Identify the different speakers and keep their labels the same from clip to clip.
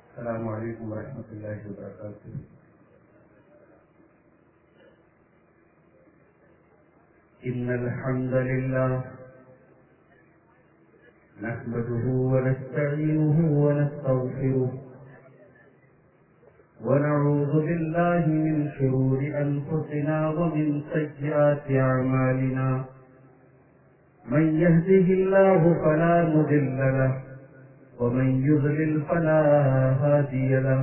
Speaker 1: السلام علیکم ورحمۃ اللہ وبرکاتہ۔ إن الحمد لله نحمده ونستعينه ونستغفره ونعوذ بالله من شرور أنفسنا ومن سيئات أعمالنا من يهده الله فلا مضل له ومن يضلل فلا هادي له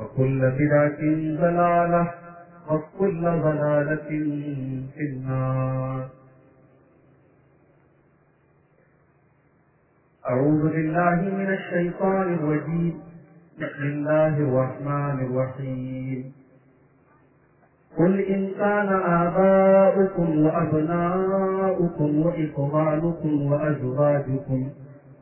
Speaker 1: وكل بدعة ضلالة وكل ضلالة في النار. أعوذ بالله من الشيطان الرجيم. بسم الله الرحمن الرحيم. قل إن كان آباؤكم وأبناؤكم وإخوانكم وأزواجكم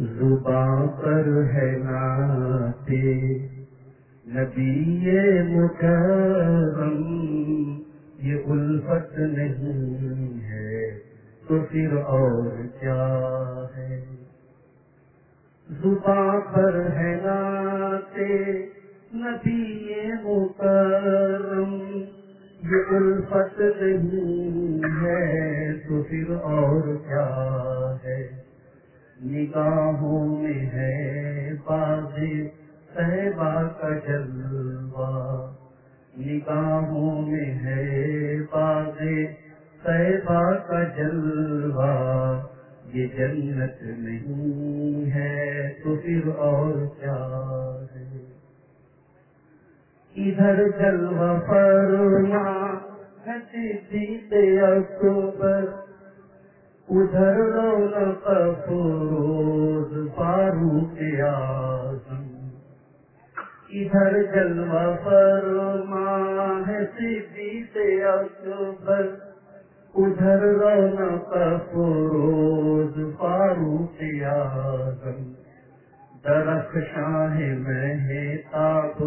Speaker 1: زباں پر ہے ناتے نبی مکرم، یہ الفت نہیں ہے، تو پھر اور کیا ہے؟ زباں پر ہے ناتے نبی مکرم، یہ الفت نہیں ہے، تو پھر اور کیا ہے؟ نگاہوں میں ہے باز صحبا کا جلوہ۔ نگاہوں میں ہے باز صحبا کا جلوہ۔ یہ جنت نہیں ہے تو پھر اور کیا ہے؟ ادھر جلوہ فرما ہے صدیق اکبر ادھر رونق فروز فاروق اعظم ادھر جلوہ فرما ہے صدیق اکبر۔ ادھر رونق فروز فاروق اعظم درخت شاہ میں تاب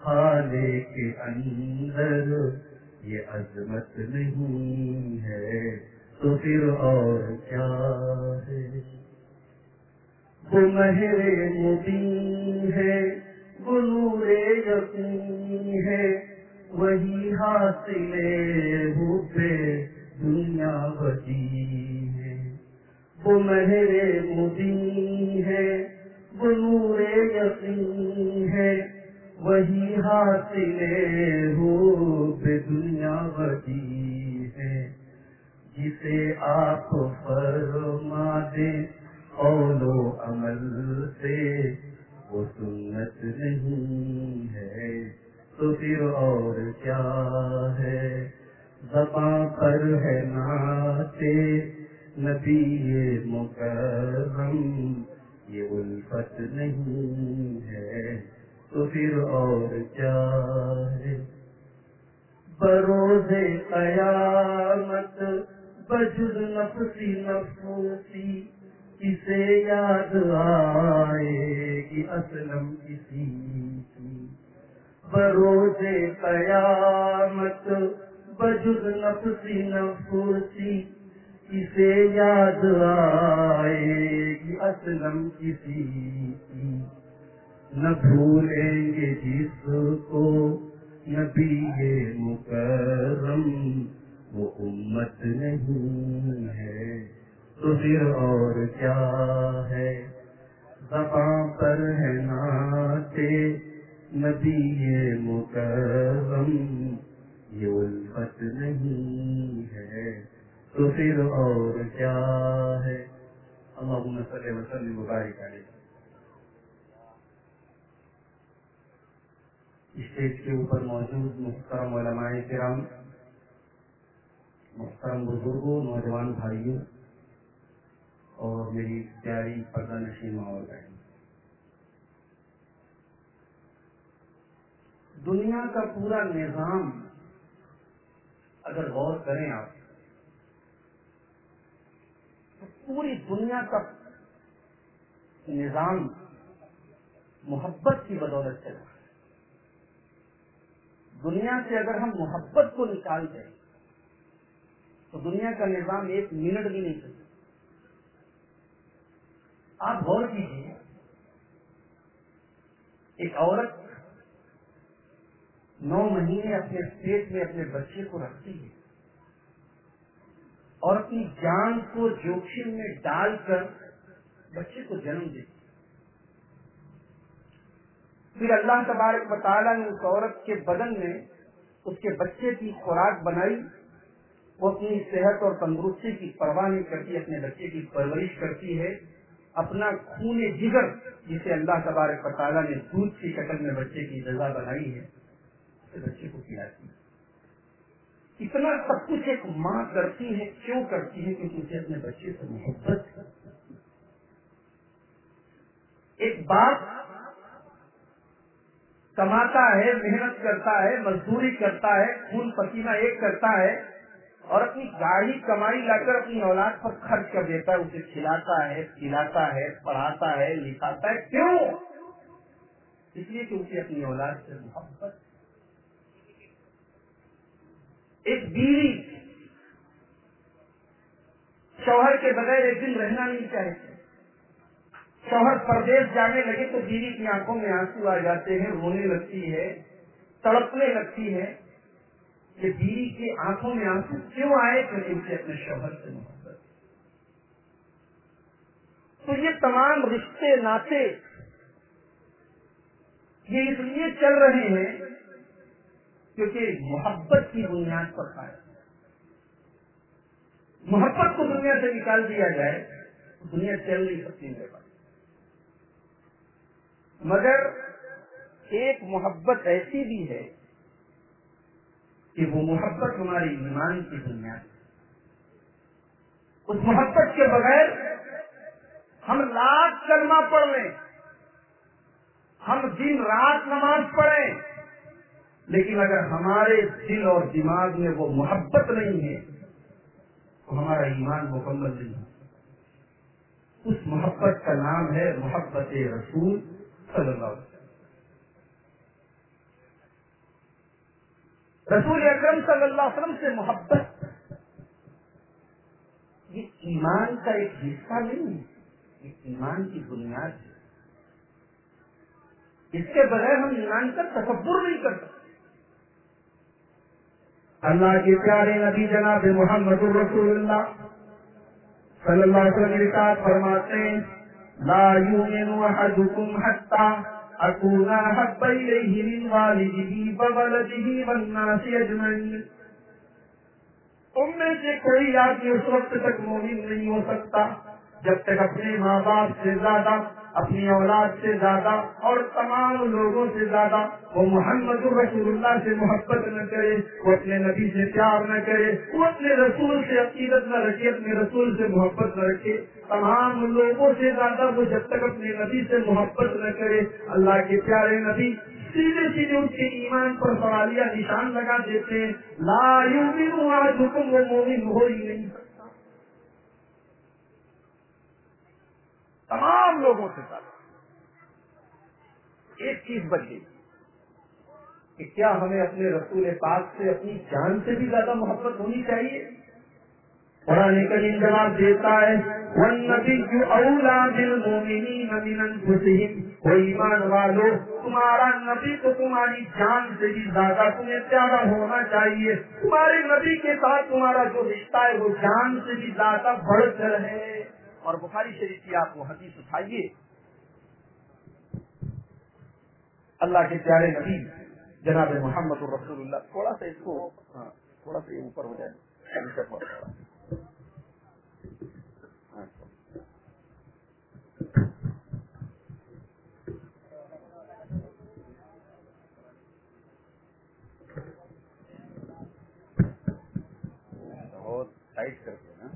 Speaker 1: خالے کے اندر۔ یہ عظمت نہیں ہے۔ تو پھر اور کیا ہے؟ وہ مہر مبین ہے وہ نور یقین ہے، وہی حاصل ہو پہ دنیا بچی ہے۔ وہ مہر مبین ہے یقین ہے، وہی حاصل ہو بے دنیا وہی جسے آپ فرما دیں، قول و عمل سے۔ وہ سنت نہیں ہے، تو پھر اور کیا ہے؟ زباں پر ہے ناتے نبی مکرم، یہ الفت نہیں ہے، تو پھر اور کیا ہے؟ بروز قیامت بجر نفسی نفوسی کسے یاد آئے گی؟ اسلم کسی کی؟ بروز قیامت بجر نفسی نفوسی کسے یاد آئے گی؟ اسلم کسی کی؟ نہ بھولیں گے جس کو نبی مکرم وہ امت نہیں ہے۔ تو پھر اور کیا ہے؟ زباں پر ہے ناتے نبی مکرم۔ یہ الفت نہیں ہے۔ تو پھر اور کیا ہے؟ اللہم صلی وسلم مبارک علیہ۔ اسٹیج کے اوپر موجود محترم علماء کرام محترم بزرگوں، نوجوان بھائیوں اور میری پیاری پردہ نشین ماحول بہن دنیا کا پورا نظام اگر غور کریں آپ، تو پوری دنیا کا نظام محبت کی بدولت چل رہا ہے۔ دنیا سے اگر ہم محبت کو نکال دیں تو دنیا کا نظام ایک منٹ بھی نہیں چلتا۔ آپ غور کیجیے ایک عورت نو مہینے اپنے پیٹ میں اپنے بچے کو رکھتی ہے اور اپنی جان کو جوخم میں ڈال کر بچے کو جنم دیتی پھر اللہ تبارک مطالعہ نے اس عورت کے بدن میں اس کے بچے کی خوراک بنائی۔ وہ اپنی صحت اور تندرستی کی پرواہ نہیں کرتی اپنے بچے کی پرورش کرتی ہے، اپنا خون جگر جسے اللہ تبارک مطالعہ نے دودھ کی شکل میں بچے کی غذا بنائی ہے، اسے بچے کو کھلاتی اتنا سب کچھ ایک ماں کرتی ہے، کیوں کرتی ہے؟ کیونکہ اسے اپنے بچے سے محبت ایک باپ کماتا ہے، محنت کرتا ہے، مزدوری کرتا ہے، خون پسینہ ایک کرتا ہے اور اپنی گاڑی کمائی لا کر اپنی اولاد پر خرچ کر دیتا ہے، اسے کھلاتا ہے کھلاتا ہے، پڑھاتا ہے، لکھاتا ہے۔ کیوں؟ اس لیے کہ اسے اپنی اولاد سے محبت۔ ایک بیوی شوہر کے بغیر ایک دن رہنا نہیں چاہتے شوہر پردیش جانے لگے تو بیوی کی آنکھوں میں آنسو آ جاتے ہیں، رونے لگتی ہے، تڑپنے لگتی ہے۔ کہ بیوی کی آنکھوں میں آنسو کیوں آئے کیونکہ اسے اپنے شوہر سے محبت تو یہ تمام رشتے، ناطے یہ اس لیے چل رہے ہیں کیونکہ محبت کی بنیاد پر پائے محبت کو دنیا سے نکال دیا جائے، دنیا چل نہیں سکتی میرے پاس مگر ایک محبت ایسی بھی ہے کہ وہ محبت ہماری ایمان کی بنیاد ہے۔ اس محبت کے بغیر ہم لاکھ کلمہ پڑھ لیں۔ ہم دن رات نماز پڑھیں۔ لیکن اگر ہمارے دل اور دماغ میں وہ محبت نہیں ہے، تو ہمارا ایمان مکمل نہیں ہے۔ اس محبت کا نام ہے محبت رسول صلی اللہ علیہ وسلم۔ رسول اکرم صلی اللہ علیہ وسلم سے محبت. یہ ایمان کا ایک حصہ نہیں ہے. یہ ایمان کی بنیاد ہے. اس کے بغیر ہم ایمان کا تصور نہیں کر سکتے. اللہ کے پیارے نبی جناب محمد رسول اللہ صلی اللہ علیہ وسلم فرماتے ہیں، لا يؤمن احدكم حتى أكون أحب إليه من والده وولده والناس أجمعين. تم میں سے کوئی آدمی اس وقت تک مومن نہیں ہو سکتا جب تک اپنے ماں باپ سے زیادہ اپنی اولاد سے زیادہ اور تمام لوگوں سے زیادہ وہ محمد رسول اللہ سے محبت نہ کرے، وہ اپنے نبی سے پیار نہ کرے، وہ اپنے رسول سے عقیدت نہ رکھے، اپنے رسول سے محبت نہ رکھے۔ تمام لوگوں سے زیادہ وہ جب تک اپنے نبی سے محبت نہ کرے، اللہ کے پیارے نبی سیدھے سیدھے اس کے ایمان پر سوالیہ نشان لگا دیتے ہیں۔ لا یؤمن احدکم، وہ مومن ہو ہی نہیں۔
Speaker 2: تمام لوگوں سے زیادہ ایک چیز بچ گئی
Speaker 1: کہ کیا ہمیں اپنے رسول پاک سے اپنی جان سے بھی زیادہ محبت ہونی چاہیے؟ قرآن کریم جواب دیتا ہے، وَالنَّبِيُّ أَوْلَى بِالْمُؤْمِنِينَ مِنْ وہ ایمان والو، تمہارا نبی تو تمہاری جان سے بھی زیادہ تمہیں پیارا ہونا چاہیے۔ تمہارے نبی کے ساتھ تمہارا جو رشتہ ہے، وہ جان سے بھی زیادہ بڑھ کر ہے۔
Speaker 2: اور بخاری شریف کی آپ وہ حدیث اٹھائیے۔
Speaker 1: اللہ کے پیارے نبی، جناب محمد الرسول اللہ تھوڑا سا اس کو ہاں، تھوڑا سا اوپر ہو جائے۔
Speaker 2: بہت ٹائٹ کرتے ہیں نا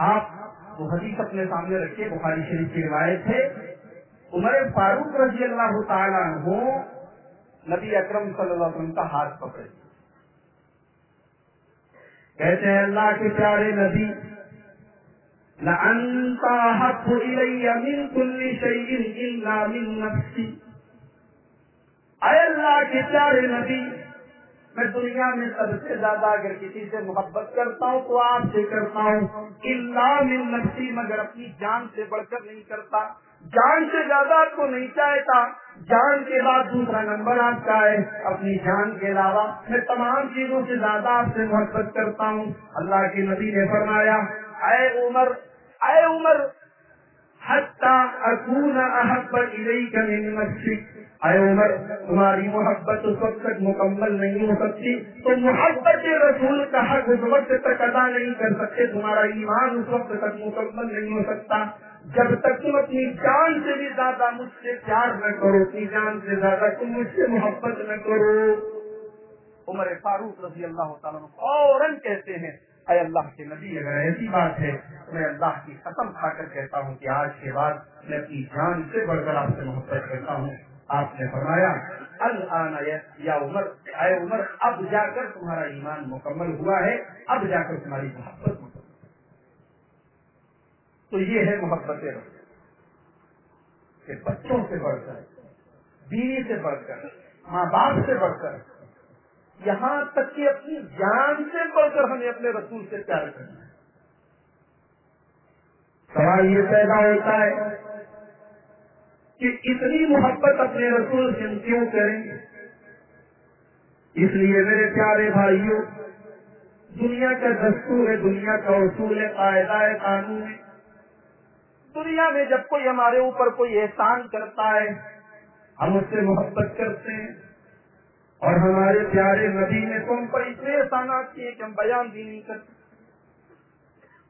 Speaker 1: آپ وہ حدیث اپنے سامنے رکھے بخاری شریف کی روایت ہے۔ عمر فاروق رضی اللہ تعالیٰ ہو نبی اکرم صلی اللہ علیہ وسلم کا ہاتھ پکڑے۔ کہتے ہیں اللہ کے پیارے نبی، لأنت أحب إلي من كل شيء إلا من نفسي۔ اے اللہ کے پیارے نبی میں دنیا میں سب سے زیادہ اگر کسی سے محبت کرتا ہوں تو آپ سے کرتا ہوں۔ اللہ من نفسی مگر اپنی جان سے بڑھ کر نہیں کرتا۔ جان سے زیادہ آپ کو نہیں چاہتا۔ جان کے بعد دوسرا نمبر آپ کا ہے۔ اپنی جان کے علاوہ میں تمام چیزوں سے زیادہ آپ سے محبت کرتا ہوں۔ اللہ کے نبی نے فرمایا، اے عمر اے عمر، حتی اکون احب الیک من نفسک۔ اے عمر، تمہاری محبت اس وقت تک مکمل نہیں ہو سکتی۔ تو محبت رسول کا حق اس وقت تک ادا نہیں کر سکتے، تمہارا ایمان اس وقت تک مکمل نہیں ہو سکتا۔ جب تک تم اپنی جان سے بھی زیادہ مجھ سے پیار نہ کرو، اپنی جان سے زیادہ تم مجھ سے محبت نہ کرو۔
Speaker 2: عمر فاروق رضی اللہ تعالیٰ فوراً کہتے ہیں، اے اللہ کے نبی،
Speaker 1: اگر ایسی بات ہے، میں اللہ کی قسم کھا کر کہتا ہوں کہ آج کے بعد میں اپنی جان سے بڑھ کر آپ سے محبت کرتا ہوں۔ آپ نے فرمایا الآن یا عمر، اے عمر، اب جا کر تمہارا ایمان مکمل ہوا ہے، اب جا کر تمہاری محبت مکمل تو یہ ہے محبت کہ بچوں سے بڑھ کر، بیوی سے بڑھ کر، ماں باپ سے بڑھ کر، یہاں تک کہ اپنی جان سے بڑھ کر ہمیں اپنے رسول سے پیار کرنا ہے۔ سوال یہ پیدا ہوتا ہے کہ اتنی محبت اپنے رسول سے ہم کیوں کریں؟ اس لیے میرے پیارے بھائیوں، دنیا کا دستور ہے، دنیا کا اصول ہے، قاعدہ ہے، قانون ہے۔ دنیا میں جب کوئی ہمارے اوپر کوئی احسان کرتا ہے، ہم اس سے محبت کرتے ہیں۔ اور ہمارے پیارے نبی نے تو ہم پر اتنے احسانات کیے کہ ہم بیان بھی نہیں کرتے۔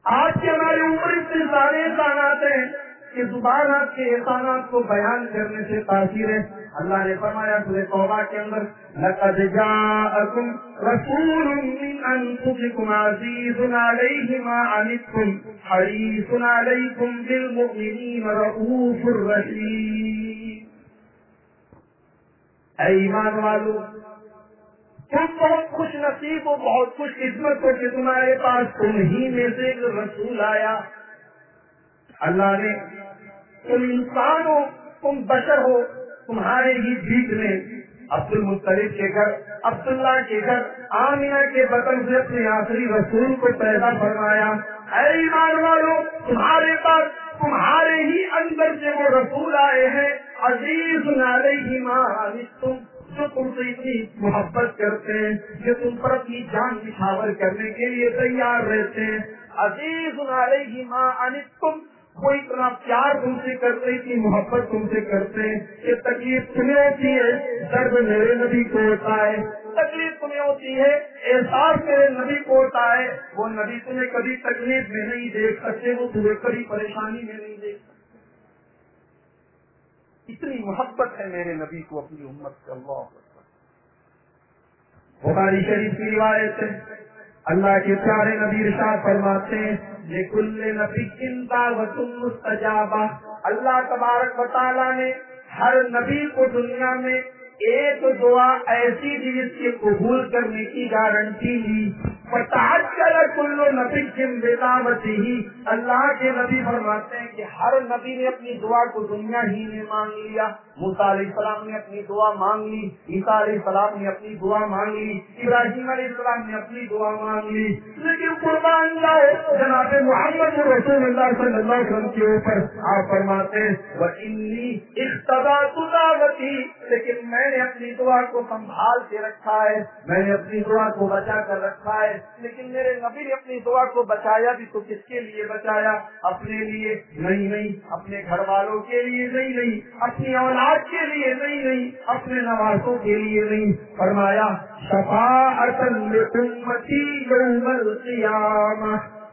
Speaker 1: آج کے ہمارے اوپر اتنے سارے احسانات ہیں۔ کہ دوبارہ کے احسانات کو بیان کرنے سے تاثیر ہے۔ اللہ نے فرمایا سورہ توبہ کے اندر، لقد جاءكم رسول من انفسكم عزيز عليه ما عنتم حريص عليكم بالمؤمنين رؤوف رحيم اے ایمان والو، تم بہت خوش نصیب ہو، بہت خوش قسمت ہو کہ تمہارے پاس تم ہی میں سے ایک رسول آیا۔ اللہ نے تم انسان ہو تم بشر ہو، تمہارے ہی بیچ میں۔ عبد المطلب کے گھر، عبداللہ کے گھر، آمینہ کے بطن سے اپنے آخری رسول کو پیدا فرمایا۔ اے ایمان والو، تمہارے پاس، تمہارے ہی اندر سے وہ رسول آئے ہیں۔ عزیز علیہ ما تم جو تم سے اتنی محبت کرتے ہیں، جو تم پر اپنی جان نچھاور کرنے کے لیے تیار رہتے ہیں۔
Speaker 3: عزیز علیہ ما انتم
Speaker 1: وہ اتنا پیار تم سے کرتے، اتنی محبت تم سے کرتے ہیں کہ تکلیف تمہیں ہوتی ہے، درد میرے نبی کو ہوتا ہے۔
Speaker 3: تکلیف تمہیں ہوتی ہے،
Speaker 1: احساس میرے نبی کو ہوتا ہے۔ وہ نبی تمہیں کبھی تکلیف میں نہیں دیکھ سکتے، وہ تمہیں کبھی پریشانی میں نہیں دیکھ سکتے۔
Speaker 3: اتنی محبت ہے میرے نبی کو اپنی امت سے اللہ
Speaker 1: بخاری شریف کی روایت ہے۔ اللہ کے پیارے نبی رشاد فرماتے ہیں نبی چنتا وسم مستجابہ اللہ تبارک و تعالیٰ نے ہر نبی کو دنیا میں ایک دعا ایسی دی جس کے قبول کرنے کی گارنٹی لی بتاج کر کل نبی جن بلاوتی ہی۔ اللہ کے نبی فرماتے ہیں کہ ہر نبی نے اپنی دعا کو دنیا ہی میں مانگ لیا۔ موسیٰ علیہ السلام نے اپنی دعا مانگ لی۔ عیسیٰ علیہ السلام نے اپنی دعا مانگ لی۔ ابراہیم علیہ السلام نے اپنی دعا مانگ لی۔ لیکن قربان جائے جناب محمد رسول اللہ صلی اللہ علیہ وسلم کے اوپر آپ فرماتے ہیں وہ انی اقتدا لیکن میں نے اپنی دعا کو سنبھال کے رکھا ہے، میں نے اپنی دعا کو بچا کر رکھا ہے،
Speaker 3: لیکن میرے نبی نے اپنی دعا کو بچایا بھی تو کس کے لیے بچایا؟
Speaker 1: اپنے لیے نہیں نہیں، اپنے گھر والوں کے لیے نہیں نہیں، اپنی اولاد کے لیے نہیں نہیں، اپنے نوازوں کے لیے نہیں۔ فرمایا شفا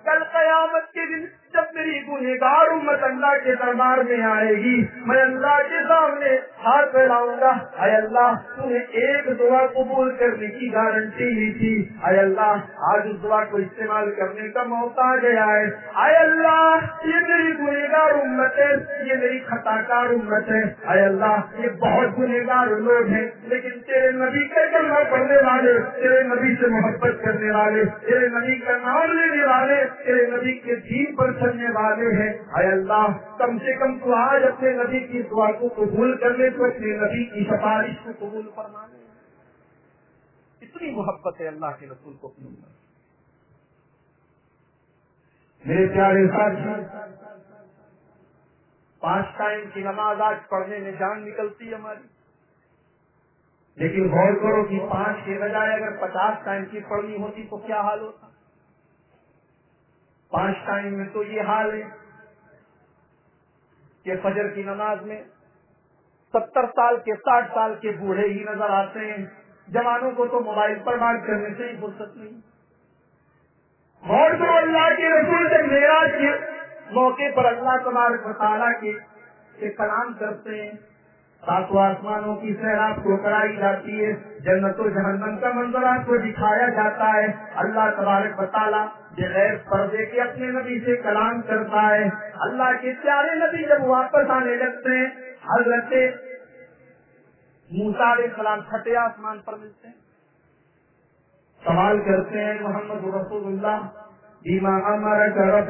Speaker 3: کل قیامت کے دن جب میری گنہگار امت اللہ کے دربار میں آئے گی، میں اللہ کے سامنے ہاتھ پھیلاؤں گا۔ اے اللہ تو نے ایک دعا قبول کرنے کی گارنٹی لی تھی۔ اے اللہ، آج اس دعا کو استعمال کرنے کا موقع آ گیا ہے۔ اے اللہ، یہ میری گنہگار امت ہے۔ یہ میری خطا کار امت ہے۔ اے اللہ، یہ بہت گنہگار لوگ ہیں۔ لیکن تیرے نبی کے کلمہ پڑھنے والے، تیرے نبی سے محبت کرنے والے، تیرے نبی کا نام لینے والے، تیرے نبی کے دین پر چلنے والے ہیں۔ اے اللہ، کم سے کم تو آج اپنے نبی کی دعا کو قبول کر لے تو اپنے نبی کی سفارش کو قبول فرما لے اتنی محبت ہے اللہ کے رسول کو۔ اپنی
Speaker 1: میرے پیارے ساتھی،
Speaker 3: پانچ ٹائم کی نماز آج پڑھنے میں جان نکلتی ہے ہماری۔
Speaker 1: لیکن غور کرو کہ پانچ کے بجائے اگر پچاس ٹائم کی پڑھنی ہوتی تو کیا حال ہوتا؟ پانچ ٹائم میں تو یہ حال ہے
Speaker 3: کہ فجر کی نماز میں ستر سال کے ساٹھ سال کے بوڑھے ہی نظر آتے ہیں۔ جوانوں کو تو موبائل پر بات کرنے سے ہی فرصت نہیں۔
Speaker 1: اور تو اللہ کے رسول سے میرا کے موقع پر اللہ تبارک مطالعہ کے کلام کرتے ہیں۔ ساتوں آسمانوں کی سیراب کو کرائی جاتی ہے۔ جنت و جہنم کا منظر آپ کو دکھایا جاتا ہے۔ اللہ تبارک مطالعہ بغیر پردے کے اپنے نبی سے کلام کرتا ہے۔ اللہ کے پیارے نبی جب واپس آنے لگتے ہیں، حضرت
Speaker 3: موسا علیہ السلام چھٹے آسمان پر ملتے ہیں۔
Speaker 1: سوال کرتے ہیں محمد رسول اللہ بیما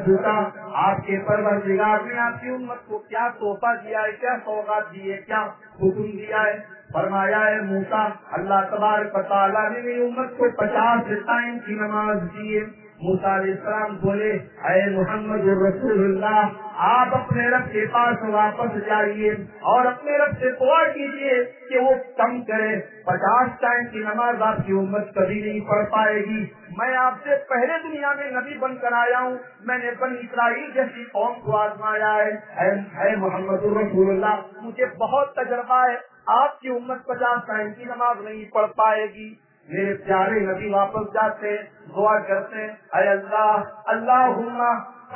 Speaker 1: جھوٹا آپ کے پروردگار نے آپ کی امت کو کیا توحفہ دیا ہے، کیا سوگات دی ہے، کیا حکم دیا ہے؟ فرمایا ہے موسا اللہ تبارک تعالیٰ نے میری امت کو پچاس ٹائم کی نماز دی ہے۔ علیہ السلام بولے، اے محمد رسول اللہ آپ اپنے رب کے پاس واپس جائیے اور اپنے رب سے دعا کیجیے کہ وہ کم کرے۔ پچاس ٹائم کی نماز آپ کی امت کبھی نہیں پڑھ پائے گی۔
Speaker 3: میں آپ سے پہلے دنیا میں نبی بن کر آیا ہوں۔ میں نے بن اسرائیل جیسی قوم کو آزمایا ہے۔
Speaker 1: اے محمد رسول اللہ
Speaker 3: مجھے بہت تجربہ ہے۔ آپ کی امت پچاس ٹائم کی نماز نہیں پڑھ پائے گی۔
Speaker 1: میرے پیارے نبی واپس جاتے دعا کرتے اے اللہ اللہ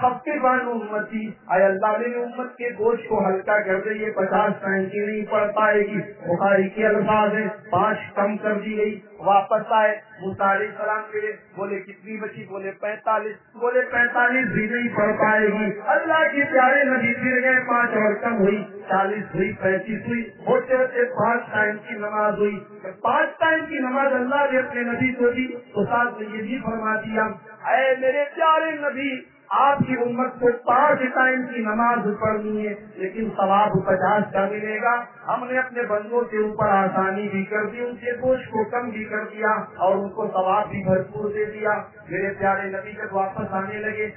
Speaker 1: سب کے بان امتی اے اللہ میری امت کے گوشت کو ہلکا کر دے، یہ پچاس ٹائم کی نہیں پڑ پائے گی۔ بخاری کے الفاظ ہے پانچ کم کر دی گئی۔ واپس آئے مطالعہ سلام کے بولے، کتنی بچی؟ بولے، پینتالیس۔ بولے، پینتالیس بھی نہیں پڑھ پائے گی۔ اللہ کے پیارے نبی پھر گئے، پانچ اور کم ہوئی، چالیس ہوئی، پینتیس ہوئی۔ ہوتے ہوتے پانچ ٹائم کی نماز ہوئی۔ پانچ ٹائم کی نماز اللہ نے اپنے نبی کو دی، تو ساتھ میں یہ بھی فرما دیا،
Speaker 3: اے میرے پیارے نبی
Speaker 1: آپ کی امت کو پانچ ٹائم کی نماز پڑھنی ہے، لیکن ثواب پچاس کا ملے گا۔ ہم نے اپنے بندوں کے اوپر آسانی بھی کر دی، ان کے بوجھ کو کم بھی کر دیا اور ان کو ثواب بھی بھرپور دے دیا۔ میرے پیارے نبی، جب واپس آنے لگے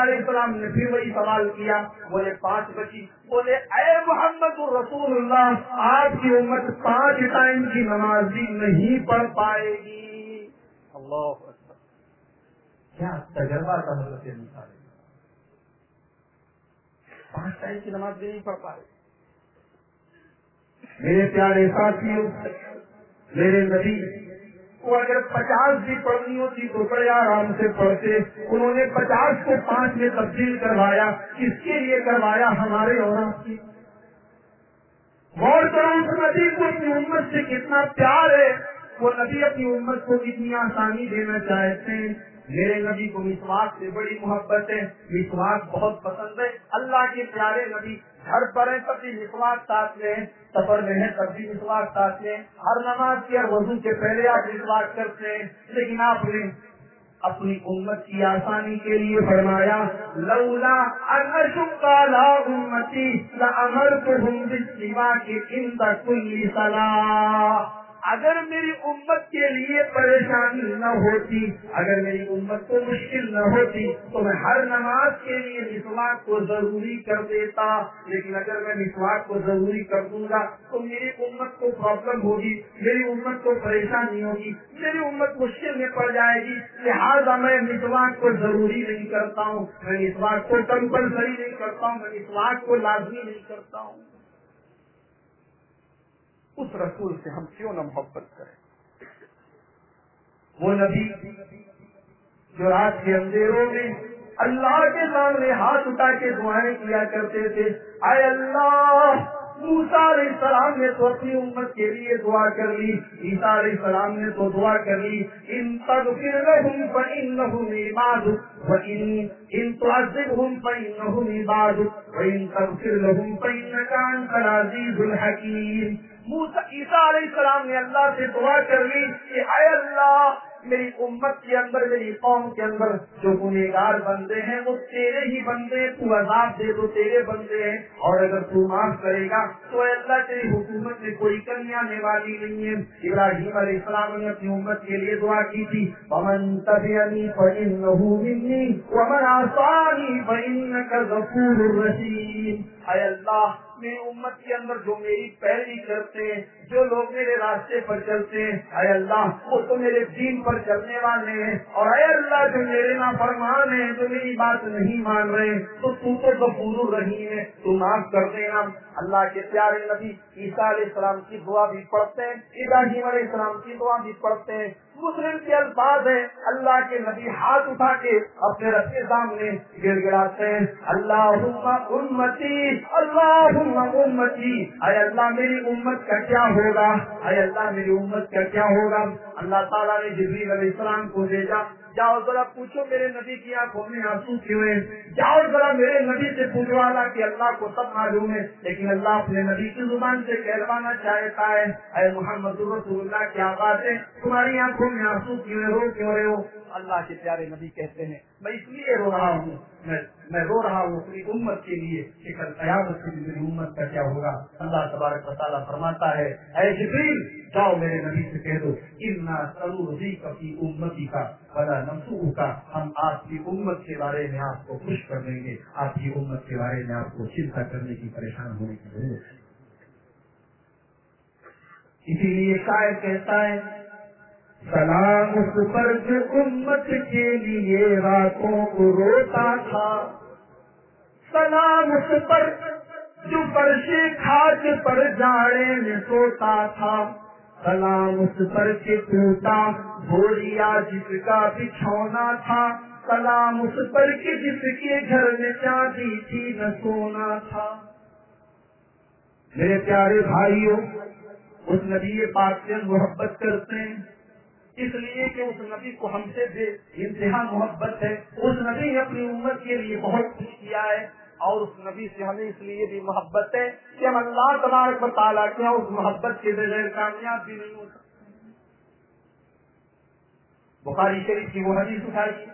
Speaker 1: علیہ السلام نے پھر وہی سوال کیا۔ بولے، پانچ بجی بولے، اے محمد الرسول اللہ، آپ کی امت پانچ ٹائم کی نماز بھی نہیں پڑھ پائے گی۔ اللہ کیا تجربہ کا حضرت پانچ ٹائم کی نماز بھی نہیں پڑھ پائے میرے پیارے ساتھیوں، میرے نبی کو اگر پچاس بھی پڑھنی ہوتی تو بڑے آرام سے پڑھتے۔ انہوں نے پچاس کو پانچ میں تبدیل کروایا، کس کے لیے کروایا؟ ہمارے اور آپ کی۔ غور کرو اس نبی کو، اپنی امت سے کتنا پیار ہے۔ وہ نبی اپنی امت کو کتنی آسانی دینا چاہتے ہیں۔ میرے نبی کو مسواک سے بڑی محبت ہے، مسواک بہت پسند ہے۔ اللہ کے پیارے نبی گھر پر ہے تب بھی مسواک ساتھ لیں سفر میں ہے تب بھی مسواک ساتھ لیں ہر نماز کے ہر وضو کے پہلے آپ مسواک کرتے ہیں۔ لیکن آپ نے اپنی امت کی آسانی کے لیے فرمایا، لولا لا امتی لمر کو ہوں کے ان تک کل اگر میری امت کے لیے پریشانی نہ ہوتی، اگر میری امت کو مشکل نہ ہوتی، تو میں ہر نماز کے لیے مسواک کو ضروری کر دیتا۔ لیکن اگر میں مسواک کو ضروری کر دوں گا، تو میری امت کو پرابلم ہوگی، میری امت کو پریشانی ہوگی، میری امت مشکل میں پڑ جائے گی۔ لہٰذا میں مسواک کو ضروری نہیں کرتا ہوں، میں مسواک کو کمپلسری نہیں کرتا ہوں، میں مسواک کو لازمی نہیں کرتا ہوں۔ اس رسول سے ہم کیوں نہ محبت کریں؟ وہ نبی جو رات کے اندھیروں میں اللہ کے سامنے ہاتھ اٹھا کے دعائیں کیا کرتے تھے، اے اللہ موسا علیہ السلام نے تو اپنی امت کے لیے دعا کر لی عیسا علیہ السلام نے تو دعا کر لی، ان تک پھر لہم فإنہم عباد وإن، ان تعذبهم فإنہم عباد وإن تغفر لهم فإنك أنت العزيز الحكيم عیسیٰ علیہ السلام نے اللہ سے دعا کر لی کہ اے اللہ، میری امت کے اندر، میری قوم کے اندر جو گنےگار بندے ہیں، وہ تیرے ہی بندے تو عذاب دے دو تیرے بندے ہیں۔ اور اگر تو معاف کرے گا، تو اللہ، تیری حکومت میں کوئی کمی آنے والی نہیں ہے۔ ابراہیم علیہ السلام نے اپنی امت کے لیے دعا کی تھی پمن تبھی ومن آسانی بہن کا ظفور اے اللہ میری امت کے اندر جو میری پیروی کرتے ہیں، جو لوگ میرے راستے پر چلتے ہیں، اے اللہ، وہ تو میرے دین پر چلنے والے ہیں، اور اے اللہ، جو میرے نا فرمان ہیں، جو میری بات نہیں مان رہے، تو تو تو غفور رہی ہے تو معاف کر دینا۔ اللہ کے پیارے نبی عیسیٰ علیہ السلام کی دعا بھی پڑھتے ہیں، ابراہیم علیہ السلام کی دعا بھی پڑھتے ہیں مسلم کے الفاظ ہے اللہ کے نبی ہاتھ اٹھا کے اپنے رب کے سامنے گڑ گڑاتے ہیں۔ اللہ امتی اللہ امتی۔ اے اللہ، میری امت کا کیا ہوگا؟ اے اللہ، میری امت کا کیا ہوگا؟ اللہ تعالیٰ نے جبریل علیہ السلام کو بھیجا۔ جاؤ ذرا پوچھو میرے نبی کی آنکھوں میں آنسو کیوں ہیں؟ جاؤ ذرا میرے نبی سے پوچھوانا کہ اللہ کو سب معلوم ہے، لیکن اللہ اپنے نبی کی زبان سے کہلوانا چاہتا ہے۔ اے محمد رسول اللہ، کیا بات ہے؟ تمہاری آنکھوں میں آنسو کیوں رو کیوں رہے ہو؟ اللہ کے پیارے نبی کہتے ہیں میں اس لیے رو رہا ہوں، میں رو رہا ہوں اپنی امت کے لیے کہ کل قیامت کے لیے میری امت کا کیا ہوگا؟ اللہ تبارک تعالیٰ فرماتا ہے، اے جبریل، جاؤ میرے نبی سے کہہ دو اتنا ضرور کبھی امتی کا بڑا نمسو کا ہم آپ کی امت کے بارے میں آپ کو خوش کر دیں گے، آپ کی امت کے بارے میں آپ کو چنتا کرنے کی پریشان ہونے کی ضرورت ہے۔ اسی لیے شاید کہتا ہے سلام اس پر جو امت کے لیے راتوں کو روتا تھا۔ سلام اس پر جو فرشی کھاج پر جاڑے میں سوتا تھا۔ سلام اس پر کے ٹوٹا بوریا جس کا بچھونا تھا۔ سلام اس پر کے جس کے گھر میں چاندی تھی نہ سونا تھا۔ میرے پیارے بھائیوں، اس نبی پاک سے محبت کرتے ہیں۔ اس لیے کہ اس نبی کو ہم سے بے انتہا محبت ہے۔ اس نبی نے اپنی امت کے لیے بہت کچھ کیا ہے اور اس نبی سے ہمیں اس لیے بھی محبت ہے کہ ہم اللہ تبارک تعالیٰ کیا اس محبت کے بغیر کامیاب بھی نہیں ہو سکتے۔ بخاری شریف کی وہ حدیث اٹھائی۔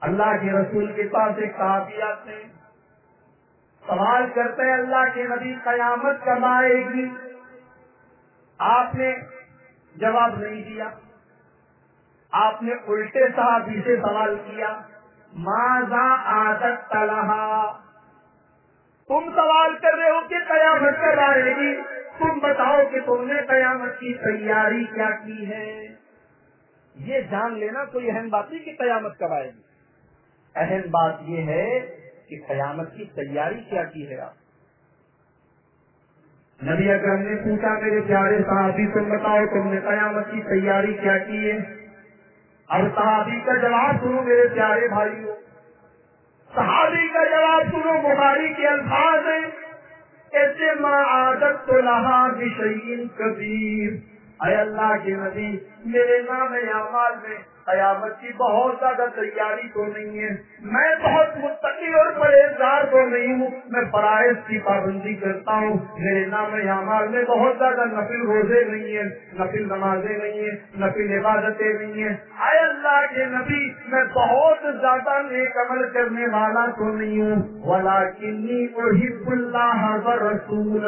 Speaker 1: اللہ کے رسول کے پاس ایک صحابی آتے ہیں۔ سوال کرتے ہیں اللہ کے نبی قیامت کب آئے گی؟ آپ نے جواب نہیں دیا۔ آپ نے الٹے صحابی سے سوال کیا ماضا عادت تلہا تم سوال کر رہے ہو کہ قیامت کب آئے گی جی۔ تم بتاؤ کہ تم نے قیامت کی تیاری کیا کی ہے۔ یہ جان لینا کوئی اہم بات نہیں کہ قیامت کب آئے گی۔ اہم بات یہ ہے کہ قیامت کی تیاری کیا کی ہے آپ۔ نبی اکرم نے پوچھا، میرے پیارے صحابی تم بتاؤ، تم نے قیامت کی تیاری کیا کی ہے؟ اب صحابی کا جواب سنو میرے پیارے بھائی صحابی کا جواب سنو، بخاری کے الفاظ ہیں۔ ایسے ماں عادت تو لہا بشعین کبیر۔ اے اللہ کے نبی، میرے نام اعمال میں قیامت کی بہت زیادہ تیاری تو نہیں ہے۔ میں بہت مستقل اور پرہیزگار تو نہیں ہوں۔ میں فرائض کی پابندی کرتا ہوں۔ میرے نام اعمال میں بہت زیادہ نفل روزے نہیں ہے نفل نمازیں نہیں ہے نفل عبادتیں نہیں ہے اے اللہ کے نبی، میں بہت زیادہ نیک عمل کرنے والا تو نہیں ہوں۔ ولا کنی احب اللہ رسول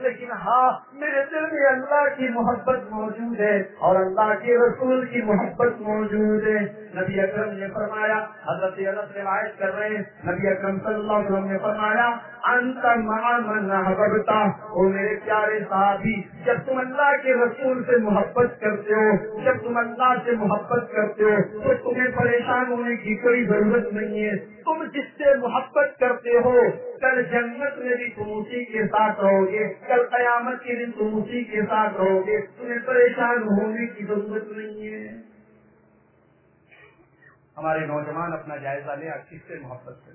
Speaker 1: لیکن ہاں میرے دل میں اللہ کی محبت موجود ہے اور اللہ کے رسول کی محبت موجود ہے۔ نبی اکرم نے فرمایا، حضرت انس روایت کر رہے ہیں۔ نبی اکرم صلی اللہ علیہ وسلم نے فرمایا، انت من او میرے پیارے صحابی، جب تم اللہ کے رسول سے محبت کرتے ہو، جب تم اللہ سے محبت کرتے ہو، تو تمہیں پریشان ہونے کی کوئی ضرورت نہیں ہے۔ تم جس سے محبت کرتے ہو کل جنت میں بھی تم اسی کے ساتھ رہو گے، کل قیامت کے دن تم اسی کے ساتھ رہو گے۔ تمہیں پریشان ہونے کی ضرورت نہیں ہے۔ ہمارے نوجوان اپنا جائزہ لیا کس سے محبت کر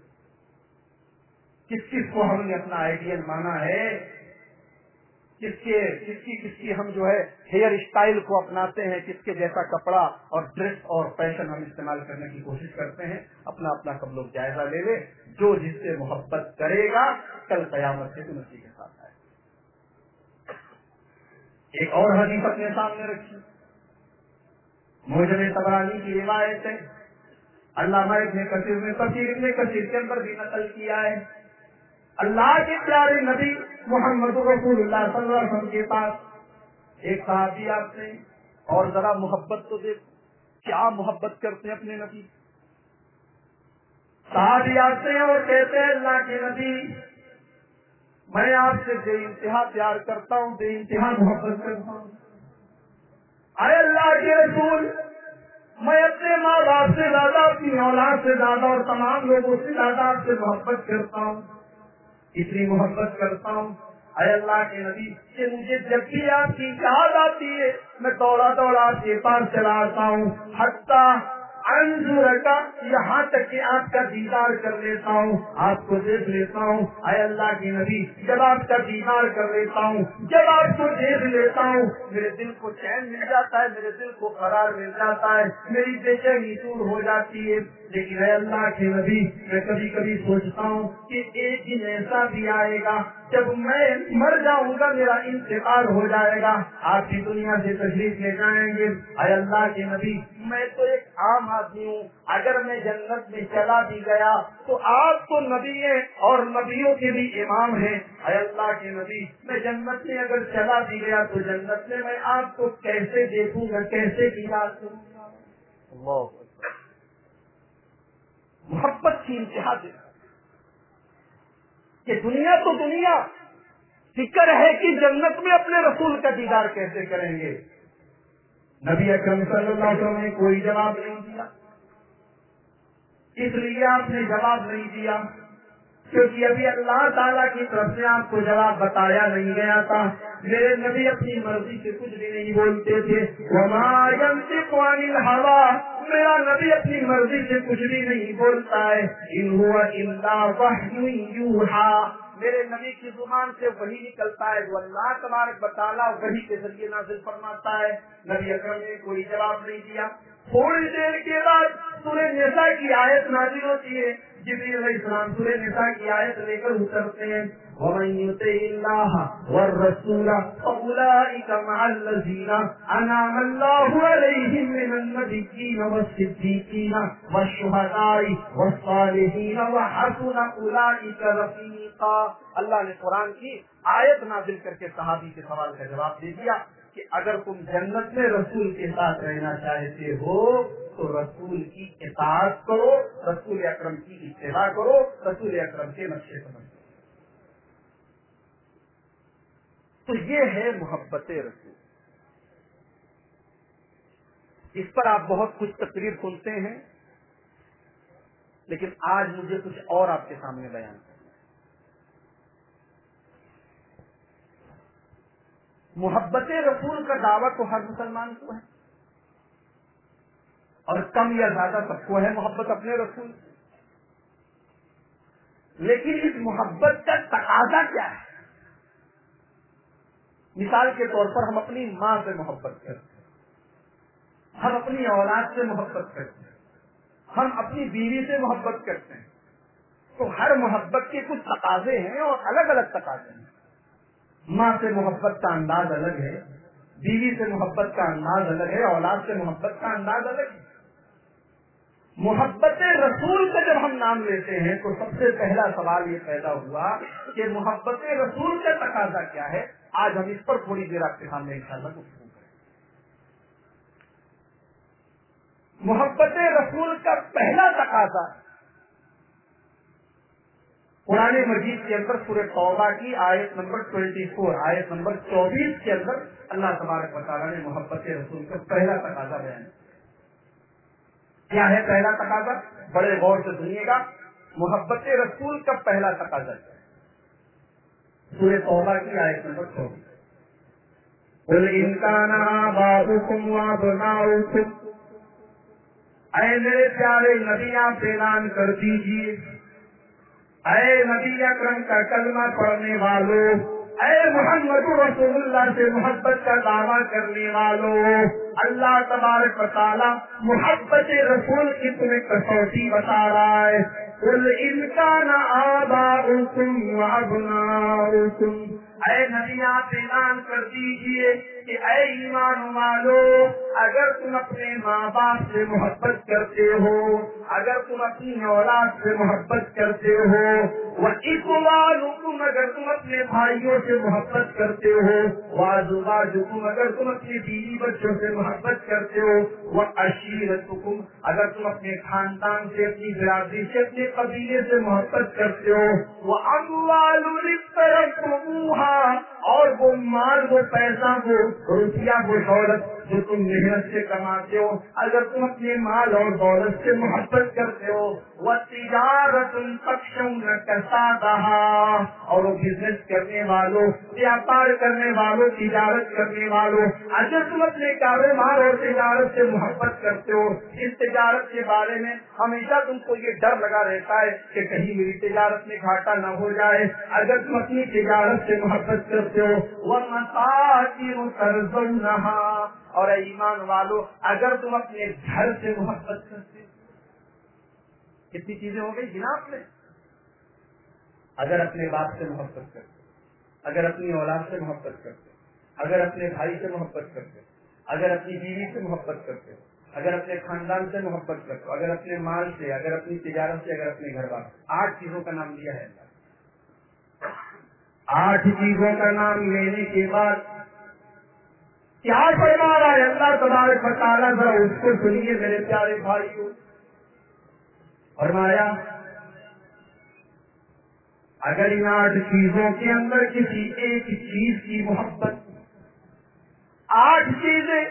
Speaker 1: کس کس کو ہم نے اپنا آئیڈیل مانا ہے؟ کس کے، کس کی کس کی ہم جو ہے ہیئر اسٹائل کو اپناتے ہیں، کس کے جیسا کپڑا اور ڈریس اور فیشن ہم استعمال کرنے کی کوشش کرتے ہیں، اپنا اپنا کب لوگ جائزہ لے لے، جو جس سے محبت کرے گا، کل قیامت سے تم اسی کے ساتھ آئے ایک اور حدیث اپنے سامنے رکھی۔ مجھے تبرانی کی روایت ہے۔ اللہ ابن کثیر نے تفصیل ابن کثیر کے اندر بھی نقل کیا ہے۔ اللہ کے پیارے نبی محمد رسول اللہ صلی اللہ علیہ وسلم کے پاس ایک صحابی آپ نے اور ذرا محبت تو دیکھ، کیا محبت کرتے ہیں اپنے نبی؟ صحابی آتے ہیں اور کہتے ہیں، اللہ کے نبی، میں آپ سے بے انتہا پیار کرتا ہوں، بے انتہا محبت کرتا ہوں۔ اے اللہ کے رسول، میں اپنے ماں باپ سے زیادہ، اپنی اولاد سے زیادہ اور تمام لوگوں سے زیادہ آپ سے محبت کرتا ہوں۔ اتنی محبت کرتا ہوں۔ اے اللہ کے نبی کہ مجھے جب بھی آپ کی یاد آتی ہے۔ میں دوڑا دوڑا آپ کے پاس چلا آتا ہوں۔ حتیٰ کا یہاں تک کہ آپ کا دیدار کر لیتا ہوں۔ آپ کو دیکھ لیتا ہوں۔ اے اللہ کی نبی، جب آپ کا دیدار کر لیتا ہوں، جب آپ کو دیکھ لیتا ہوں، میرے دل کو چین مل جاتا ہے، میرے دل کو قرار مل جاتا ہے۔ میری بے چینی دور ہو جاتی ہے۔ لیکن اے اللہ کے نبی، میں کبھی کبھی سوچتا ہوں کہ ایک دن ایسا بھی آئے گا جب میں مر جاؤں گا، میرا انتقال ہو جائے گا۔ آپ کی دنیا سے تشریف لے جائیں گے۔ اے اللہ کے نبی، میں تو ایک عام آدمی ہوں۔ اگر میں جنت میں چلا بھی گیا تو آپ تو نبی ہیں اور نبیوں کے بھی امام ہیں۔ اے اللہ کے نبی، میں جنت میں اگر چلا بھی گیا تو جنت میں میں آپ کو کیسے دیکھوں گا؟ کیسے دیدار کروں گا؟ محبت کی انتہا دے۔ کہ دنیا تو دنیا، فکر ہے کہ جنت میں اپنے رسول کا دیدار کیسے کریں گے۔ نبی اکرم صلی اللہ علیہ وسلم نے کوئی جواب نہیں دیا۔ اس لیے آپ نے جواب نہیں دیا۔ کیونکہ ابھی اللہ تعالیٰ کی طرف سے آپ کو جواب بتایا نہیں گیا تھا۔ میرے نبی اپنی مرضی سے کچھ بھی نہیں بولتے تھے۔ میرا نبی اپنی مرضی سے کچھ بھی نہیں بولتا ہے۔ میرے نبی کی زبان سے وہی نکلتا ہے۔ جو اللہ تبارک بطالہ وہی کے ذریعے نازل فرماتا ہے۔ نبی اکرم نے کوئی جواب نہیں دیا۔ تھوڑی دیر کے بعد سورہ نیسا کی آیت نازل ہوتی ہے۔ جبریل علیہ السلام سورہ نساء کی آیت لے کر اترتے ہیں۔ ومن يطع الله والرسول فاولئك مع الذين انعم الله عليهم من النبيين والصديقين والشهداء والصالحين وحسن اولئك رفيقا۔ اللہ نے قرآن کی آیت نازل کر کے صحابی کے سوال کا جواب دے دیا کہ اگر تم جنت میں رسول کے ساتھ رہنا چاہتے ہو تو رسول کی اطاعت کرو، رسول اکرم کی اتباع کرو، رسول اکرم کے نقشے سمجھ تو یہ ہے محبت رسول۔ اس پر آپ بہت کچھ تقریر سنتے ہیں، لیکن آج مجھے کچھ اور آپ کے سامنے بیان کرنا محبت رسول کا دعویٰ تو ہر مسلمان کو ہے، اور کم یا زیادہ سب کو ہے محبت اپنے رسول۔ لیکن اس محبت کا تقاضا کیا ہے؟ مثال کے طور پر ہم اپنی ماں سے محبت کرتے ہیں۔ ہم اپنی اولاد سے محبت کرتے ہیں۔ ہم اپنی بیوی سے محبت کرتے ہیں۔ تو ہر محبت کے کچھ تقاضے ہیں اور الگ الگ تقاضے ہیں۔ ماں سے محبت کا انداز الگ ہے، بیوی سے محبت کا انداز الگ ہے، اولاد سے محبت کا انداز الگ ہے۔ محبت رسول کا جب ہم نام لیتے ہیں تو سب سے پہلا سوال یہ پیدا ہوا کہ محبت رسول کا تقاضا کیا ہے؟ آج ہم اس پر تھوڑی دیر آپ کے سامنے ان شاء اللہ گفتگو کریں۔ محبت رسول کا پہلا تقاضا۔ قرآن مجید کے اندر سورہ توبہ کی آیت نمبر ٹوینٹی فور آیت نمبر چوبیس کے اندر اللہ تبارک تعالیٰ نے محبت رسول کا پہلا تقاضا بیان کیا۔ کیا ہے پہلا تقاضا؟ بڑے غور سے سنیے گا، محبت رسول کا پہلا تقاضا سورہ توبہ کی آیت نمبر چوبیس قل ان كان آباؤكم وابناؤكم اے میرے پیارے نبی آپ اعلان کر دیجیے اے نبی اکرم کا کلمہ پڑھنے والوں اے محمد رسول اللہ سے محبت کا دعویٰ کرنے والوں اللہ تبارک و تعالیٰ محبت رسول کی تمہیں کسوٹی بتا رہا ہے۔ قل ان كان آباؤكم تم اے نبی، آپ اعلان کر دیجیے کہ اے ایمان والو، اگر تم اپنے ماں باپ سے محبت کرتے ہو، اگر تم اپنی اولاد سے محبت کرتے ہو وہ اقوالکم اگر تم اپنے بھائیوں سے محبت کرتے ہو وازواجکم اگر تم اپنی بیوی بچوں سے محبت کرتے ہو وہ عشیرتکم اگر تم اپنے خاندان سے، اپنی برادری سے، اپنے قبیلے سے محبت کرتے ہو وہ اموال اور وہ مال، وہ پیسہ، وہ روسیا کو دولت؟ جو تم محنت سے کماتے ہو، اگر تم اپنے مال اور دولت سے محبت کرتے ہو وہ تجارت کرتا رہا اور وہ بزنس کرنے والوں، ویاپار کرنے والوں، تجارت کرنے والوں، اگر تم اپنے کاروبار اور تجارت سے محبت کرتے ہو، اس تجارت کے بارے میں ہمیشہ تم کو یہ ڈر لگا رہتا ہے کہ کہیں میری تجارت میں گھاٹا نہ ہو جائے۔ اگر تم اپنی تجارت سے محبت کرتے ہو وہ مساطر اور ایمان والو، اگر تم اپنے گھر سے محبت کرتے، کتنی چیزیں ہو گئی جناب میں؟ اگر اپنے باپ سے محبت کرتے، اگر اپنی اولاد سے محبت کرتے، اگر اپنے بھائی سے محبت کرتے، اگر اپنی بیوی سے محبت کرتے، اگر اپنے خاندان سے محبت کرتے، اگر اپنے مال سے، اگر اپنی تجارت سے، اگر اپنے گھر بار آٹھ چیزوں کا نام لیا ہے آٹھ چیزوں کا نام لینے کے بعد کیا فرما رہا ہے اللہ تبارک بتانا ذرا اس کو سنیے میرے پیارے بھائی کو فرمایا، اگر ان آٹھ چیزوں کے اندر کسی ایک چیز کی محبت، آٹھ چیزیں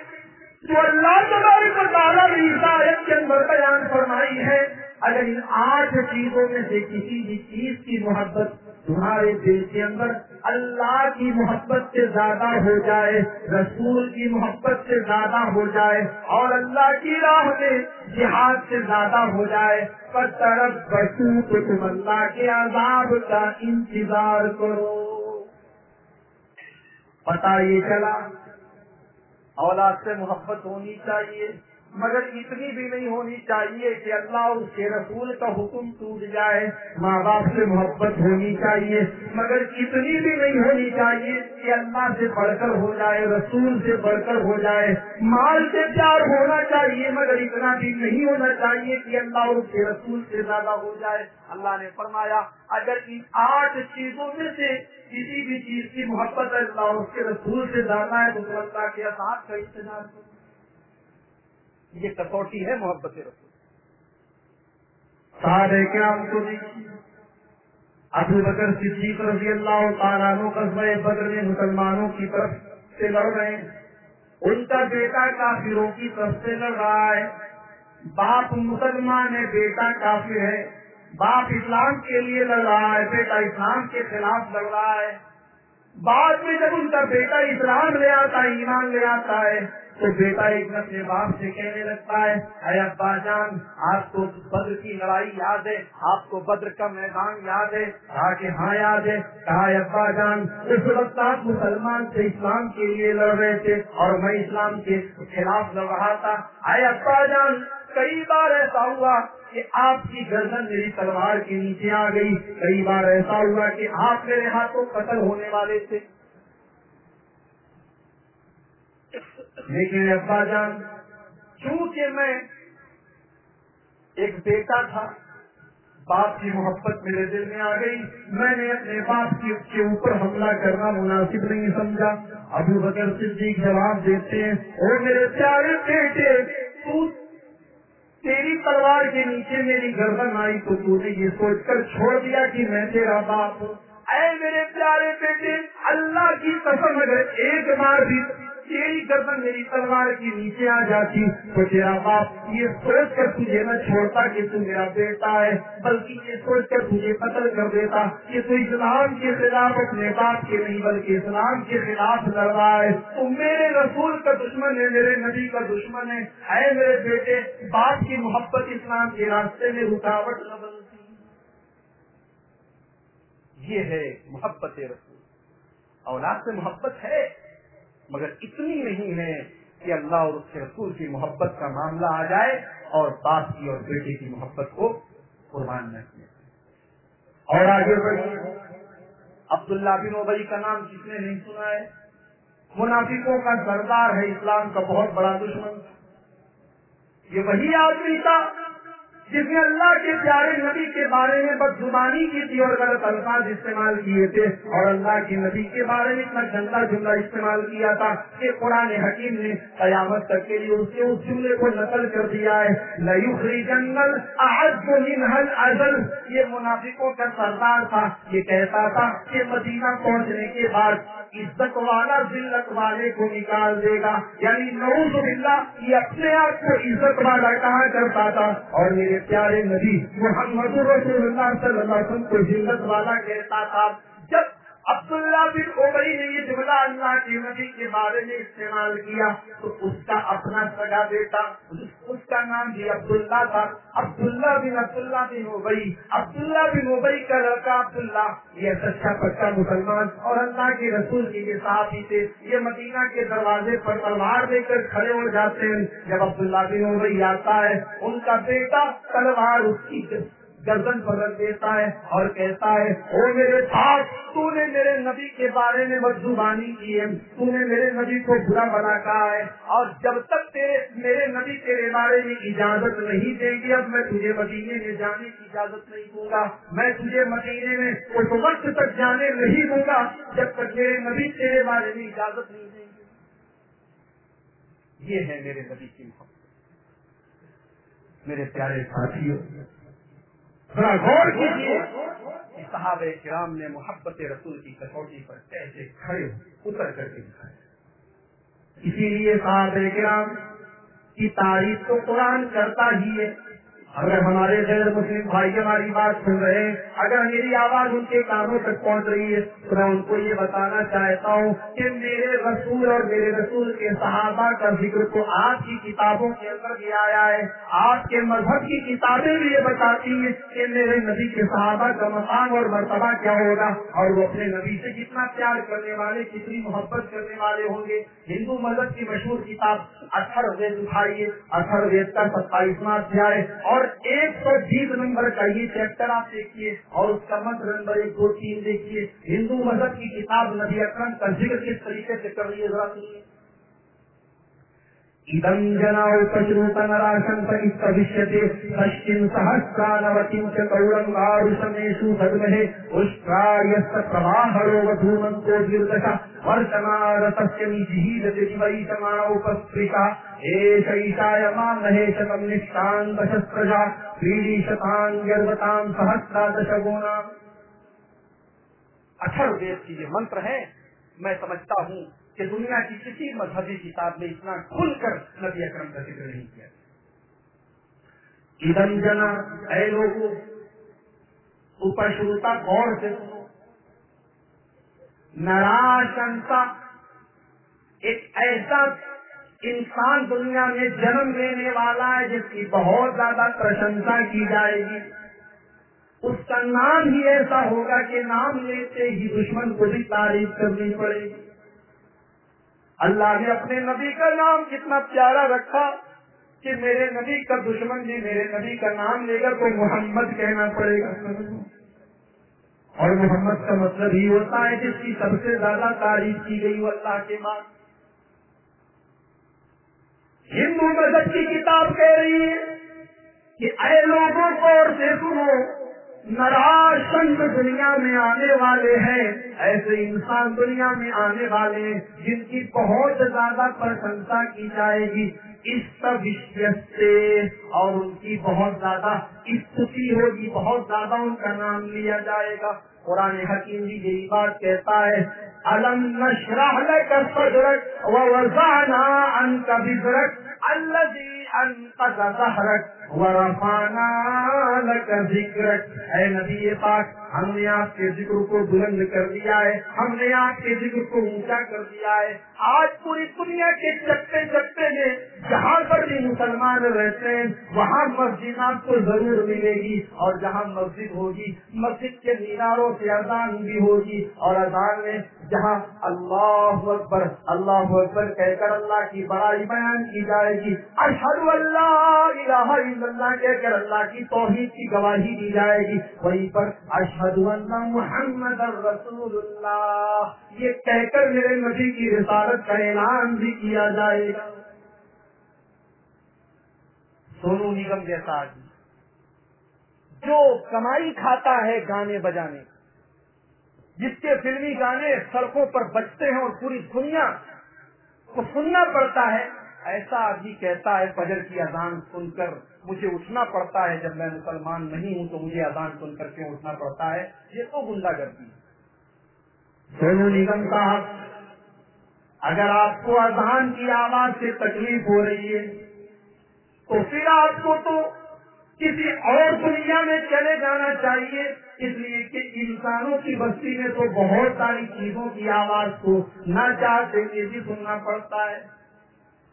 Speaker 1: جو اللہ تبارک تعالیٰ نے عیسائیت کے اندر بیان فرمائی ہے اگر ان آٹھ چیزوں میں سے کسی بھی چیز کی محبت تمہارے دل کے اندر اللہ کی محبت سے زیادہ ہو جائے، رسول کی محبت سے زیادہ ہو جائے اور اللہ کی راہ میں جہاد سے زیادہ ہو جائے۔ پر طرف بسو تو تم اللہ کے عذاب کا انتظار کرو۔ پتا یہ چلا، اولاد سے محبت ہونی چاہیے۔
Speaker 4: مگر اتنی بھی نہیں ہونی چاہیے کہ اللہ اور اس کے رسول کا حکم ٹوٹ جائے، ماں باپ سے محبت ہونی چاہیے۔ مگر اتنی بھی نہیں ہونی چاہیے کہ اللہ سے بڑھ کر ہو جائے، رسول سے بڑھ کر ہو جائے۔ مال سے پیار ہونا چاہیے، مگر اتنا بھی نہیں ہونا چاہیے کہ اللہ اور اس کے رسول سے زیادہ ہو جائے۔ اللہ نے فرمایا، اگر ان آٹھ چیزوں میں سے کسی بھی چیز کی محبت اللہ اور اس کے رسول سے زیادہ ہے، تو اللہ کے ساتھ کا انتظار کرو۔ یہ کسوٹی ہے محبت رسول۔
Speaker 1: سارے کرام کو ابو بکر صدیق رضی اللہ تعالیٰ قصبہ بدر میں مسلمانوں کی طرف سے لڑ رہے ہیں۔ ان کا بیٹا کافروں کی طرف سے لڑ رہا ہے۔ باپ مسلمان ہے، بیٹا کافر ہے۔ باپ اسلام کے لیے لڑ رہا ہے، بیٹا اسلام کے خلاف لڑ رہا ہے۔ بعد میں جب ان کا بیٹا اسلام لے آتا ہے، ایمان لے آتا ہے، تو بیٹا ایک اپنے باپ سے کہنے لگتا ہے، اے ابا جان، آپ کو بدر کی لڑائی یاد ہے، آپ کو بدر کا میدان یاد ہے۔ کہا کہ ہاں یاد ہے۔ کہا ابا جان، اس وقت آپ مسلمان سے اسلام کے لیے لڑ رہے تھے اور میں اسلام کے خلاف لڑ رہا تھا۔ اے ابا جان کئی بار ایسا ہوا کہ آپ کی گردن میری تلوار کے نیچے آ گئی۔ کئی بار ایسا ہوا کہ آپ میرے ہاتھوں قتل ہونے والے تھے۔ لیکن ابا جان، چونکہ میں ایک بیٹا تھا، باپ کی محبت میرے دل میں آ گئی۔ میں نے اپنے باپ کے اوپر حملہ کرنا مناسب نہیں سمجھا۔ ابو بکر صدیق جواب دیتے ہیں اور میرے پیارے بیٹے، تو تیری تلوار کے نیچے میری گردن آئی تو تو نے یہ سوچ کر چھوڑ دیا کہ میں تیرا باپ ہوں۔ اے میرے پیارے بیٹے، اللہ کی قسم اگر ایک بار بھی تیری گردن میری تلوار کے نیچے آ جاتی۔ تو تیرا باپ، یہ سوچ کر تجھے نہ چھوڑتا کہ تو میرا بیٹا ہے، بلکہ یہ سوچ کر تجھے قتل کر دیتا کہ تو اسلام کے خلاف اپنے باپ کے نہیں، بلکہ اسلام کے خلاف لڑ رہا ہے۔ تو میرے رسول کا دشمن ہے، میرے نبی کا دشمن ہے۔ اے میرے بیٹے، باپ کی محبت اسلام کے راستے میں رکاوٹ نہ بنتی۔ یہ ہے محبت رسول۔ اولاد سے محبت ہے۔ مگر اتنی نہیں ہے کہ اللہ اور اس کے رسول کی محبت کا معاملہ آ جائے اور باپ کی اور بیٹے کی محبت کو قربان نہ کیا اور آگے بڑھیے۔ عبداللہ بن اوبئی کا نام کس نے نہیں سنا ہے؟ منافقوں کا سردار ہے اسلام کا بہت بڑا دشمن۔ یہ وہی آدمی تھا جس نے اللہ کے پیارے نبی کے بارے میں بد زبانی کی تھی اور غلط الفاظ استعمال کیے تھے اور اللہ کے نبی کے بارے میں اتنا گندا جملہ استعمال کیا تھا کہ قرآن حکیم نے قیامت تک کے لیے اس کے اس جملے کو نقل کر دیا ہے۔ لئی جنگل ازل یہ منافقوں کا سردار تھا۔ یہ کہتا تھا کہ مدینہ پہنچنے کے بعد عزت والا ذلت والے کو نکال دے گا۔ یعنی نوز باللہ، یہ اپنے آپ کو عزت والا کہا کرتا تھا؟ اور میرے پیارے نبی محمد رسول اللہ صلی اللہ علیہ وسلم کو عزت والا کہتا تھا، جب عبداللہ بن اوبئی نے یہ جملہ اللہ کے نبی کے بارے میں استعمال کیا تو اس کا اپنا سگا بیٹا، اس کا نام بھی عبداللہ تھا۔ عبداللہ بن عبداللہ بن اوبئی عبداللہ بن اوبئی کا لڑکا عبداللہ۔ یہ سچا پچا مسلمان اور اللہ کے رسول کے یہ صحافی تھے۔ یہ مدینہ کے دروازے پر تلوار دے کر کھڑے ہو جاتے ہیں۔ جب عبداللہ بن اوبئی آتا ہے، ان کا بیٹا تلوار اس کی گردن پر رکھ دیتا ہے اور کہتا ہے، او میرے باپ تو نے میرے نبی کے بارے میں مزدوبانی کی ہے تو نے میرے نبی کو برا بنا کہا ہے اور جب تک تیرے، میرے نبی تیرے بارے میں اجازت نہیں دیں گی، اب میں تجھے مدینے میں جانے کی اجازت نہیں دوں گا، میں تجھے مدینے میں اس وقت تک جانے نہیں دوں گا جب تک میرے نبی تیرے بارے میں اجازت نہیں دیں گے یہ ہے میرے نبی کی محبت۔ میرے پیارے ساتھیوں ذرا غور کیجیے صحابہ کرام نے محبت رسول کی کسوٹی پر کیسے کھڑے اتر کر کے دکھایا۔ اسی لیے صحابہ کرام کی تعریف تو قرآن کرتا ہی ہے۔ اگر ہمارے غیر مسلم بھائی، ہماری بات سن رہے ہیں۔ اگر میری آواز ان کے کانوں تک پہنچ رہی ہے تو میں ان کو یہ بتانا چاہتا ہوں کہ میرے رسول اور میرے رسول کے صحابہ کا ذکر تو آپ کی کتابوں کے اندر بھی آیا ہے۔ آپ کے مذہب کی کتابیں بھی یہ بتاتی ہیں کہ میرے نبی کے صحابہ کا مقام اور مرتبہ کیا ہوگا اور وہ اپنے نبی سے کتنا پیار کرنے والے، کتنی محبت کرنے والے ہوں گے۔ ہندو مذہب کی مشہور کتاب اٹھر وید اٹھائیے اٹھر وید کا ستائیسواں اور اور ایک سو بیس نمبر کا یہ چیپٹر آپ دیکھیے اور اس کا منتر نمبر ایک، دو، تین دیکھیے۔ ہندو مذہب کی کتاب نبی اکرم کا ذکر کس طریقے سے کر رہی ہے ذرا سنیے۔ چوتن روشتے کچھ سہسار سگے مشکر پرواہوگ دھومن مرچ نت سے نیچے شا سجا شتا گروتا سہستا دش گونا اچھو منت ہے میں سمجھتا ہوں کہ دنیا کی کسی مذہبی کتاب میں اتنا کھل کر نبی اکرم کا ذکر نہیں کیا۔ ادم جنا، اے لوگوں اوپر شروع غور سے؟ ناراض انسا ایک ایسا انسان دنیا میں جنم لینے والا ہے جس کی بہت زیادہ پرشنسا کی جائے گی۔ اس کا نام ہی ایسا ہوگا کہ نام لیتے ہی دشمن کو بھی تعریف کرنی پڑے گی۔ اللہ نے اپنے نبی کا نام کتنا پیارا رکھا کہ میرے نبی کا دشمن بھی میرے نبی کا نام لے کر کوئی محمد کہنا پڑے گا۔ اور محمد کا مطلب ہی ہوتا ہے جس کی سب سے زیادہ تعریف کی گئی وہ اللہ کے بعد ہندو مذہب کی کتاب کہہ رہی ہے کہ اے لوگوں کو اور دیکھو۔ نراشن دنیا میں آنے والے ہیں، ایسے انسان دنیا میں آنے والے ہیں جن کی بہت زیادہ پرشنسا کی جائے گی۔ اس سب سے اور ان کی بہت زیادہ استفی ہوگی، بہت زیادہ ان کا نام لیا جائے گا۔ قرآن حکیم جی یہی بات کہتا ہے علم نشرح لك صدرك ورفانا لك ذکرک اے نبی پاک، ہم نے آپ کے ذکر کو بلند کر دیا ہے، ہم نے آپ کے ذکر کو اونچا کر دیا ہے۔ آج پوری دنیا کے چکے چکے میں جہاں پر بھی مسلمان رہتے ہیں، وہاں مسجد آپ کو ضرور ملے گی اور جہاں مسجد ہوگی، مسجد کے میناروں سے اذان بھی ہوگی۔ اور اذان میں جہاں اللہ اکبر اللہ اکبر کہہ کر اللہ کی بڑائی بیان کی جائے گی۔ اشہد اللہ الہ اللہ کہہ کر اللہ کی توحید کی گواہی دی جائے گی وہیں پر اشحد اللہ محمد الرسول اللہ یہ کہہ کر میرے نبی کی رسالت کا اعلان بھی کیا جائے گا۔ سونو نگم جیسا آدمی۔ جو کمائی کھاتا ہے گانے بجانے جس کے فلمی گانے سڑکوں پر بچتے ہیں اور پوری دنیا کو سننا پڑتا ہے، ایسا آدمی کہتا ہے پجر کی اذان سن کر مجھے اٹھنا پڑتا ہے جب میں مسلمان نہیں ہوں تو مجھے اذان سن کر کے اٹھنا پڑتا ہے۔ یہ تو گنڈا گردی جی۔ جی صاحب اگر آپ کو اذان کی آواز سے تکلیف ہو رہی ہے تو پھر آپ کو تو کسی اور دنیا میں چلے جانا چاہیے۔ اس لیے کہ انسانوں کی بستی میں تو بہت ساری چیزوں کی آواز کو نہ چاہتے یہ بھی سننا پڑتا ہے۔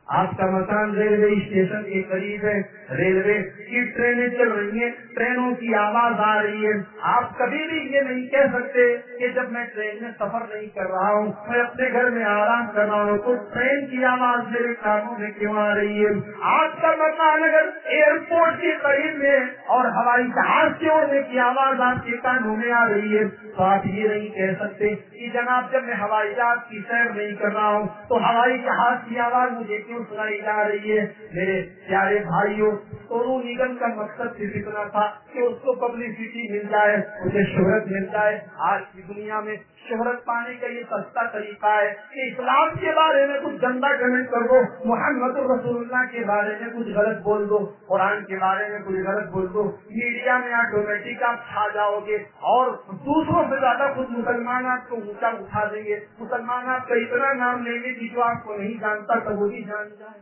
Speaker 1: آپ کا مکان ریلوے اسٹیشن کے قریب ہے۔ ریلوے کی ٹرینیں چل رہی ہیں۔ ٹرینوں کی آواز آ رہی ہے۔ آپ کبھی بھی یہ نہیں کہہ سکتے کہ جب میں ٹرین میں سفر نہیں کر رہا ہوں، میں اپنے گھر میں آرام کر رہا ہوں تو ٹرین کی آواز میرے کانوں میں کیوں آ رہی ہے؟ آپ کا مکان اگر ایئرپورٹ کے قریب میں اور ہوائی جہاز کے اڑنے کی آواز آپ کے کانوں میں آ رہی ہے، تو آپ یہ نہیں کہہ سکتے کہ جناب جب میں ہوائی جہاز کی سیر نہیں کر رہا ہوں تو ہوائی جہاز کی آواز مجھے کیوں کیوں سنائی جا رہی ہے۔ میرے پیارے بھائیوں، سونو نگم کا مقصد صرف اتنا تھا کہ اس کو پبلسٹی مل جائے، اسے شہرت مل جائے۔ آج کی دنیا میں شہرت پانے کا یہ سستا طریقہ ہے کہ اسلام کے بارے میں کچھ گندا کمنٹ کر دو، محمد رسول اللہ کے بارے میں کچھ غلط بول دو، قرآن کے بارے میں کچھ غلط بول دو میڈیا میں آٹومیٹک آپ چھا جاؤ گے اور دوسروں سے زیادہ خود مسلمان آپ کو اونچا اٹھا دیں گے۔ مسلمان آپ کا اتنا نام لیں گے کہ جو آپ کو نہیں جانتا تو وہ بھی جان جائے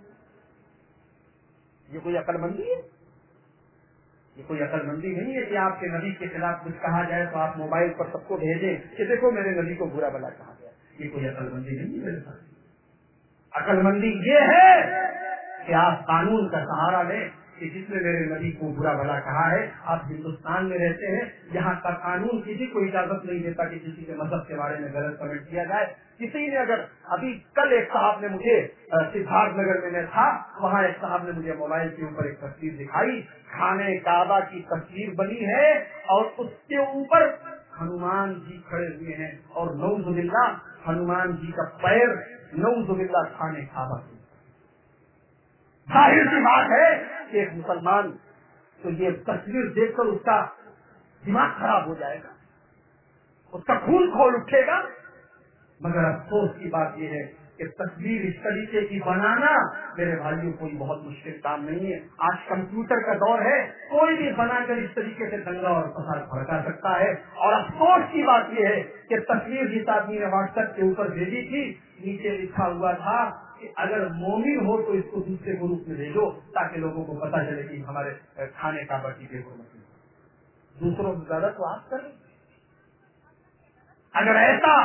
Speaker 1: یہ کوئی عقل مندی ہے؟ یہ کوئی عقل بندی نہیں ہے کہ آپ کے نبی کے خلاف کچھ کہا جائے تو آپ موبائل پر سب کو بھیجیں کہ دیکھو میرے نبی کو برا بلا کہا گیا۔ یہ کوئی عقل مندی نہیں ہے میرے ساتھ۔ عقل مندی یہ ہے کہ آپ قانون کا سہارا لیں۔ کہ جس نے میرے نبی کو برا بلا کہا ہے، آپ ہندوستان میں رہتے ہیں جہاں کا قانون کسی کو اجازت نہیں دیتا کہ کسی کے مذہب کے بارے میں غلط کمنٹ کیا جائے۔ کسی نے اگر ابھی کل ایک صاحب نے مجھے سدھارتھ نگر میں میں تھا، وہاں ایک صاحب نے مجھے موبائل کے اوپر ایک تصویر دکھائی۔ کھانے کعبہ کی تصویر بنی ہے اور اس کے اوپر ہنومان جی کھڑے ہوئے ہیں اور نوز باللہ، ہنومان جی کا پیر نوز باللہ کھانے کعبہ کی ظاہر سی بات ہے کہ ایک مسلمان تو یہ تصویر دیکھ کر اس کا دماغ خراب ہو جائے گا۔ اس کا خون کھول اٹھے گا۔ مگر افسوس کی بات یہ ہے کہ تصویر اس طریقے کی بنانا میرے بھائیوں کوئی بہت مشکل کام نہیں ہے۔ آج کمپیوٹر کا دور ہے۔ کوئی بھی بنا کر اس طریقے سے دنگا اور فساد بھڑکا سکتا ہے۔ اور افسوس کی بات یہ ہے کہ تصویر جس آدمی نے واٹس ایپ کے اوپر بھیجی تھی، نیچے لکھا ہوا تھا کہ اگر مومن ہو تو اس کو دوسرے گروپ میں بھیجو تاکہ لوگوں کو پتا چلے کہ ہمارے کھانے کا بٹی کے دوسروں سے زیادہ تو آپ کریں۔ اگر ایسا،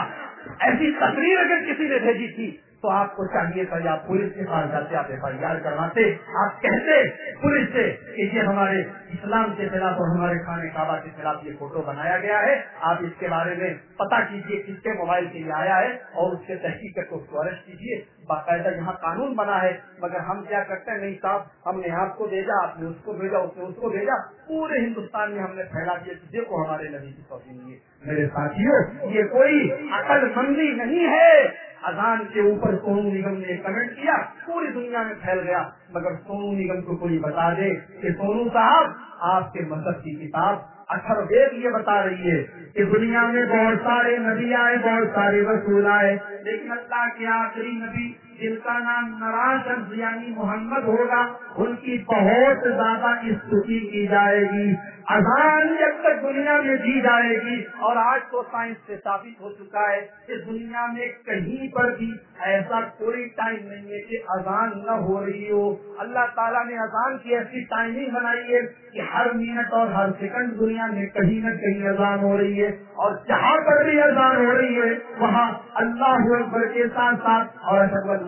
Speaker 1: ایسی تصویر اگر کسی نے بھیجی تھی تو آپ کو چاہیے تھا آپ پولیس کے پاس جاتے، آپ ایف آئی آر کرواتے۔ آپ کہتے پولیس سے کہ یہ ہمارے اسلام کے خلاف اور ہمارے خانے کعبہ کے خلاف یہ فوٹو بنایا گیا ہے۔ آپ اس کے بارے میں پتا کیجیے کس کے موبائل کے لیے آیا ہے اور اس کے تحقیق کر کے اس کو ارسٹ کیجیے باقاعدہ یہاں قانون بنا ہے، مگر ہم کیا کرتے ہیں؟ نہیں صاحب، ہم نے آپ کو بھیجا، آپ نے اس کو بھیجا، اس نے اس کو بھیجا۔ پورے ہندوستان میں ہم نے پھیلا دیا کہ دیکھو ہمارے نبی کی توسیع ہے۔ میرے ساتھیوں یہ کوئی عقل مندی نہیں ہے۔ اذان کے اوپر سونو نگم نے کمنٹ کیا، پوری دنیا میں پھیل گیا، مگر سونو نگم کو کوئی بتا دے کہ سونو صاحب، آپ کے مذہب کی کتاب اثر ویب یہ بتا رہی ہے کہ دنیا میں بہت سارے نبی آئے، بہت سارے رسول آئے، لیکن اللہ کے آخری نبی جن کا نام نراج یعنی محمد ہوگا، ان کی بہت زیادہ استعمال کی جائے گی۔ اذان جب تک دنیا میں دی جائے گی، اور آج تو سائنس سے ثابت ہو چکا ہے کہ دنیا میں کہیں پر بھی ایسا کوئی ٹائم نہیں ہے کہ اذان نہ ہو رہی ہو۔ اللہ تعالیٰ نے اذان کی ایسی ٹائمنگ بنائی ہے کہ ہر منٹ اور ہر سیکنڈ دنیا میں کہیں نہ کہیں اذان ہو رہی ہے، اور جہاں پر بھی اذان ہو رہی ہے، وہاں اللہ اکبر کے ساتھ ساتھ اور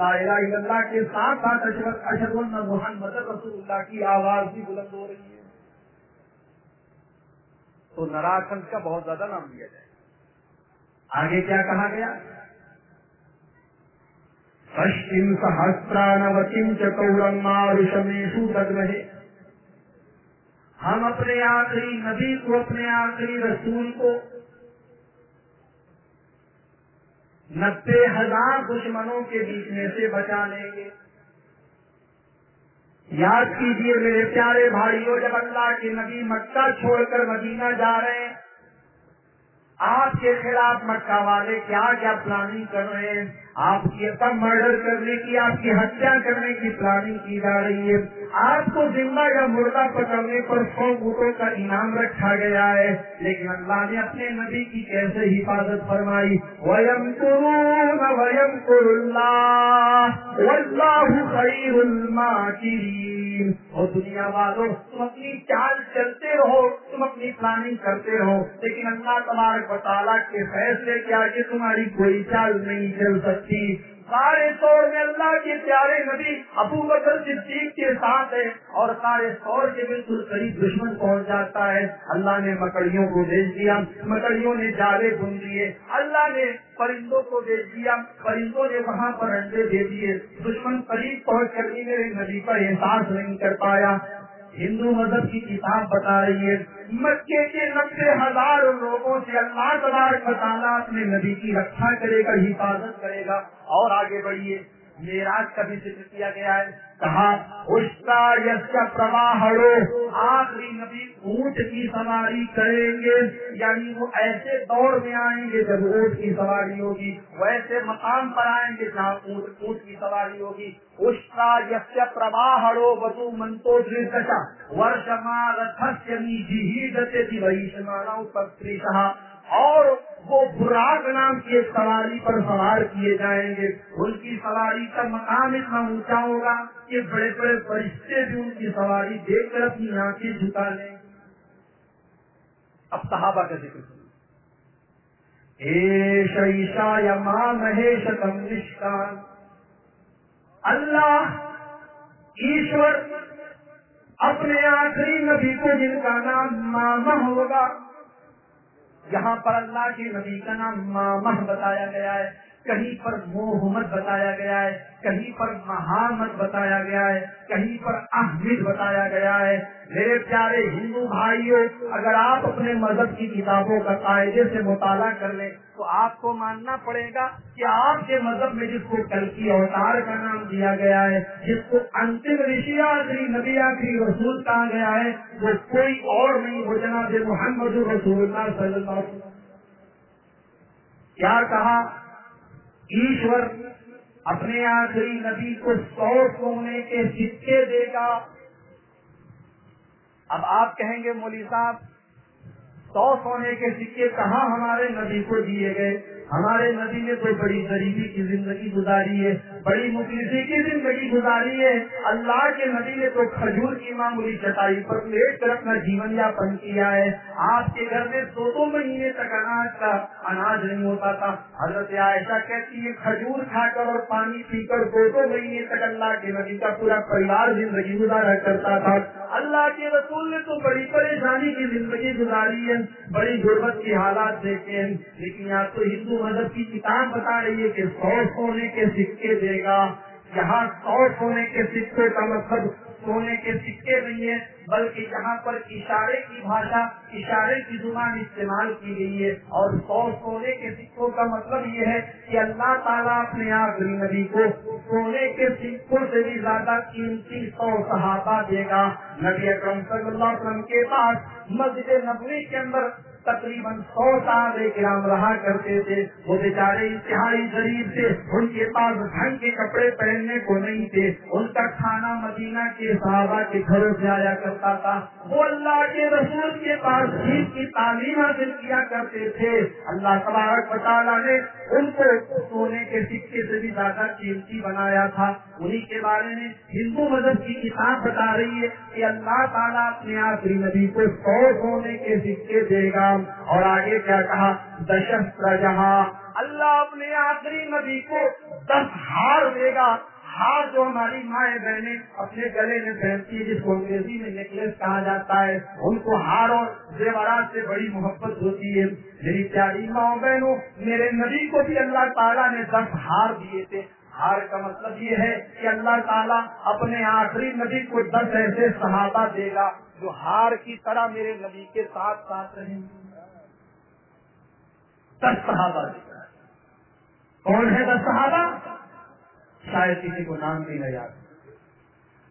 Speaker 1: اللہ اللہ کے ساتھ ساتھ اشد اللہ محمد رسول اللہ کی آواز بھی بلند ہو رہی ہے۔ تو نراکھنڈ کا بہت زیادہ نام لیا جائے۔ آگے کیا کہا گیا؟ پشچم سہسرانوتیم چکورم مارشمیشو رہے ہم اپنے آخری نبی کو، اپنے آخری رسول کو نبے ہزار دشمنوں کے بیچ میں سے بچا لیں گے۔ یاد کیجیے میرے پیارے بھائیوں جب اللہ کے نبی مکہ چھوڑ کر مدینہ جا رہے ہیں آپ کے خلاف مکہ والے کیا کیا پلاننگ کر رہے ہیں؟ آپ کی کم مرڈر کرنے کی، آپ کی ہتیا کرنے کی پلاننگ کی جا رہی ہے۔ آپ کو زندہ یا مردہ پکڑنے پر سو بوٹوں کا انعام رکھا گیا ہے۔ لیکن اللہ نے اپنے نبی کی کیسے حفاظت فرمائی؟ ویم قرون ویم اللہ خیر الماکرین اور دنیا والوں تم اپنی چال چلتے رہو، تم اپنی پلاننگ کرتے رہو، لیکن اللہ تبارک و تعالیٰ کے فیصلے کے آگے تمہاری کوئی چال نہیں چل سکتی۔ سارے طور میں اللہ کے پیارے نبی ابو بکر صدیق کے ساتھ ہے اور سارے طور کے بالکل قریب دشمن پہنچ جاتا ہے۔ اللہ نے مکڑیوں کو بھیج دیا، مکڑیوں نے جالے بن دیے اللہ نے پرندوں کو بھیج دیا، پرندوں نے وہاں پر انڈے دے دیے۔ دشمن قریب پہنچ کر بھی میرے نبی کا احساس نہیں کر پایا۔ ہندو مذہب کی کتاب بتا رہی ہے، مکے کے نبے ہزار لوگوں سے اللہ تبارک تعالیٰ اپنے نبی کی رکھا کرے گا، حفاظت کرے گا، اور آگے بڑھیے۔ میراج کا بھی ذکر کیا گیا ہے۔ کہا یش کا پرواہڑو، آخری نبی اونٹ کی سواری کریں گے۔ یعنی وہ ایسے دور میں آئیں گے جب اونٹ کی سواری ہوگی۔ ویسے مقام پر آئیں گے جہاں اونٹ اونٹ کی سواری ہوگی۔ اشکا یش پرواہڑو وزو منتو دشا ورشما رتھمی جی ہی جتے تھی وہی شمانا کہا اور وہ براغ نام کی سواری پر سوار کیے جائیں گے۔ ان کی سواری کا مقام اتنا اونچا ہوگا کہ بڑے بڑے فرشتے بھی ان کی سواری دیکھ کر اپنی آنکھیں جھکا لیں۔ اب صحابہ کا ذکر سنو ایش ایشا یا ماں مہیش تم نشکان۔ اللہ ایشور اپنے آخری نبی کو جن کا نام ماما ہوگا یہاں پر اللہ کے نبی کا نام ماما بتایا گیا ہے۔ کہیں پر محمد بتایا گیا ہے، کہیں پر محمد بتایا گیا ہے، کہیں پر احمد بتایا گیا ہے۔ میرے پیارے ہندو بھائیوں اگر آپ اپنے مذہب کی کتابوں کا قاعدے سے مطالعہ کر لیں، تو آپ کو ماننا پڑے گا کہ آپ کے مذہب میں جس کو کل کی اوتار کا نام دیا گیا ہے، جس کو انتم رشی آخری نبی آخری رسول کہا گیا ہے، وہ کوئی اور نہیں، وہ جناب محمد رسول اللہ صلی اللہ علیہ وسلم۔ کیا کہا ایشور اپنے آخری نبی کو سو سونے کے سکے دے گا۔ اب آپ کہیں گے، مولوی صاحب، سو سونے کے سکے کہاں ہمارے نبی کو دیے گئے؟ ہمارے نبی نے کوئی بڑی غریبی کی زندگی گزاری ہے۔ بڑی مفلسی کی زندگی گزاری ہے۔ اللہ کے نبی نے تو کھجور کی معمولی چٹائی پر لیٹ کر اپنا جیون یاپن کیا ہے۔ آپ کے گھر میں دو دو مہینے تک اناج کا اناج نہیں ہوتا تھا۔ حضرت عائشہ کہتی ہے کھجور کھا کر اور پانی پی کر دو دو مہینے تک اللہ کے نبی کا پورا پریوار زندگی گزارا کرتا تھا۔ اللہ کے رسول نے تو بڑی پریشانی کی زندگی گزاری ہے۔ بڑی غربت کی حالات دیکھے ہیں۔ لیکن یہاں تو ہندو مذہب کی کتاب بتا رہی ہے کہ سو سونے کے سکے دے گا۔ یہاں سو سونے کے سکے کا مطلب سونے کے سکے نہیں ہے، بلکہ یہاں پر اشارے کی بھاشا، اشارے کی زبان استعمال کی گئی ہے۔ اور سو سونے کے سکوں کا مطلب یہ ہے کہ اللہ تعالیٰ اپنے آخری نبی کو سونے کے سکوں سے بھی زیادہ قیمتی سو صحابہ دے گا۔ نبی اکرم صلی اللہ علیہ وسلم کے پاس مسجد نبوی کے اندر تقریباً سو سال کرام رہا کرتے تھے۔ وہ بیچارے انتہائی غریب تھے۔ ان کے پاس ڈھنگ کے کپڑے پہننے کو نہیں تھے۔ ان کا کھانا مدینہ کے صحابہ کے گھروں سے آیا کرتا تھا۔ وہ اللہ کے رسول کے پاس چیز کی تعلیم حاصل کیا کرتے تھے۔ اللہ تبارک تعالیٰ نے ان کو سونے کے سکے سے بھی زیادہ قیمتی بنایا تھا۔ انہیں کے بارے میں ہندو مذہب کی کتاب بتا رہی ہے کہ اللہ تعالیٰ اپنے آخری نبی کو سو سونے کے سکے دے گا۔ اور آگے کیا کہا؟ دشستر جہاں اللہ اپنے آخری نبی کو دس ہار دے گا۔ ہار جو ہماری مائیں بہنیں اپنے گلے میں پہنتی ہے جس کو انگریزی میں نیکلس کہا جاتا ہے، ان کو ہار اور زیورات سے بڑی محبت ہوتی ہے۔ میری پیاری ماں بہنوں، میرے نبی کو بھی اللہ تعالیٰ نے دس ہار دیے تھے۔ ہار کا مطلب یہ ہے کہ اللہ تعالیٰ اپنے آخری نبی کو دس ایسے صحابہ دے گا جو ہار کی طرح میرے نبی کے ساتھ ساتھ رہیں۔ گے دس صحابہ دے ہے کون ہے دس صحابہ؟ شاید کسی کو نام بھی نہ یاد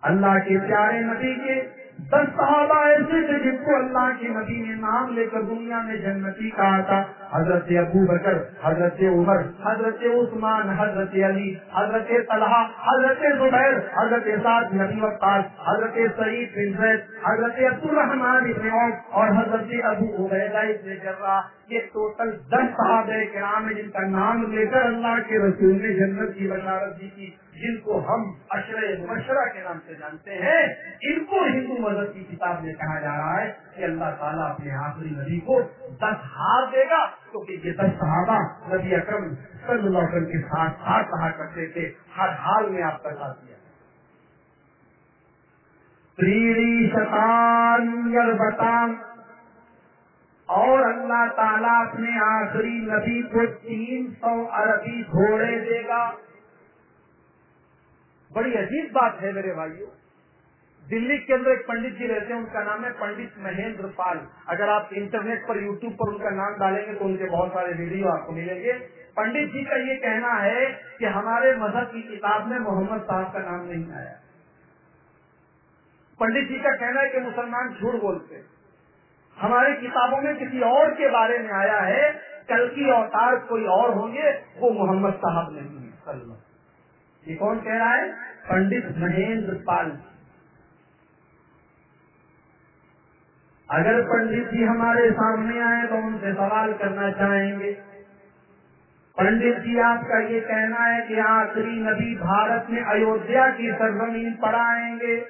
Speaker 1: اللہ کے پیارے نبی کے دس صحابہ ایسے تھے جن کو اللہ کے نبی نے نام لے کر دنیا میں جنتی کہا تھا۔ حضرت ابو بکر، حضرت عمر، حضرت عثمان، حضرت علی، حضرت طلحہ، حضرت زبیر، حضرت سعد نبی وقاص، حضرت سعید بن زید، حضرت عبد الرحمان ابن عوف اور حضرت ابو عبیدہ ابن جرہ یہ ٹوٹل دس صحابہ کرام ہیں جن کا نام لے کر اللہ کے رسول نے جنت کی بشارت دی تھی۔ جن کو ہم اشر مشرہ کے نام سے جانتے ہیں، ان کو ہندو مذہب کی کتاب میں کہا جا رہا ہے کہ اللہ تعالیٰ اپنے آخری نبی کو دس ہار دے گا کیونکہ یہ دس صحابہ نبی اکرم صلی اللہ علیہ وسلم کے ساتھ ہاتھ رہا کرتے تھے، ہر حال میں آپ کا ساتھ دیا۔ شتان اور اللہ تعالیٰ اپنے آخری نبی کو تین سو عربی گھوڑے دے گا۔ بڑی عجیب بات ہے میرے بھائیوں دلی کے اندر ایک پنڈت جی رہتے ہیں، ان کا نام ہے پنڈت مہیندر پال۔ اگر آپ انٹرنیٹ پر یوٹیوب پر ان کا نام ڈالیں گے تو ان کے بہت سارے ویڈیو آپ کو ملیں گے۔ پنڈت جی کا یہ کہنا ہے کہ ہمارے مذہب کی کتاب میں محمد صاحب کا نام نہیں آیا۔ پنڈت جی کا کہنا ہے کہ مسلمان جھوٹ بولتے ہماری کتابوں میں کسی اور کے بارے میں آیا ہے، کل کی اوتار کوئی اور ہوں گے، وہ محمد صاحب نہیں ہے یہ کون کہہ رہا ہے؟ پنڈت مہیندر پال۔ اگر پنڈت جی ہمارے سامنے آئے تو ان سے سوال کرنا چاہیں گے۔ پنڈت جی آپ کا یہ کہنا ہے کہ آخری نبی بھارت میں ایودھیا کی سرزمین پر آئیں گے۔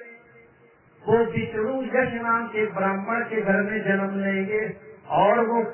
Speaker 1: وہ بچڑو یش نام کے براہمن کے گھر میں جنم لیں گے اور وہ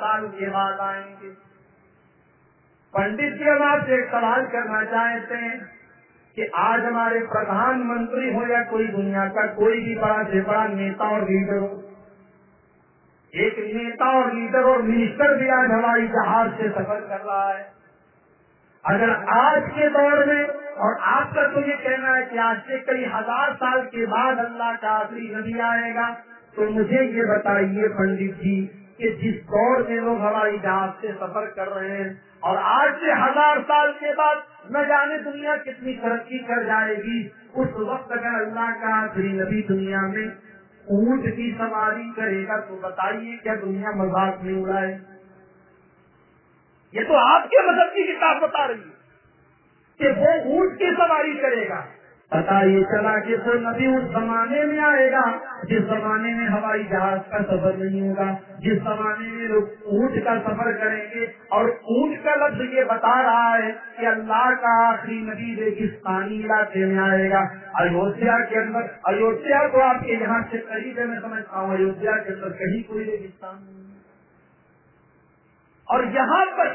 Speaker 1: سال کے بعد آئیں گے۔ پنڈت جی ہم آپ سے ایک سوال کرنا چاہتے ہیں کہ آج ہمارے پردھان منتری ہو یا کوئی دنیا کا کوئی بھی بڑا سے بڑا نیتا اور لیڈر ہو۔ ایک نیتا اور لیڈر اور منسٹر بھی آج ہماری جہاز سے سفر کر رہا ہے۔ اگر آج کے دور میں اور آپ کا تو یہ کہنا ہے کہ آج سے کئی ہزار سال کے بعد اللہ کا آخری نبی آئے گا تو مجھے یہ بتائیے پنڈت جی کہ جس دور میں لوگ ہوائی جہاز سے سفر کر رہے ہیں اور آج سے ہزار سال کے بعد نہ جانے دنیا کتنی ترقی کر جائے گی، اس وقت اگر اللہ کا آخری نبی دنیا میں اونٹ کی سواری کرے گا تو بتائیے کیا دنیا مذاق میں اڑائے؟ یہ تو آپ کے مذہب کی کتاب بتا رہی ہے کہ وہ اونٹ کی سواری کرے گا۔ پتا یہ چلا کہ وہ نبی اس زمانے میں آئے گا، جس زمانے میں ہوائی جہاز کا سفر نہیں ہوگا، جس زمانے میں لوگ اونٹ کا سفر کریں گے اور اونٹ کا لفظ یہ بتا رہا ہے کہ اللہ کا آخری نبی ریگستانی علاقے میں آئے گا۔ ایودھیا کے اندر، ایودھیا کو آپ کے یہاں سے قریب ہے، میں سمجھتا ہوں ایودھیا کے اندر کہیں کوئی ریگستان نہیں اور یہاں پر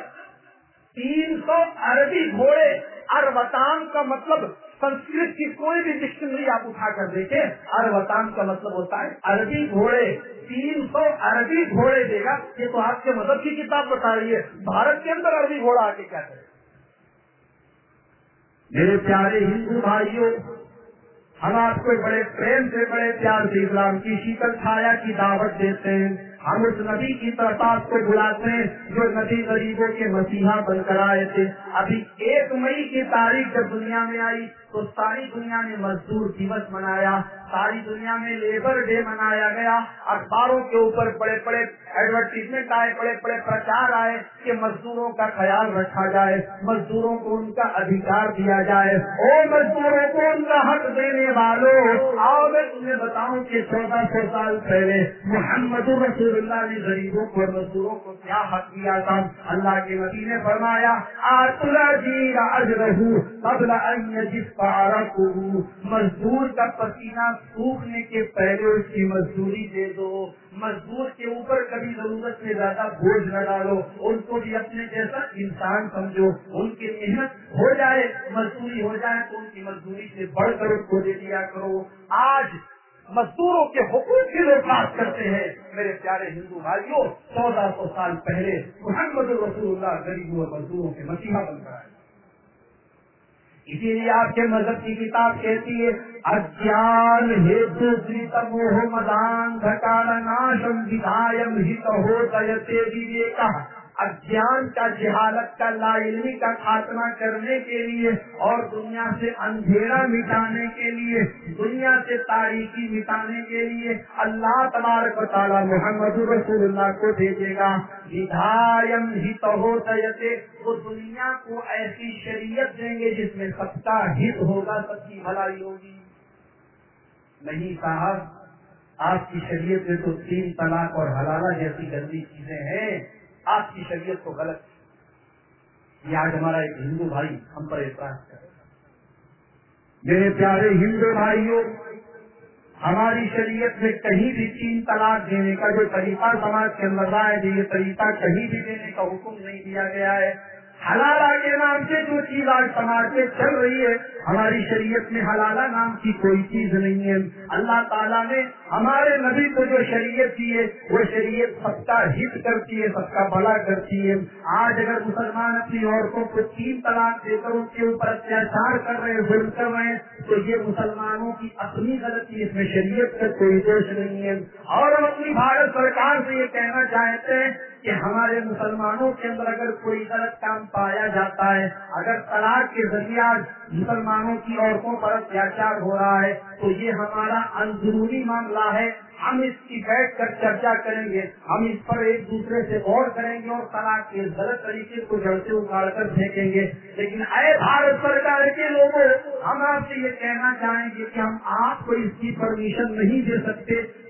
Speaker 1: تین سو عربی گھوڑے اربتان کا مطلب سنسکرت کی کوئی بھی ڈکشنری آپ اٹھا کر دیکھیں اربتان کا مطلب ہوتا ہے، عربی گھوڑے، تین سو عربی گھوڑے دے گا۔ یہ تو آپ کے مذہب کی کتاب بتا رہی ہے۔ بھارت کے اندر عربی گھوڑا آ کے کیا کرے؟ میرے پیارے ہندو بھائیوں، ہم آپ کو بڑے پریم سے بڑے پیار سے اسلام کی شیتل چھایا کی دعوت دیتے ہیں۔ ہم اس نبی کی طرف آپ کو بلاتے ہیں جو نبی غریبوں کے مسیحا بن کر آئے تھے۔ ابھی ایک مئی کی تاریخ جب دنیا میں آئی تو ساری دنیا نے مزدور دیوس منایا، ساری دنیا میں لیبر ڈے منایا گیا۔ اخباروں کے اوپر بڑے بڑے ایڈورٹیزمنٹ آئے بڑے بڑے پرچار آئے کہ مزدوروں کا خیال رکھا جائے، مزدوروں کو ان کا ادھیکار دیا جائے۔ اور مزدوروں کو ان کا حق دینے والوں آؤ میں تمہیں بتاؤں کہ چودہ سو سال پہلے محمد رسول اللہ نے غریبوں کو اور مزدوروں کو کیا حق دیا تھا؟ اللہ کے نبی نے فرمایا جس پارا کو مزدور کا پسینہ سوکھنے کے پہلے اس کی مزدوری دے دو. مزدور کے اوپر کبھی ضرورت سے زیادہ بوجھ نہ ڈالو. ان کو بھی اپنے جیسا انسان سمجھو. ان کی محنت ہو جائے، مزدوری ہو جائے تو ان کی مزدوری سے بڑھ کر اس کو دے دیا کرو. آج مزدوروں کے حقوق کی لوگ بات کرتے ہیں. میرے پیارے ہندو بھائیوں چودہ سو سال پہلے محمد رسول اللہ غریبوں اور مزدوروں کے مسیحا بن کر آئے. اسی لیے آپ کے مذہب کی کتاب کہتی ہے اجان ہیتو مدان گھٹانا ناشم ودایم ہت ہو گئے کہا اجان کا، جہالت کا، لا علمی کا خاتمہ کرنے کے لیے اور دنیا سے اندھیرا مٹانے کے لیے، دنیا سے تاریخی مٹانے کے لیے اللہ تبارک و تعالیٰ محمد رسول اللہ کو بھیجے گا۔ ودایم ہت ہو وہ دنیا کو ایسی شریعت دیں گے جس میں سب کا ہت ہوگا، سب کی بھلائی ہوگی۔ نہیں صاحب، آپ کی شریعت میں تو تین طلاق اور حلالہ جیسی گندی چیزیں ہیں۔ آپ کی شریعت کو غلط یہ آج ہمارا ایک ہندو بھائی ہم پر اعتراض کرے میرے پیارے ہندو بھائیوں، ہماری شریعت میں کہیں بھی تین طلاق دینے کا جو طریقہ سماج کے اندر ہے یہ طریقہ کہیں بھی دینے کا حکم نہیں دیا گیا ہے حلالہ کے نام سے جو چیز آج سماج میں چل رہی ہے، ہماری شریعت میں حلالہ نام کی کوئی چیز نہیں ہے۔ اللہ تعالیٰ نے ہمارے نبی کو جو شریعت دی ہے، وہ شریعت سب کا ہت کرتی ہے، سب کا بھلا کرتی ہے۔ آج اگر مسلمان اپنی عورتوں کو تین طلاق دے کر ان کے اوپر اتیاچار کر رہے ہیں، ظلم کر رہے ہیں، تو یہ مسلمانوں کی اپنی غلطی اس میں شریعت کا کوئی دوش نہیں ہے۔ اور ہم اپنی بھارت سرکار سے یہ کہنا چاہتے ہیں کہ ہمارے مسلمانوں کے اندر اگر کوئی غلط کام پایا جاتا ہے، اگر طلاق کے ذریعہ مسلمانوں کی عورتوں پر اتیاچار ہو رہا ہے، تو یہ ہمارا اندرونی معاملہ ہے۔ ہم اس کی بیٹھ کر چرچا کریں گے۔ ہم اس پر ایک دوسرے سے غور کریں گے اور طلاق کے غلط طریقے کو جڑ سے اگاڑ کر پھینکیں گے۔ لیکن اے بھارت سرکار کے لوگوں، ہم آپ سے یہ کہنا چاہیں گے کہ ہم آپ کو اس کی پرمیشن نہیں دے سکتے۔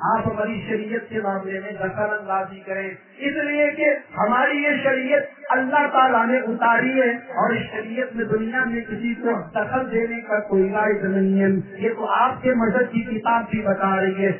Speaker 1: آپ ہماری شریعت کے معاملے میں دخل اندازی کریں۔ اس لیے کہ ہماری یہ شریعت اللہ تعالیٰ نے اتاری ہے اور اس شریعت میں دنیا میں کسی کو دخل دینے کا کوئی رائٹ نہیں ہے۔ یہ تو آپ کے مذہب کی کتاب بھی بتا رہی ہے۔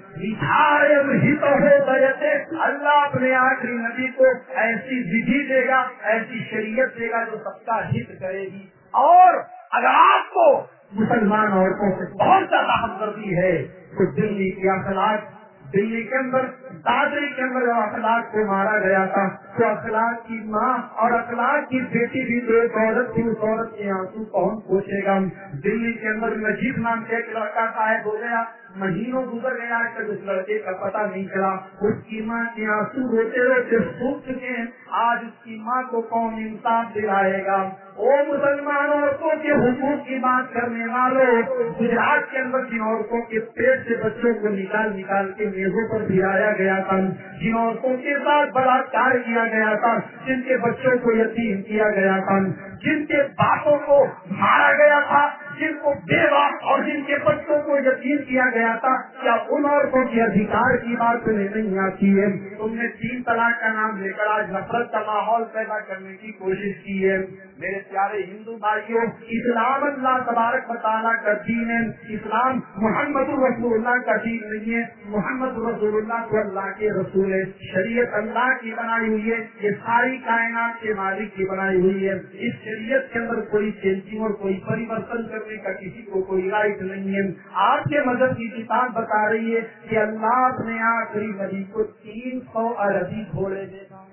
Speaker 1: اللہ اپنے آخری نبی کو ایسی ودھی دے گا، ایسی شریعت دے گا جو سب کا ہت کرے گی۔ اور اگر آپ کو مسلمان عورتوں سے بہت زیادہ ہمدردی ہے تو دلی کے اخلاق، دلی کے اندر، دادری کے اندر جب اخلاق کو مارا گیا تھا، تو اخلاق کی ماں اور اخلاق کی بیٹی بھی جو ایک عورت تھی، اس عورت کے آنسو کون پوچھے گا؟ دلی کے اندر نجیب نام کے ایک لڑکا صاحب ہو گیا مہینوں گزر گیا آج تک اس لڑکے کا پتہ نہیں چلا۔ اس کی ماں کے آنسو روتے روتے سوکھ چکے آج اس کی ماں کو کون انصاف دلائے گا؟ وہ مسلمان عورتوں کے حقوق کی بات کرنے والوں گجرات کے اندر جن عورتوں کے پیٹ سے بچوں کو نکال نکال کے میزوں پر گرایا گیا تھا، جن عورتوں کے ساتھ بلاکار کیا گیا تھا، جن کے بچوں کو یتیم کیا گیا تھا، جن کے باپوں کو مارا گیا تھا۔ جن کو بیوہ اور جن کے بچوں کو یقین کیا گیا تھا کیا ان عورتوں کے ادھیکار کی بات نہیں آتی ہے، تم نے تین طلاق کا نام لے کر آج نفرت کا ماحول پیدا کرنے کی کوشش کی ہے۔ میرے پیارے ہندو بھائیوں، اسلام اللہ تبارک مطالعہ کا دین ہے۔ اسلام محمد رسول اللہ کا دین نہیں ہے۔ محمد رسول اللہ کو اللہ کے رسول ہے۔ شریعت اللہ کی بنائی ہوئی ہے۔ یہ ساری کائنات کے مالک کی بنائی ہوئی ہے۔ اس شریعت کے اندر کوئی چینجنگ اور کوئی پریورتن کرنے کا کسی کو کوئی رائٹ نہیں ہے۔ آپ کے مذہب کی کتاب بتا رہی ہے کہ اللہ اپنے آخری نبی کو تین سو عربی گھوڑے دے گا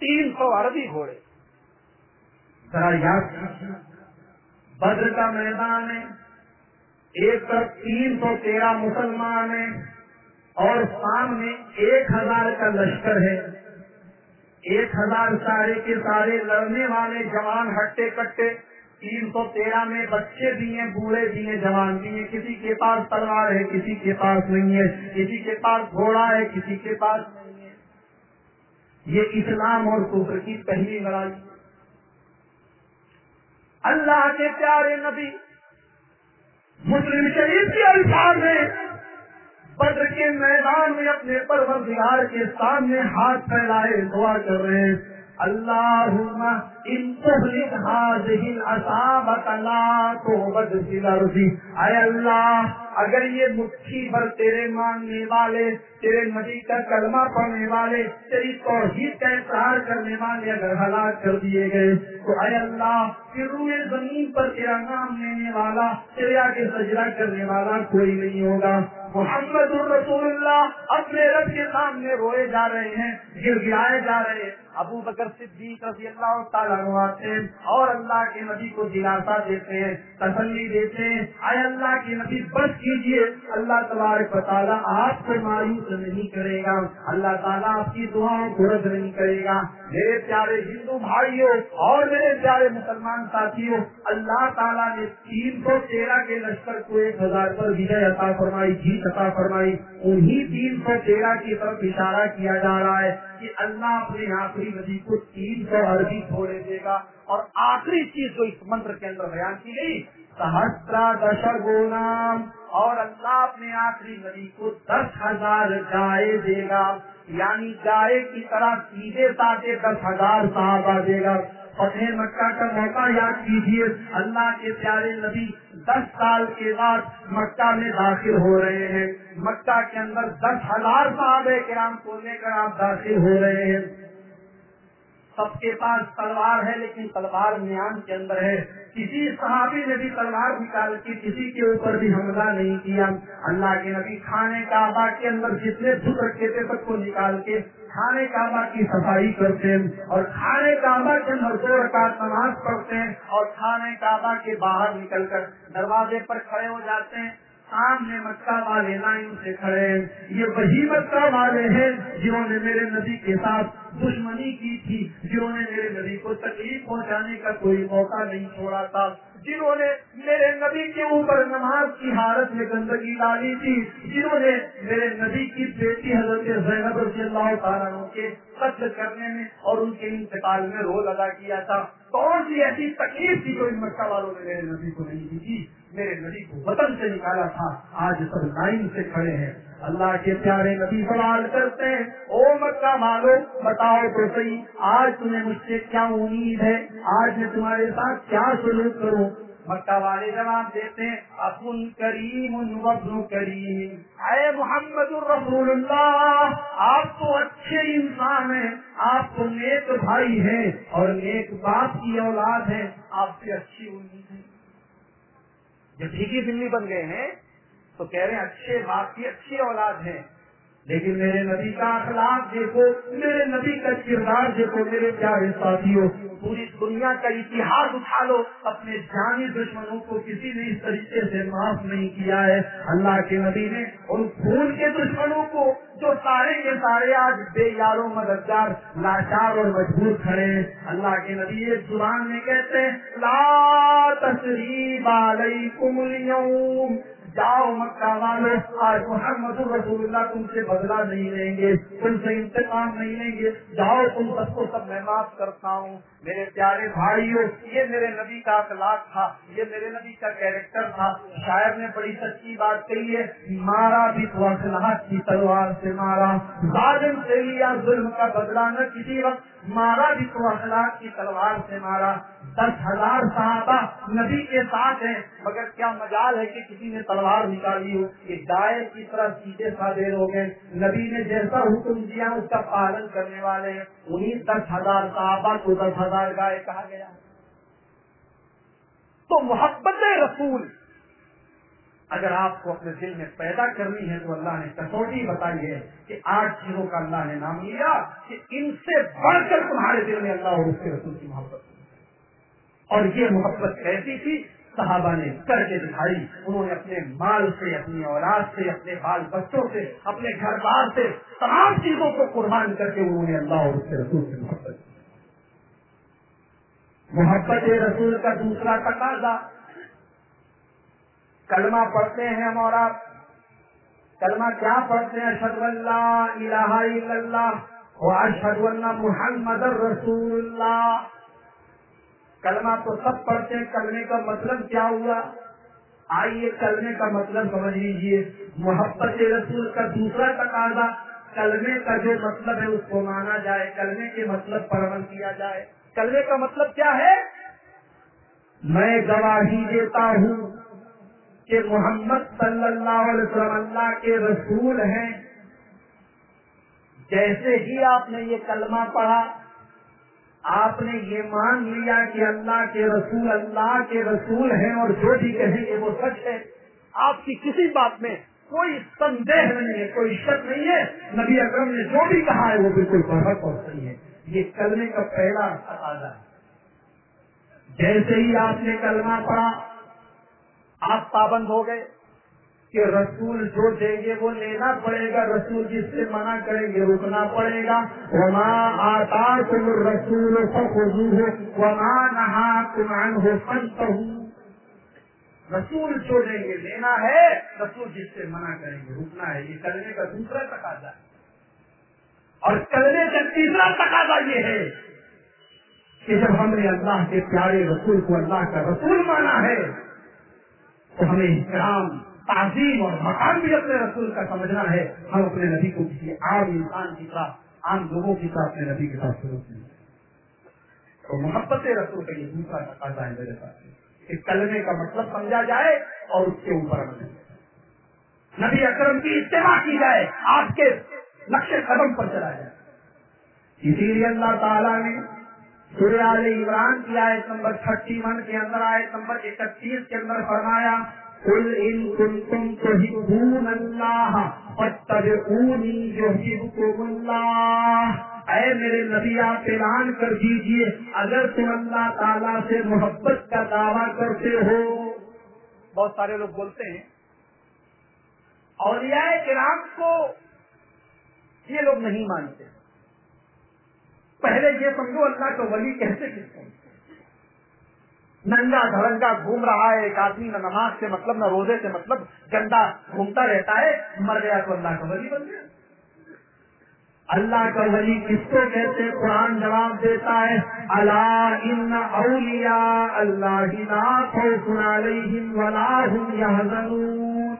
Speaker 1: تین سو عربی گھوڑے۔ ذرا یاد بدر کا میدان ہے۔ ایک طرف تین سو تیرہ مسلمان ہیں۔ اور سامنے ایک ہزار کا لشکر ہے۔ ایک ہزار سارے کے سارے لڑنے والے جوان ہٹے کٹے۔ تین سو تیرہ میں بچے بھی ہیں، بوڑھے بھی ہیں، جوان بھی ہیں۔ کسی کے پاس تلوار ہے، کسی کے پاس نہیں ہے۔ کسی کے پاس گھوڑا ہے، کسی کے پاس نہیں ہے۔ یہ اسلام اور کفر کی پہلی لڑائی۔ اللہ کے پیارے نبی مسلم شریف کے الفاظ میں بدر کے میدان میں اپنے پروردگار کے سامنے ہاتھ پھیلائے دعا کر رہے ہیں۔ اللہ ان تهلك هذه اے اللہ اگر یہ مٹھی بھر تیرے ماننے والے، تیرے نبی کا کلمہ پڑھنے والے، تیری توحید کا اظہار کرنے والے اگر ہلاک کر دیے گئے، تو اے اللہ، پھر روئے زمین پر تیرا نام لینے والا، تیرے آگے سجدہ کرنے والا کوئی نہیں ہوگا۔ محمد الرسول اللہ اپنے رب کے سامنے روئے جا رہے ہیں، گر گرائے جا رہے ہیں۔ ابو بکر صدیق رضی اللہ تعالیٰ آتے اور اللہ کے نبی کو دلاسا دیتے ہیں، تسلی دیتے ہیں۔ اے اللہ کے نبی، بس کیجیے اللہ تبارک تعالیٰ آپ کو مایوس نہیں کرے گا۔ اللہ تعالیٰ آپ کی دعاؤں کو رد نہیں کرے گا۔ میرے پیارے ہندو بھائیوں اور میرے پیارے مسلمان ساتھیوں، اللہ تعالیٰ نے تین سو تیرہ کے لشکر کو ایک ہزار پر وجے عطا فرمائی، جیت عطا فرمائی۔ انہی تین سو تیرہ کی طرف اشارہ کیا جا رہا ہے کہ اللہ اپنے آخری نبی کو تین سو عربی چھوڑے دے گا۔ اور آخری چیز جو اس منتر کے اندر بیان کی گئی سہسرا دشر گونام اور اللہ اپنے آخری نبی کو دس ہزار گائے دے گا۔ یعنی گائے کی طرح سیدھے سادھے دس ہزار صحابہ دے گا۔ فتح مکہ کا موقع یاد کیجیے اللہ کے پیارے نبی دس سال کے بعد مکہ میں داخل ہو رہے ہیں۔ مکہ کے اندر دس ہزار صحابہ کرام کو لے کر آپ داخل ہو رہے ہیں۔ سب کے پاس تلوار ہے لیکن تلوار میان کے اندر ہے۔ کسی صحابی نے بھی تلوار نکال کے کسی کے اوپر بھی حملہ نہیں کیا۔ اللہ کے نبی کھانے کعبہ کے اندر جتنے دکھ رکھے تھے سب کو نکال کے کھانے کعبہ کی صفائی کرتے ہیں اور کھانے کعبہ کے اندر دو رکعت نماز پڑھتے ہیں اور کھانے کعبہ کے باہر نکل کر دروازے پر کھڑے ہو جاتے ہیں۔ سامنے مکہ والے لائن سے کھڑے ہیں۔ یہ وہی مکہ والے ہیں جنہوں نے میرے نبی کے ساتھ دشمنی کی تھی، جنہوں نے میرے نبی کو تکلیف پہنچانے کا کوئی موقع نہیں چھوڑا تھا۔ جنہوں نے میرے نبی نبی کے اوپر نماز کی حالت میں گندگی ڈالی تھی، جنہوں نے میرے نبی کی بیٹی حضرت زینب رضی اللہ تعالیٰ کے قتل کرنے میں اور ان کے انتقال میں رول ادا کیا تھا۔ کون سی ایسی تکلیف تھی جو ان مکہ والوں نے میرے نبی کو نہیں دی تھی؟ میرے نبی کو وطن سے نکالا تھا۔ آج سب لائن سے کھڑے ہیں۔ اللہ کے پیارے نبی سوال کرتے ہیں، او مکہ مالو بتاؤ تو صحیح، آج تمہیں مجھ سے کیا امید ہے؟ آج میں تمہارے ساتھ کیا سلوک کروں؟ مکہ والے جواب دیتے اپن کریم وبن کریم. اے محمد الرسول اللہ آپ تو اچھے انسان ہیں، آپ تو نیک بھائی ہیں اور نیک باپ کی اولاد ہے آپ سے اچھی امید ہے۔ جب بھیگی بلی بن گئے ہیں، تو کہہ رہے ہیں، اچھے باپ کی اچھی اولاد ہے لیکن میرے نبی کا اخلاق دیکھو، میرے نبی کا کردار دیکھو، میرے پیارے ساتھیوں، پوری دنیا کا اتحاد اٹھا لو، اپنے جانی دشمنوں کو کسی نے اس طریقے سے معاف نہیں کیا ہے۔ اللہ کے نبی نے ان خون کے دشمنوں کو جو سارے کے سارے آج بے یاروں مددگار، لاچار اور مجبور کھڑے ہیں۔ اللہ کے نبی ایک زبان میں کہتے ہیں، لا تصریب علیکم اليوم۔ جاؤ مکہ والے آج محمد رسول اللہ تم سے بدلا نہیں لیں گے، تم سے انتقام نہیں لیں گے۔ جاؤ تم سب کو سب میں معاف کرتا ہوں۔ میرے پیارے بھائیوں، یہ میرے نبی کا اخلاق تھا، یہ میرے نبی کا کیریکٹر تھا۔ شاعر نے بڑی سچی بات کہی ہے، مارا بھی تو اخلاق کی تلوار سے مارا۔ ظالم سے لیا ظلم کا بدلا نہ کسی وقت، مارا بھی تو اخلاق کی تلوار سے مارا۔ دس ہزار صحابہ نبی کے ساتھ ہیں۔ مگر کیا مجال ہے کہ کسی نے تلوار نکالی ہو؟ یہ گائے کی طرح سیدھے سادے ہو گئے۔ نبی نے جیسا حکم دیا، اس کا پالن کرنے والے ہیں۔ انہیں دس ہزار صحابہ کو دس ہزار گائے کہا گیا۔ تو محبت رسول، اگر آپ کو اپنے دل میں پیدا کرنی ہے تو اللہ نے کسوٹی بتائی ہے کہ آٹھ چیزوں کا اللہ نے نام لیا کہ ان سے بڑھ کر تمہارے دل میں اللہ اور اس کے رسول کی محبت۔ اور یہ محبت کیسی تھی؟ صحابہ نے کر کے دکھائی۔ انہوں نے اپنے مال سے، اپنی اولاد سے، اپنے بال بچوں سے، اپنے گھر بار سے تمام چیزوں کو قربان کر کے انہوں نے اللہ اور اس کے رسول سے محبت کی۔ محبت رسول کا دوسرا تقاضا۔ کلمہ پڑھتے ہیں ہم اور آپ۔ کلمہ کیا پڑھتے ہیں؟ اشد اللہ الہ الا اللہ و اشد اللہ محمد رسول اللہ۔ کلمہ تو سب پڑھتے ہیں، کلمے کا مطلب کیا ہوا؟ آئیے، کلمے کا مطلب سمجھ لیجیے محبت رسول کا دوسرا تقاضا، کلمے کا جو مطلب ہے اس کو مانا جائے، کلمے کے مطلب پر عمل کیا جائے۔ کلمے کا مطلب کیا ہے؟ میں گواہی دیتا ہوں کہ محمد صلی اللہ علیہ وسلم اللہ کے رسول ہیں۔ جیسے ہی آپ نے یہ کلمہ پڑھا آپ نے یہ مان لیا کہ اللہ کے رسول اللہ کے رسول ہیں اور جو بھی کہیں گے وہ سچ ہے۔ آپ کی کسی بات میں کوئی سندیہ نہیں ہے، کوئی شک نہیں ہے۔ نبی اکرم نے جو بھی کہا ہے وہ بالکل برحق اور صحیح ہے۔ یہ کلمے کا پہلا تقاضا ہے۔ جیسے ہی آپ نے کلمہ پڑھا، آپ پابند ہو گئے۔ کہ رسول جو دیں گے وہ لینا پڑے گا۔ رسول جس سے منع کریں گے رکنا پڑے گا۔ وما آتا تم رسول ہو وما نہا تمان ہو رسول جو دیں گے لینا ہے، رسول جس سے منع کریں گے رکنا ہے۔ یہ کرنے کا دوسرا تقاضا ہے۔ اور کرنے کا تیسرا تقاضا یہ ہے کہ جب ہم نے اللہ کے پیارے رسول کو اللہ کا رسول مانا ہے، تو ہمیں احترام تعظیم اور مقام بھی اپنے رسول کا سمجھنا ہے۔ ہم اپنے نبی کو کسی عام انسان کی طرح، عام لوگوں کی طرح اپنے نبی کے ساتھ سلوک نہیں تو محبت رسول کا یہ دوسرا تقاضا ہے میرے ساتھ۔ کہ کلمے کا مطلب سمجھا جائے اور اس کے اوپر عمل نبی اکرم کی اتباع کی جائے، آپ کے نقش قدم پر چلا جائے۔ اسی لیے اللہ تعالیٰ نے سورہ عمران کی آیت نمبر تھرٹی ون کے اندر، آیت نمبر اکتیس کے اندر فرمایا قل ان کنتم تحبون اللہ فاتبعونی یحببکم اللہ اے میرے نبی، آپ اعلان کر دیجیے، اگر تم اللہ تعالیٰ سے محبت کا دعویٰ کرتے ہو۔ بہت سارے لوگ بولتے ہیں۔ اولیاء کرام کو یہ لوگ نہیں مانتے۔ پہلے یہ سمجھو، اللہ کا ولی کیسے کس کو
Speaker 5: ننگا دھڑنگا گھوم رہا ہے، ایک آدمی نہ نماز سے مطلب نہ روزے سے مطلب گندا گھومتا رہتا ہے، مر گیا تو اللہ کا ولی بن گیا۔
Speaker 1: اللہ کا ولی کس کو کہتے قرآن جواب دیتا ہے اللہ ان اولیاء اللہ علیہم ولا هم يحزنون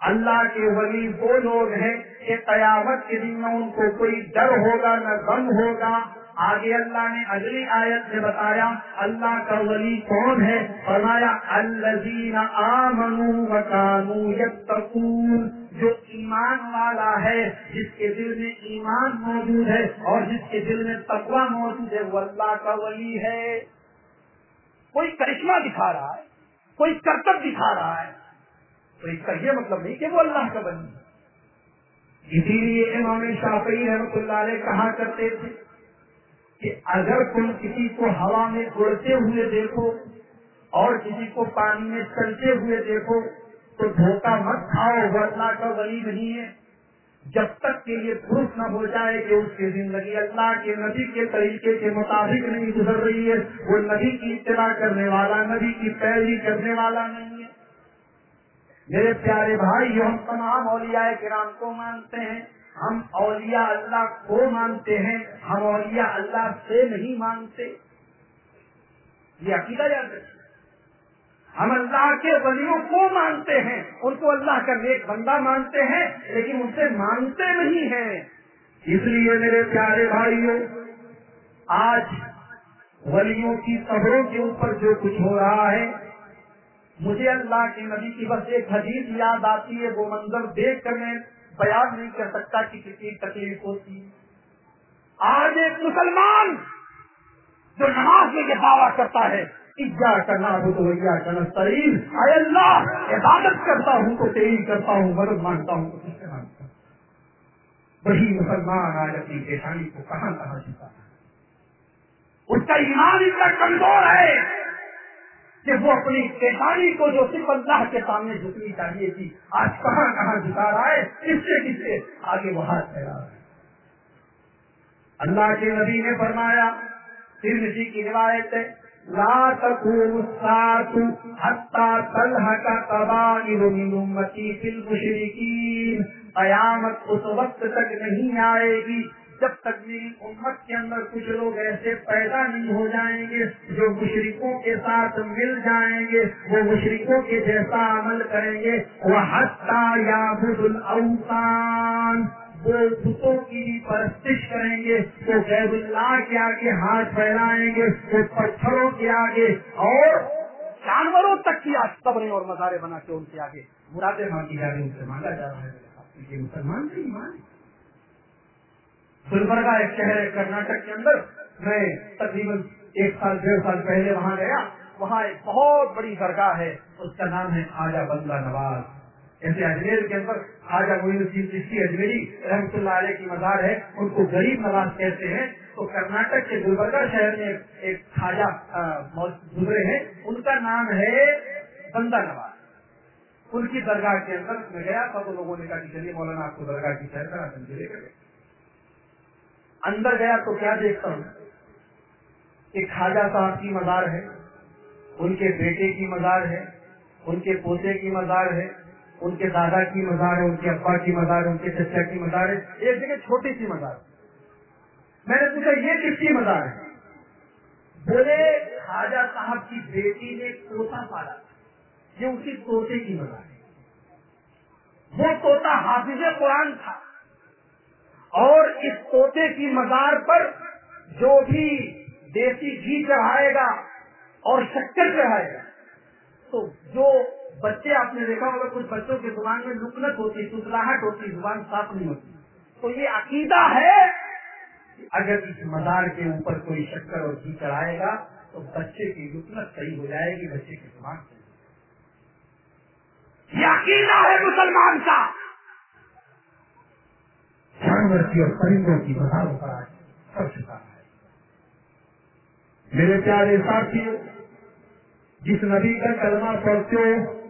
Speaker 5: اللہ کے ولی وہ لوگ ہیں کہ قیامت کے دن میں ان کو کوئی ڈر ہوگا، نہ غم ہوگا۔ آگے اللہ نے اگلی آیت سے بتایا، اللہ کا ولی کون ہے؟ فرمایا، الذین آمنوا وکانوا یتقون، جو ایمان والا ہے، جس کے دل میں ایمان موجود ہے اور جس کے دل میں تقوی موجود ہے، وہ اللہ کا ولی ہے۔ کوئی کرشمہ دکھا رہا ہے، کوئی کرتب دکھا رہا ہے، تو اس کا یہ مطلب نہیں کہ وہ اللہ کا ولی ہے۔
Speaker 1: اسی لیے امام شافعی رحمۃ اللہ علیہ کہا کرتے تھے کہ اگر تم کسی کو ہوا میں اڑتے ہوئے دیکھو اور کسی کو پانی میں چلتے ہوئے دیکھو تو دھوکہ مت کھاؤ وہ اللہ کا ولی نہیں ہے۔ جب تک کہ یہ پروف نہ ہو جائے کہ اس کی زندگی اللہ کے نبی کے طریقے کے مطابق نہیں گزر رہی ہے، وہ نبی کی اتباع کرنے والا، نبی کی پیروی کرنے والا نہیں ہے۔ میرے پیارے بھائی ہم تمام اولیاء کرام کو مانتے ہیں۔ ہم اولیاء اللہ کو مانتے ہیں، ہم اولیاء اللہ سے نہیں مانتے۔ یہ عقیدہ یاد رکھیں ہم اللہ کے ولیوں کو مانتے ہیں۔ ان کو اللہ کا نیک بندہ مانتے ہیں، لیکن ان سے مانتے نہیں ہیں۔ اس لیے میرے پیارے بھائیوں، آج ولیوں کی قبروں کے اوپر جو کچھ ہو رہا ہے، مجھے اللہ کے نبی کی بس ایک حدیث یاد آتی ہے، وہ منظر دیکھ کر میں بیان نہیں کر سکتا کہ کتنی تکلیف ہوتی۔ آج ایک مسلمان جو نماز میں یہ دعویٰ کرتا ہے کرنا ہو تو کرنا سرین اے اللہ، عبادت کرتا ہوں تو تیری کرتا ہوں، مدد مانتا ہوں تو کس سے مانتا ہوں۔ وہی مسلمان آج اپنی پیشانی کو کہاں کہاں جھکا ہے؟ اس کا ایمان اتنا کمزور ہے کہ وہ اپنی پیشانی کو جو صرف اللہ کے سامنے جھکنی چاہیے تھی، آج کہاں کہاں جھکا رہا ہے، کس سے کس سے؟ آگے وہ ہاتھ پھیلا رہا ہے۔ اللہ کے نبی نے فرمایا، ترمذی کی روایت ہے، لا قیامت اس وقت تک نہیں آئے گی جب تک میری امت کے اندر کچھ لوگ ایسے پیدا نہیں ہو جائیں گے جو مشرقوں کے ساتھ مل جائیں گے، وہ مشرقوں کے جیسا عمل کریں گے۔ وہ حتیٰ یا وہ بتوں کی بھی پرستش کریں گے، وہ غیر اللہ کے آگے ہاتھ پھیلائیں گے، وہ پتھروں کے آگے اور جانوروں تک کی قبریں اور مزارے بنا کے ان کے آگے۔ مرادیں مانگی جا رہی ان سے مانگا جا رہا ہے۔ مسلمان نہیں، مان گلبرگہ ایک شہر ہے کرناٹک کے اندر، میں تقریباً ایک سال، ڈیڑھ سال پہلے وہاں گیا۔ وہاں ایک بہت بڑی درگاہ ہے، اس کا نام ہے خواجہ بندہ نواز۔ ایسے اجمیر کے اندر خواجہ معین الدین چشتی اجمیری رحمۃ اللہ علیہ کی مزار ہے، ان کو غریب نواز کہتے ہیں۔ تو کرناٹک کے گلبرگہ شہر میں ایک خواجہ گزرے ہیں۔ ان کا نام ہے بندہ نواز۔ ان کی درگاہ کے اندر میں گیا تھا تو لوگوں نے کہا کہ چلیے مولانا، آپ کو درگاہ کی سیر کرا لے کر اندر گیا تو کیا دیکھتا ہوں؟ ایک خواجہ صاحب کی مزار ہے، ان کے بیٹے کی مزار ہے، ان کے پوتے کی مزار ہے، ان کے دادا کی مزار ہے، ان کے ابا کی مزار ہے، ان کے چچا کی مزار ہے۔ ایک جگہ چھوٹی سی مزار۔ میں نے پوچھا، یہ کس کی مزار ہے؟ بولے، خواجہ صاحب کی بیٹی نے توتا پالا۔ یہ ان کی توتے کی مزار ہے۔ وہ توتا حافظ قرآن تھا۔ اور اس توتے کی مزار پر جو بھی دیسی گھی چڑھائے گا اور شکر چڑھائے گا۔ تو جو بچے آپ نے دیکھا ہوگا، کچھ بچوں کی زبان میں لکنت ہوتی سسلاہٹ ہوتی، زبان صاف نہیں ہوتی۔ تو یہ عقیدہ ہے کہ اگر اس مزار کے اوپر کوئی شکر اور گھی چڑھائے گا، تو بچے کی لکنت صحیح ہو جائے گی، بچے کی زبان صحیح یہ عقیدہ ہے مسلمان کا۔ جانور کی اور پرندوں کی مزاروں پر آج کر چکا ہے۔ میرے پیارے ساتھی جس نبی کا کلمہ پڑھتے ہو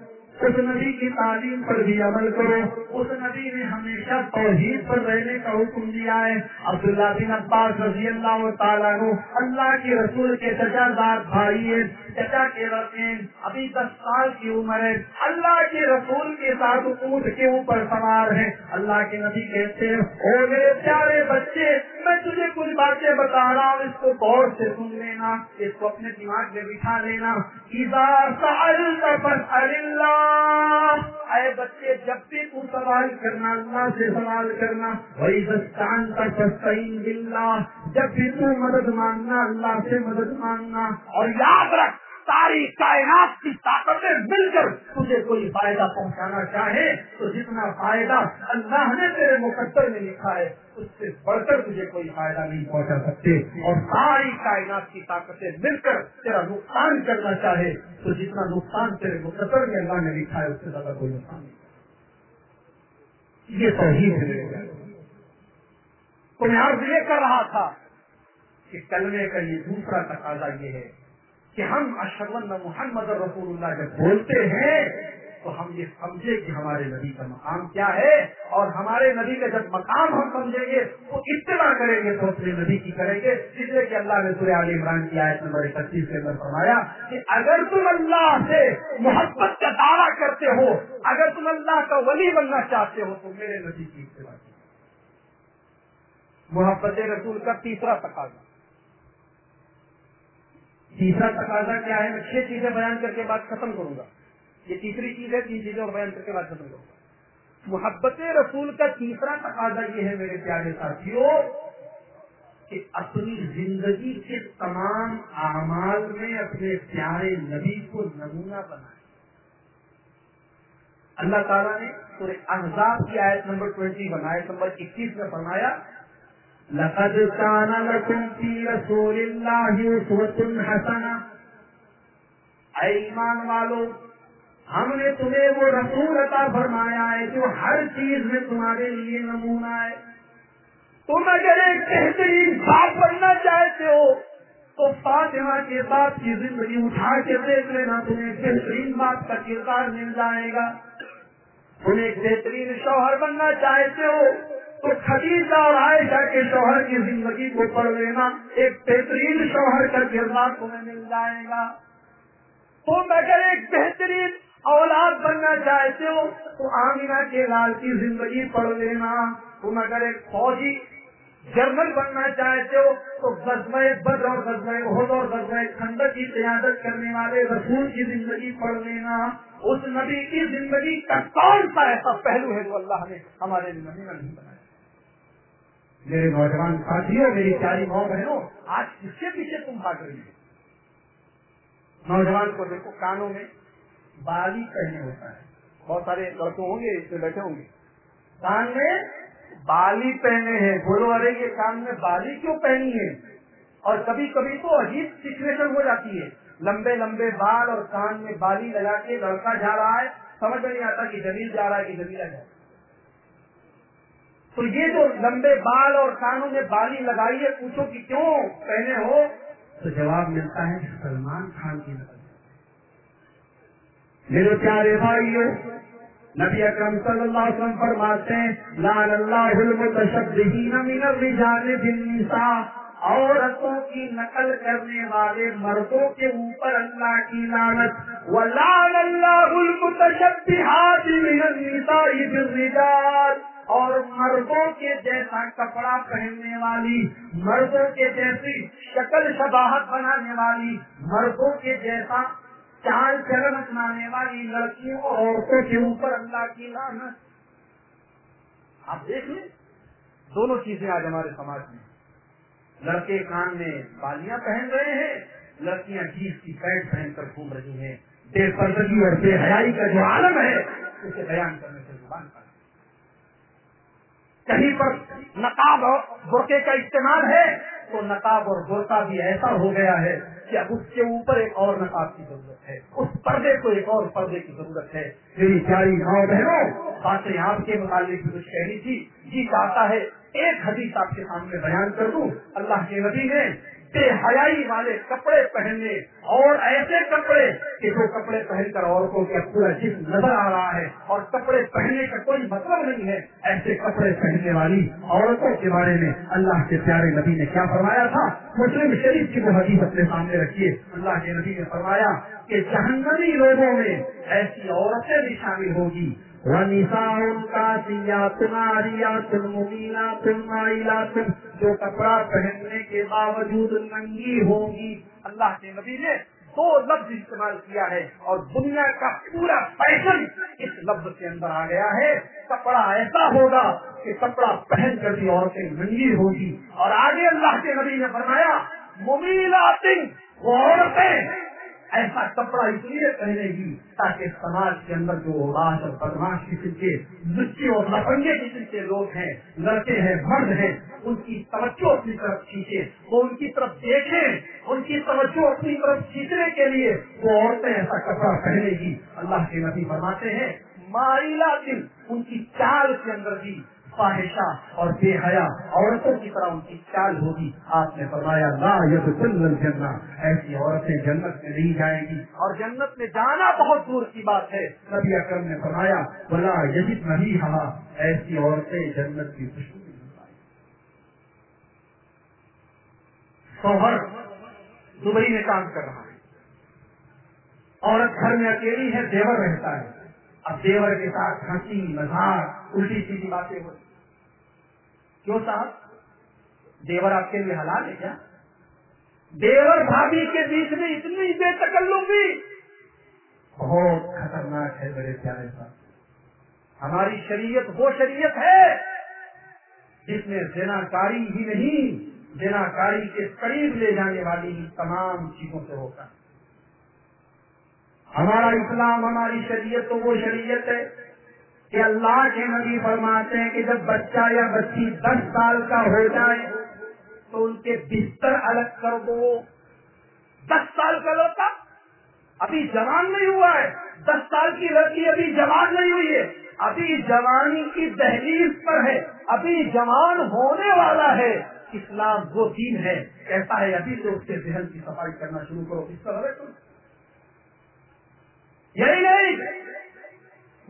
Speaker 1: اس نبی کی تعلیم پر بھی عمل کرو۔ اس نبی نے ہمیشہ توحید پر رہنے کا حکم دیا ہے۔ عبداللہ بن عباس رضی اللہ تعالیٰ اللہ کے رسول کے چچا دار بھائی ہے چچا کے رسین ابھی دس سال کی عمر ہے۔ اللہ کے رسول کے ساتھ اونٹ کے اوپر سوار ہے اللہ کے نبی کہتے ہیں، او میرے پیارے بچے، میں تجھے کچھ باتیں بتا رہا ہوں، اس کو غور سے سن لینا، اس کو اپنے دماغ میں بٹھا لینا۔ اے بچے، جب بھی تو سوال کرنا، اللہ سے سوال کرنا۔ وہی دستان کا سستین بلّہ جب بھی تو مدد مانگنا، اللہ سے مدد مانگنا۔ اور یاد رکھ ساری کائنات کی طاقتیں مل کر تجھے کوئی فائدہ پہنچانا چاہے، تو جتنا فائدہ اللہ نے تیرے مقدر میں لکھا ہے، اس سے بڑھ کر تجھے کوئی فائدہ نہیں پہنچا سکتے۔ اور ساری کائنات کی طاقتیں مل کر تیرا نقصان کرنا چاہے، تو جتنا نقصان تیرے مقدر میں اللہ نے لکھا ہے، اس سے زیادہ کوئی نقصان نہیں۔ یہ توحید ہے۔ تو میں عرض یہ کر رہا تھا کہ کلمے کا یہ دوسرا تقاضا یہ ہے کہ ہم اشرون محمد رسول اللہ جب بولتے ہیں تو ہم یہ سمجھے کہ ہمارے نبی کا مقام کیا ہے اور ہمارے نبی کا جب مقام ہم سمجھیں گے تو اتنا کریں گے تو اپنے نبی کی کریں گے۔ اس لیے کہ اللہ نے سورہ علی عمران کی آیت نمبر اکتیس کے اندر فرمایا کہ اگر تم اللہ سے محبت کا دعویٰ کرتے ہو اگر تم اللہ کا ولی بننا چاہتے ہو تو میرے نبی کی اتباع محبت رسول کا تیسرا تقاضا۔ تیسرا تقاضا کیا ہے؟ میں چھ چیزیں بیان کر کے بات ختم کروں گا۔ یہ تیسری چیز ہے، تین چیزیں اور بیان کر کے بات ختم کروں گا۔ محبت رسول کا تیسرا تقاضا یہ ہے میرے پیارے ساتھیوں، کہ اپنی زندگی کے تمام اعمال میں اپنے پیارے نبی کو نمونہ بنائے اللہ تعالیٰ نے احزاب کی آیت نمبر ٹوینٹی بنائے نمبر اکیس میں فرمایا لقد كان لكم في رسول الله اسوة حسنة. اے ایمان والو، ہم نے تمہیں وہ رسول عطا فرمایا ہے جو ہر چیز میں تمہارے لیے نمونہ ہے۔ تم اگر ایک بہترین باپ بننا چاہتے ہو، تو فاطمہ کے باپ کی زندگی اٹھا کے دیکھ لینا، تمہیں بہترین باپ کا کردار مل جائے گا۔ تم ایک بہترین شوہر بننا چاہتے ہو تو خدیجہ اور عائشہ کے شوہر کی زندگی کو پڑھ لینا ایک بہترین شوہر کا کردار تمہیں مل جائے گا۔ تم اگر ایک بہترین اولاد بننا چاہتے ہو، تو آمینہ کے لال کی زندگی پڑھ لینا۔ تم اگر ایک فوجی جرنل بننا چاہتے ہو، تو غزبۂ بدر اور غزبۂ عہد اور غزبۂ کھنڈر کی قیادت کرنے والے رسول کی زندگی پڑھ لینا۔ اس نبی کی زندگی کا کون سا ایسا پہلو ہے جو اللہ نے ہمارے نبی میں نہیں بنایا میرے نوجوان ساتھیوں میری پیاری ماؤں بہنوں، آج کس کے پیچھے تم بھاگ رہی ہو۔ نوجوان کو دیکھو، کانوں میں بالی پہنے ہوتا ہے۔ بہت سارے لڑکے ہوں گے، اس میں بیٹھے ہوں گے۔ کان میں بالی پہنے ہیں۔ بولو ارے، یہ کان میں بالی کیوں پہنی ہے؟ اور کبھی کبھی تو عجیب سچویشن ہو جاتی ہے۔ لمبے لمبے بال اور کان میں بالی لگا کے لڑکا جا رہا ہے۔ سمجھ میں نہیں آتا کہ جمیل جا رہا ہے کہ جمیلا جا رہا ہے۔ تو یہ جو لمبے بال اور کانوں میں بالی لگائی ہے، پوچھو کہ کیوں پہنے ہو؟ تو جواب ملتا ہے سلمان خان کی نقل میرے پیارے بھائیوں نبی اکرم صلی اللہ علیہ وسلم فرماتے ہیں لال اللہ المتشبہین من الرجال بالنساء، عورتوں کی نقل کرنے والے مردوں کے اوپر اللہ کی لعنت، ولعن اللہ المتشبہات من النساء بالرجال۔ اور مردوں کے جیسا کپڑا پہننے والی، مردوں کے جیسی شکل شباہت بنانے والی، مردوں کے جیسا چال چلن اپنانے والی لڑکیوں اور عورتوں کے اوپر اللہ کی لعنت۔ آپ دیکھ لیں، دونوں چیزیں آج ہمارے سماج میں۔ لڑکے کان میں بالیاں پہن رہے ہیں، لڑکیاں جیس کی پینٹ پہن کر گھوم رہی ہیں۔ بے پردگی اور بے حیائی کا جو عالم ہے، اسے بیان کرنے سے زبان پر کہیں پر نقاب اور برقعے کا استعمال ہے تو نقاب اور برقع بھی ایسا ہو گیا ہے کہ اب اس کے اوپر ایک اور نقاب کی ضرورت ہے، اس پردے کو ایک اور پردے کی ضرورت ہے۔ میری پیاری ماں بہنوں، باتیں آپ کے متعلق بھی کچھ کہنی تھی۔ جی چاہتا ہے ایک حدیث آپ کے سامنے بیان کر دوں۔ اللہ کے نبی نے بے حیائی والے کپڑے پہننے اور ایسے کپڑے کہ جو کپڑے پہن کر عورتوں کا پورا جسم نظر آ رہا ہے اور کپڑے پہننے کا کوئی مطلب نہیں ہے، ایسے کپڑے پہننے والی عورتوں کے بارے میں اللہ کے پیارے نبی نے کیا فرمایا تھا؟ مسلم شریف کی وہ حدیث اپنے سامنے رکھیے۔ اللہ کے نبی نے فرمایا کہ جہنمی لوگوں میں ایسی عورتیں بھی شامل ہوگی۔ جو کپڑا پہننے کے باوجود ننگی ہوگی اللہ کے نبی نے دو لفظ استعمال کیا ہے اور دنیا کا پورا فیشن اس لفظ کے اندر آ گیا ہے کپڑا ایسا ہوگا کہ کپڑا پہن کر بھی عورتیں ننگی ہوگی اور آگے اللہ کے نبی نے فرمایا ممیلا وہ عورتیں ایسا کپڑا اس لیے پہنے گی تاکہ سماج کے اندر جو راج اور بدماش قسم کے لچے اور لفنگے قسم کے لوگ ہیں، لڑکے ہیں، مرد ہیں، ان کی توجہ اپنی طرف کھینچے، وہ ان کی طرف دیکھیں، ان کی توجہ اپنی طرف کھینچنے کے لیے وہ عورتیں ایسا کپڑا پہنے گی۔ اللہ کے نبی فرماتے ہیں مائلا دن ان کی چال کے اندر بھی خواہشہ اور بے حیا عورتوں کی طرح ان کی چال ہوگی۔ آپ نے فرمایا، لا جنت ایسی عورتیں جنت میں نہیں جائیں گی۔ اور جنت میں جانا بہت دور کی بات ہے۔ نبی اکرم نے فرمایا بلا یہی نہیں ہوا ایسی عورتیں جنت کی خوشبو شوہر دبئی میں کام کر رہا ہے۔ عورت گھر میں اکیلی ہے، دیور رہتا ہے۔ اب دیور کے ساتھ ہنسی مزاق الٹی سیدھی باتیں ہوتی کیوں صاحب؟ دیور آپ کے لیے حلال ہے کیا؟ دیور بھابھی کے بیچ میں اتنی بے تکلفی بہت خطرناک ہے میرے پیارے صاحب ہماری شریعت وہ شریعت ہے جس میں زنا کاری ہی نہیں زنا کاری کے قریب لے جانے والی تمام چیزوں سے ہوتا ہے۔ ہمارا اسلام، ہماری شریعت تو وہ شریعت ہے کہ اللہ کے نبی فرماتے ہیں کہ جب بچہ یا بچی دس سال کا ہو جائے تو ان کے بستر الگ کر دو۔ دس سال کا لڑکا ابھی جوان نہیں ہوا ہے۔ دس سال کی لڑکی ابھی جوان نہیں ہوئی ہے۔ ابھی جوانی کی دہلیز پر ہے۔ ابھی جوان ہونے والا ہے۔ اسلام وہ دین ہے۔ کیسا ہے ابھی سے اس کے ذہن کی صفائی کرنا شروع کرو۔ اس طرح کرو یہی نہیں؟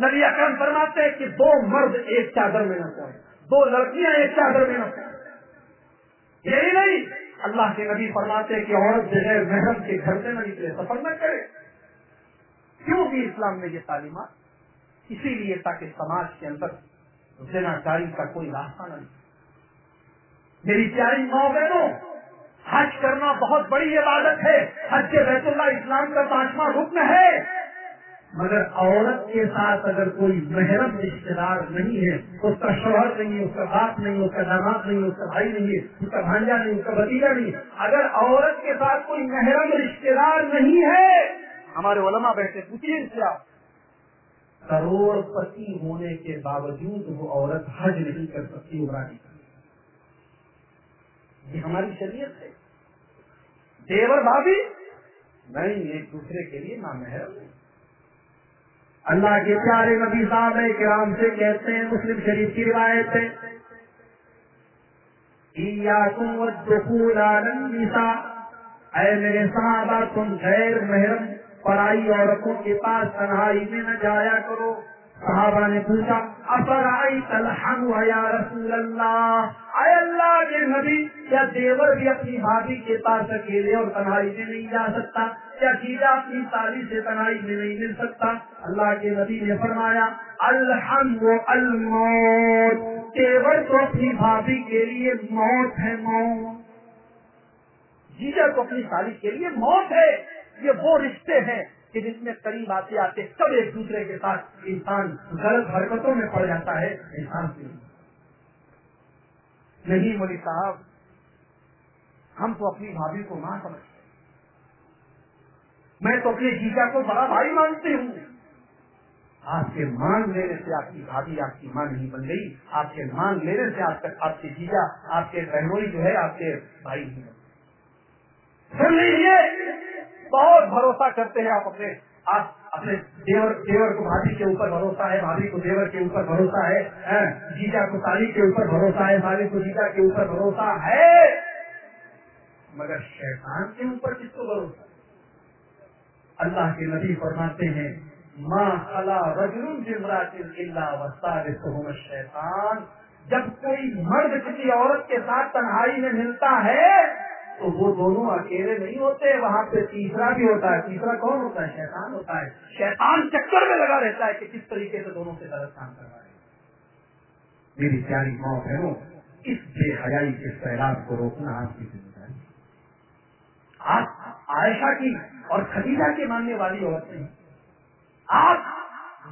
Speaker 1: نبی اکرم فرماتے کہ دو مرد ایک چادر میں نہ سوئے دو لڑکیاں ایک چادر میں نہ سوئے یہی یعنی نہیں؟ اللہ کے نبی فرماتے کہ عورت جو ہے محرم کے گھر سے نہ نکلے، سفر نہ کرے۔ کیوں بھی اسلام میں یہ تعلیمات؟ اسی لیے تاکہ سماج کے اندر زنا کاری کا کوئی راستہ نہ میری پیاری ماں بہنوں، حج کرنا بہت بڑی عبادت ہے۔ حج کے بیت اللہ اسلام کا پانچواں رکن ہے۔ مگر عورت کے ساتھ اگر کوئی محرم رشتے دار نہیں ہے، اس کا شوہر نہیں ہے، اس کا باپ نہیں اس کا داماد نہیں اس کا بھائی نہیں ہے، اس کا بھانجا نہیں، اس کا بتیجا نہیں اگر عورت کے ساتھ کوئی محرم رشتے دار نہیں ہے، ہمارے علماء بیٹھے پوچھیے کیا کروڑ پتی ہونے کے باوجود وہ عورت حج نہیں کر سکتی، عمرہ نہیں یہ ہماری شریعت ہے۔ دیور بھابھی، نہیں ایک دوسرے کے لیے نام ہے۔ اللہ کے پیارے نبی صاحب کرام سے کہتے ہیں، مسلم شریف کی روایت ہے۔ اے میرے صحابہ، تم غیر محرم پڑائی عورتوں کے پاس تنہائی میں نہ جایا کرو۔ صحابہ نے پوچھا اثر تلحم یا رسول اللہ؟ اے اللہ کے نبی، کیا دیور بھی اپنی بھابھی کے پاس اکیلے اور تنہائی میں نہیں جا سکتا؟ کیا جیجا اپنی تالی سے تنہائی میں نہیں مل سکتا؟ اللہ کے نبی نے فرمایا، الحمد الموت۔ دیور تو اپنی بھابھی کے لیے موت ہے، موت۔ جیجا کو اپنی تالی کے لیے موت ہے۔ یہ وہ رشتے ہیں کہ جس میں قریب آتے آتے سب ایک دوسرے کے ساتھ انسان غلط حرکتوں میں پڑ جاتا ہے، انسان سے نہیں مولی صاحب، ہم تو اپنی بھابھی کو ماں سمجھتے میں تو اپنے جیجا کو بڑا بھائی مانتی ہوں۔ آپ کے مان لینے سے آپ کی بھابھی، آپ کی ماں نہیں بن گئی۔ آپ کے مان لینے سے آپ آپ کے جیجا آپ کے بہنوئی جو ہے، آپ کے بھائی نہیں سن لیجیے بہت بھروسہ کرتے ہیں آپ اپنے آپ اپنے دیور دیور کو بھابھی کے اوپر بھروسہ ہے، بھابھی کو دیور کے اوپر بھروسہ ہے ہاں، جیجا کو تالی کے اوپر بھروسہ ہے، بھابھی کو جیجا کے اوپر بھروسہ ہے۔ مگر شیطان کے اوپر کس کو بھروسہ؟ اللہ کے نبی فرماتے ہیں شیطان جب کوئی مرد کسی عورت کے ساتھ تنہائی میں ملتا ہے، تو وہ دونوں اکیلے نہیں ہوتے، وہاں پہ تیسرا بھی ہوتا ہے۔ تیسرا کون ہوتا ہے؟ شیطان ہوتا ہے۔ شیطان چکر میں لگا رہتا ہے کہ کس طریقے سے دونوں سے غلط کام کروا رہے میری پیاری ماں بہنوں، اس بے حیائی کے سیلاب کو روکنا آپ کی ذمہ داری۔ آپ عائشہ کی اور خدیجہ کی ماننے والی عورت نہیں۔ آپ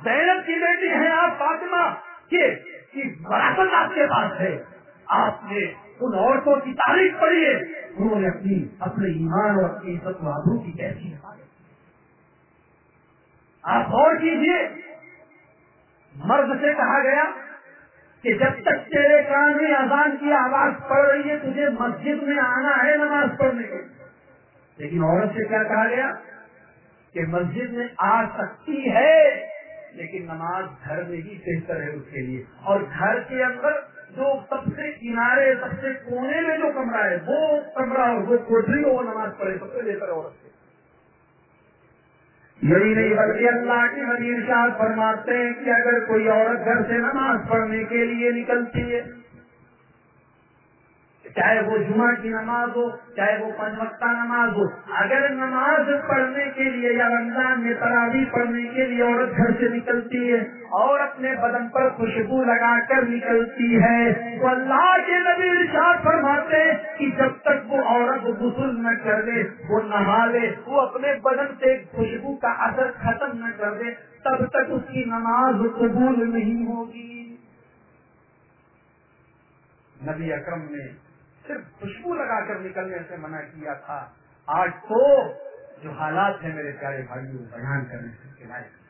Speaker 1: زینب کی بیٹی ہیں، آپ فاطمہ کے وراثت آپ کے پاس ہے۔ آپ نے ان عورتوں کی تعریف پڑھی ہے۔ انہوں نے اپنی، اپنے ایمان اور اپنی عزت و آبرو کی کیسی؟ آپ غور کیجیے مرد سے کہا گیا کہ جب تک تیرے کان میں اذان کی آواز پڑ رہی ہے، تجھے مسجد میں آنا ہے نماز پڑھنے۔ کے لیکن عورت سے کیا کہا گیا؟ کہ مسجد میں آ سکتی ہے، لیکن نماز گھر میں ہی بہتر ہے اس کے لیے۔ اور گھر کے اندر جو سب سے کنارے، سب سے کونے میں جو کمرہ ہے، وہ کمرہ اور وہ کوٹری وہ نماز پڑھے، سب سے بہتر عورت سے یہی نہیں، بلکہ اللہ کی نبی ارشاد فرماتے ہیں کہ اگر کوئی عورت گھر سے نماز پڑھنے کے لیے نکلتی ہے چاہے وہ جمعہ کی نماز ہو، چاہے وہ پنج وقتہ نماز ہو، اگر نماز پڑھنے کے لیے یا رمضان میں تراوی پڑھنے کے لیے عورت گھر سے نکلتی ہے اور اپنے بدن پر خوشبو لگا کر نکلتی ہے، تو اللہ کے نبی ارشاد فرماتے ہیں کہ جب تک وہ عورت غسل نہ کر دے وہ نہا لے، وہ اپنے بدن سے خوشبو کا اثر ختم نہ کر دے، تب تک اس کی نماز قبول نہیں ہوگی۔ نبی اکرم نے صرف خوشبو لگا کر نکلنے سے منع کیا تھا۔ آج تو جو حالات ہیں میرے پیارے بھائیوں، بیان کرنے سے لائق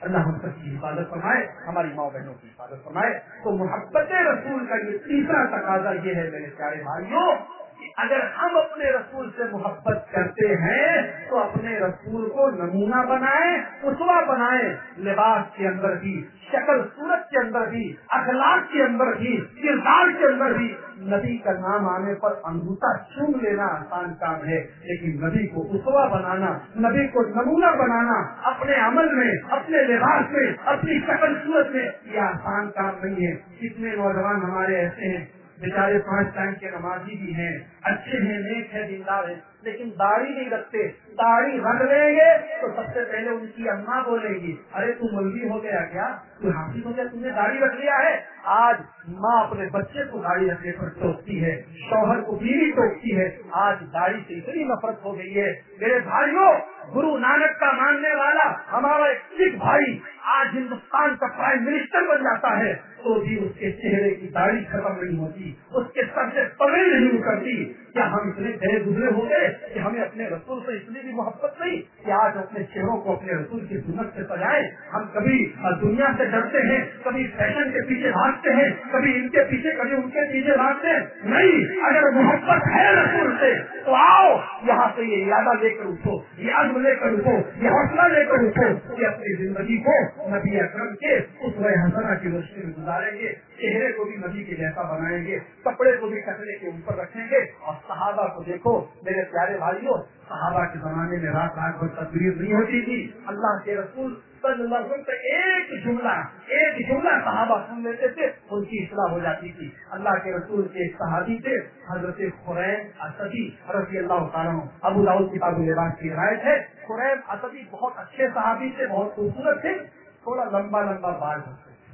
Speaker 1: اللہ ہم سب کی حفاظت فرمائے، ہماری ماں بہنوں کی حفاظت فرمائے۔ تو محبت رسول کا یہ تیسرا تقاضا یہ ہے میرے پیارے بھائیوں اگر ہم اپنے رسول سے محبت کرتے ہیں، تو اپنے رسول کو نمونہ بنائیں اسوا بنائیں، لباس کے اندر بھی، شکل، صورت کے اندر بھی، اخلاق کے اندر بھی، کردار کے اندر بھی۔ نبی کا نام آنے پر انگوٹا چوم لینا آسان کام ہے، لیکن نبی کو اسوا بنانا، نبی کو نمونہ بنانا، اپنے عمل میں، اپنے لباس میں، اپنی شکل صورت میں، یہ آسان کام نہیں ہے۔ کتنے نوجوان ہمارے ایسے ہیں بیچارے پانچ ٹائم کے نمازی بھی ہیں اچھے ہیں نیک ہے دیندار ہیں۔ لیکن داڑھی نہیں رکھتے، داڑھی رکھ لیں گے تو سب سے پہلے ان کی اما بولے گی۔ ارے تم ملوی ہو گیا کیا؟ تو ہاں، حاصل ہو گیا تم نے داڑھی رکھ لیا ہے؟ آج ماں اپنے بچے کو داڑھی رکھنے پر ٹوکتی ہے، شوہر کو بیوی ٹوکتی ہے۔ آج داڑھی سے اتنی نفرت ہو گئی ہے۔ میرے بھائیوں، گرو نانک کا ماننے والا ہمارا ایک سکھ بھائی آج ہندوستان کا پرائم منسٹر بن جاتا ہے۔ تو بھی اس کے چہرے کی داڑھی ختم نہیں ہوتی، اس کے سر سے پگڑی نہیں اترتی۔ کیا ہم اتنے گہرے گزرے ہو گئے کہ ہمیں اپنے رسول سے اس لیے بھی محبت نہیں کہ آج اپنے چہروں کو اپنے رسول کی سنت سے سجائے؟ ہم کبھی دنیا سے ڈرتے ہیں، کبھی فیشن کے پیچھے بھاگتے ہیں، کبھی ان کے پیچھے، کبھی ان کے پیچھے بھاگتے ہیں۔ نہیں، اگر محبت ہے رسول سے، تو آؤ، یہاں سے یہ ارادہ لے کر اٹھو، یہ عزم لے کر اٹھو، یہ حوصلہ لے کر اٹھو کہ اپنی زندگی کو نبی اکرم کے اس حسنا کی روشنی میں گزاریں گے، چہرے کو بھی نبی کے جیسا بنائیں گے، کپڑے کو بھی کچرے کے اوپر رکھیں گے اور صحابہ کو دیکھو، میرے پیارے بھائیوں، صحابہ کے زمانے میں رات رات بھر تصویر نہیں ہوتی تھی۔ اللہ کے رسول صلی اللہ علیہ وسلم سے ایک جملہ ایک جملہ صحابہ سن لیتے تھے، ان کی اصلاح ہو جاتی تھی۔ اللہ کے رسول کے صحابی تھے، حضرت خرین اسدی رضی اللہ تعالیٰ ابو داؤد کتاب لباس کی روایت ہے خرین اسدی بہت اچھے صحابی تھے، بہت خوبصورت تھے، تھوڑا لمبا لمبا بال ہوتے تھے۔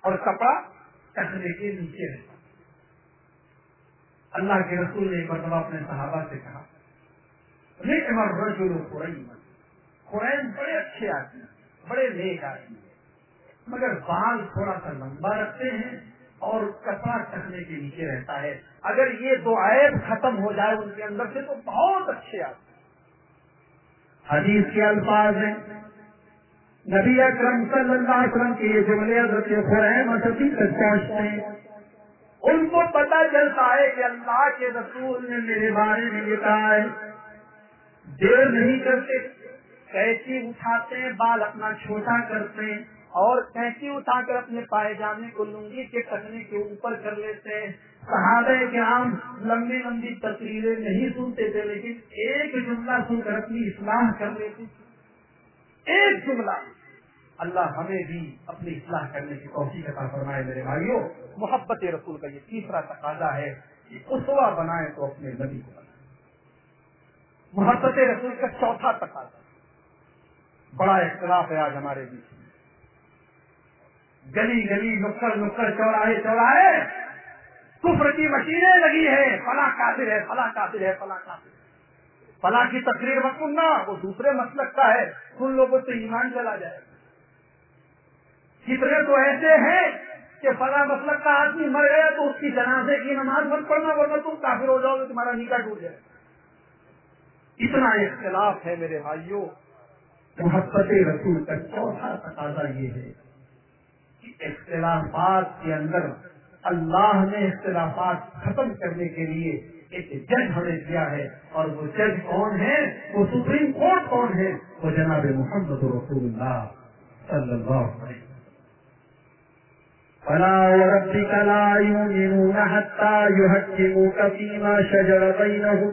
Speaker 1: اور کپڑا ٹکنے کے نیچے رہتا۔ اللہ کے رسول نے ایک مرتبہ اپنے صحابہ سے کہا قرآن بڑے اچھے آدمی بڑے نیک آدمی مگر بال تھوڑا سا لمبا رکھتے ہیں اور کپڑا ٹکنے کے نیچے رہتا ہے۔ اگر یہ دو عیب ختم ہو جائے ان کے اندر سے تو بہت اچھے آدمی حدیث کے الفاظ ہیں۔ نبی اکرم صلی اللہ علیہ وسلم کے یہ جملے حضرت قرآن مستی تک پہنچتے ہیں۔ ان کو پتا چلتا ہے کہ اللہ کے رسول نے میرے بارے میں لکھا ہے۔ دیر نہیں کرتے کیسی اٹھاتے ہیں، بال اپنا چھوٹا کرتے ہیں اور کیسی اٹھا کر اپنے پائے جانے کو لنگی کے ٹکنے کے اوپر کر لیتے ہیں۔ صحابہ کے عام لمبی لمبی تقریریں نہیں سنتے تھے، لیکن ایک جملہ سن کر اپنی اصلاح کر لیتے ایک جملہ۔ اللہ ہمیں بھی اپنی اصلاح کرنے کی توفیق عطا فرمائے میرے بھائیوں۔ محبت رسول کا یہ تیسرا تقاضا ہے کہ اسوا بنائے تو اپنے نبی کو بنائے۔ محبت رسول کا چوتھا تقاضا۔ بڑا اختلاف ہے آج ہمارے بیچ میں۔ گلی گلی نکڑ نکڑ چوراہے چوراہے۔ کفر کی مشینیں لگی ہے فلاں کافر ہے، فلاں کافر ہے، فلاں کافر ہے۔ فلاں کی تقریر مت سننا وہ دوسرے مسلک کا ہے۔ سن لوگوں سے ایمان چلا جائے۔ کتنے تو ایسے ہیں کہ فلاں مسلک کا آدمی مر گیا تو اس کی جنازے کی نماز مت پڑھنا، ورنہ تم کافر ہو جاؤ گے، تمہارا نکاح ٹوٹ جائے اتنا اختلاف ہے میرے بھائیوں۔ محبت رسول کا چوتھا تقاضا یہ ہے کہ اختلافات کے اندر اللہ نے اختلافات ختم کرنے کے لیے ایک جج ہمیں دیا ہے۔ اور وہ جج کون ہے؟ وہ سپریم کورٹ کون ہے؟ وہ جناب محمد رسول اللہ صلی اللہ علیہ وسلم۔
Speaker 2: فلا وربك لا يؤمنون حتى يحكموك فيما شجر بينهم۔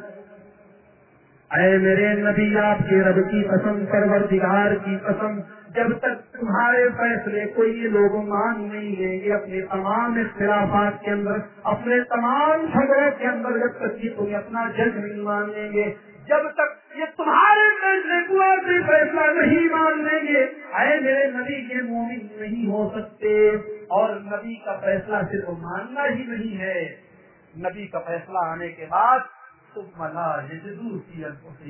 Speaker 2: اے میرے نبی، آپ کے رب کی قسم، پروردگار کی قسم، جب تک تمہارے فیصلے کو یہ لوگ مان نہیں لیں گے، اپنے تمام اختلافات کے اندر، اپنے تمام جھگڑوں کے اندر، جب تک کہ تمہیں اپنا جج نہیں مان لیں گے
Speaker 1: جب تک یہ تمہارے فیصلے کو اپنی فیصلہ نہیں مان لیں گے،
Speaker 2: اے میرے نبی کے مومن نہیں ہو سکتے۔
Speaker 1: اور نبی کا فیصلہ صرف ماننا ہی نہیں ہے۔ نبی کا فیصلہ آنے کے بعد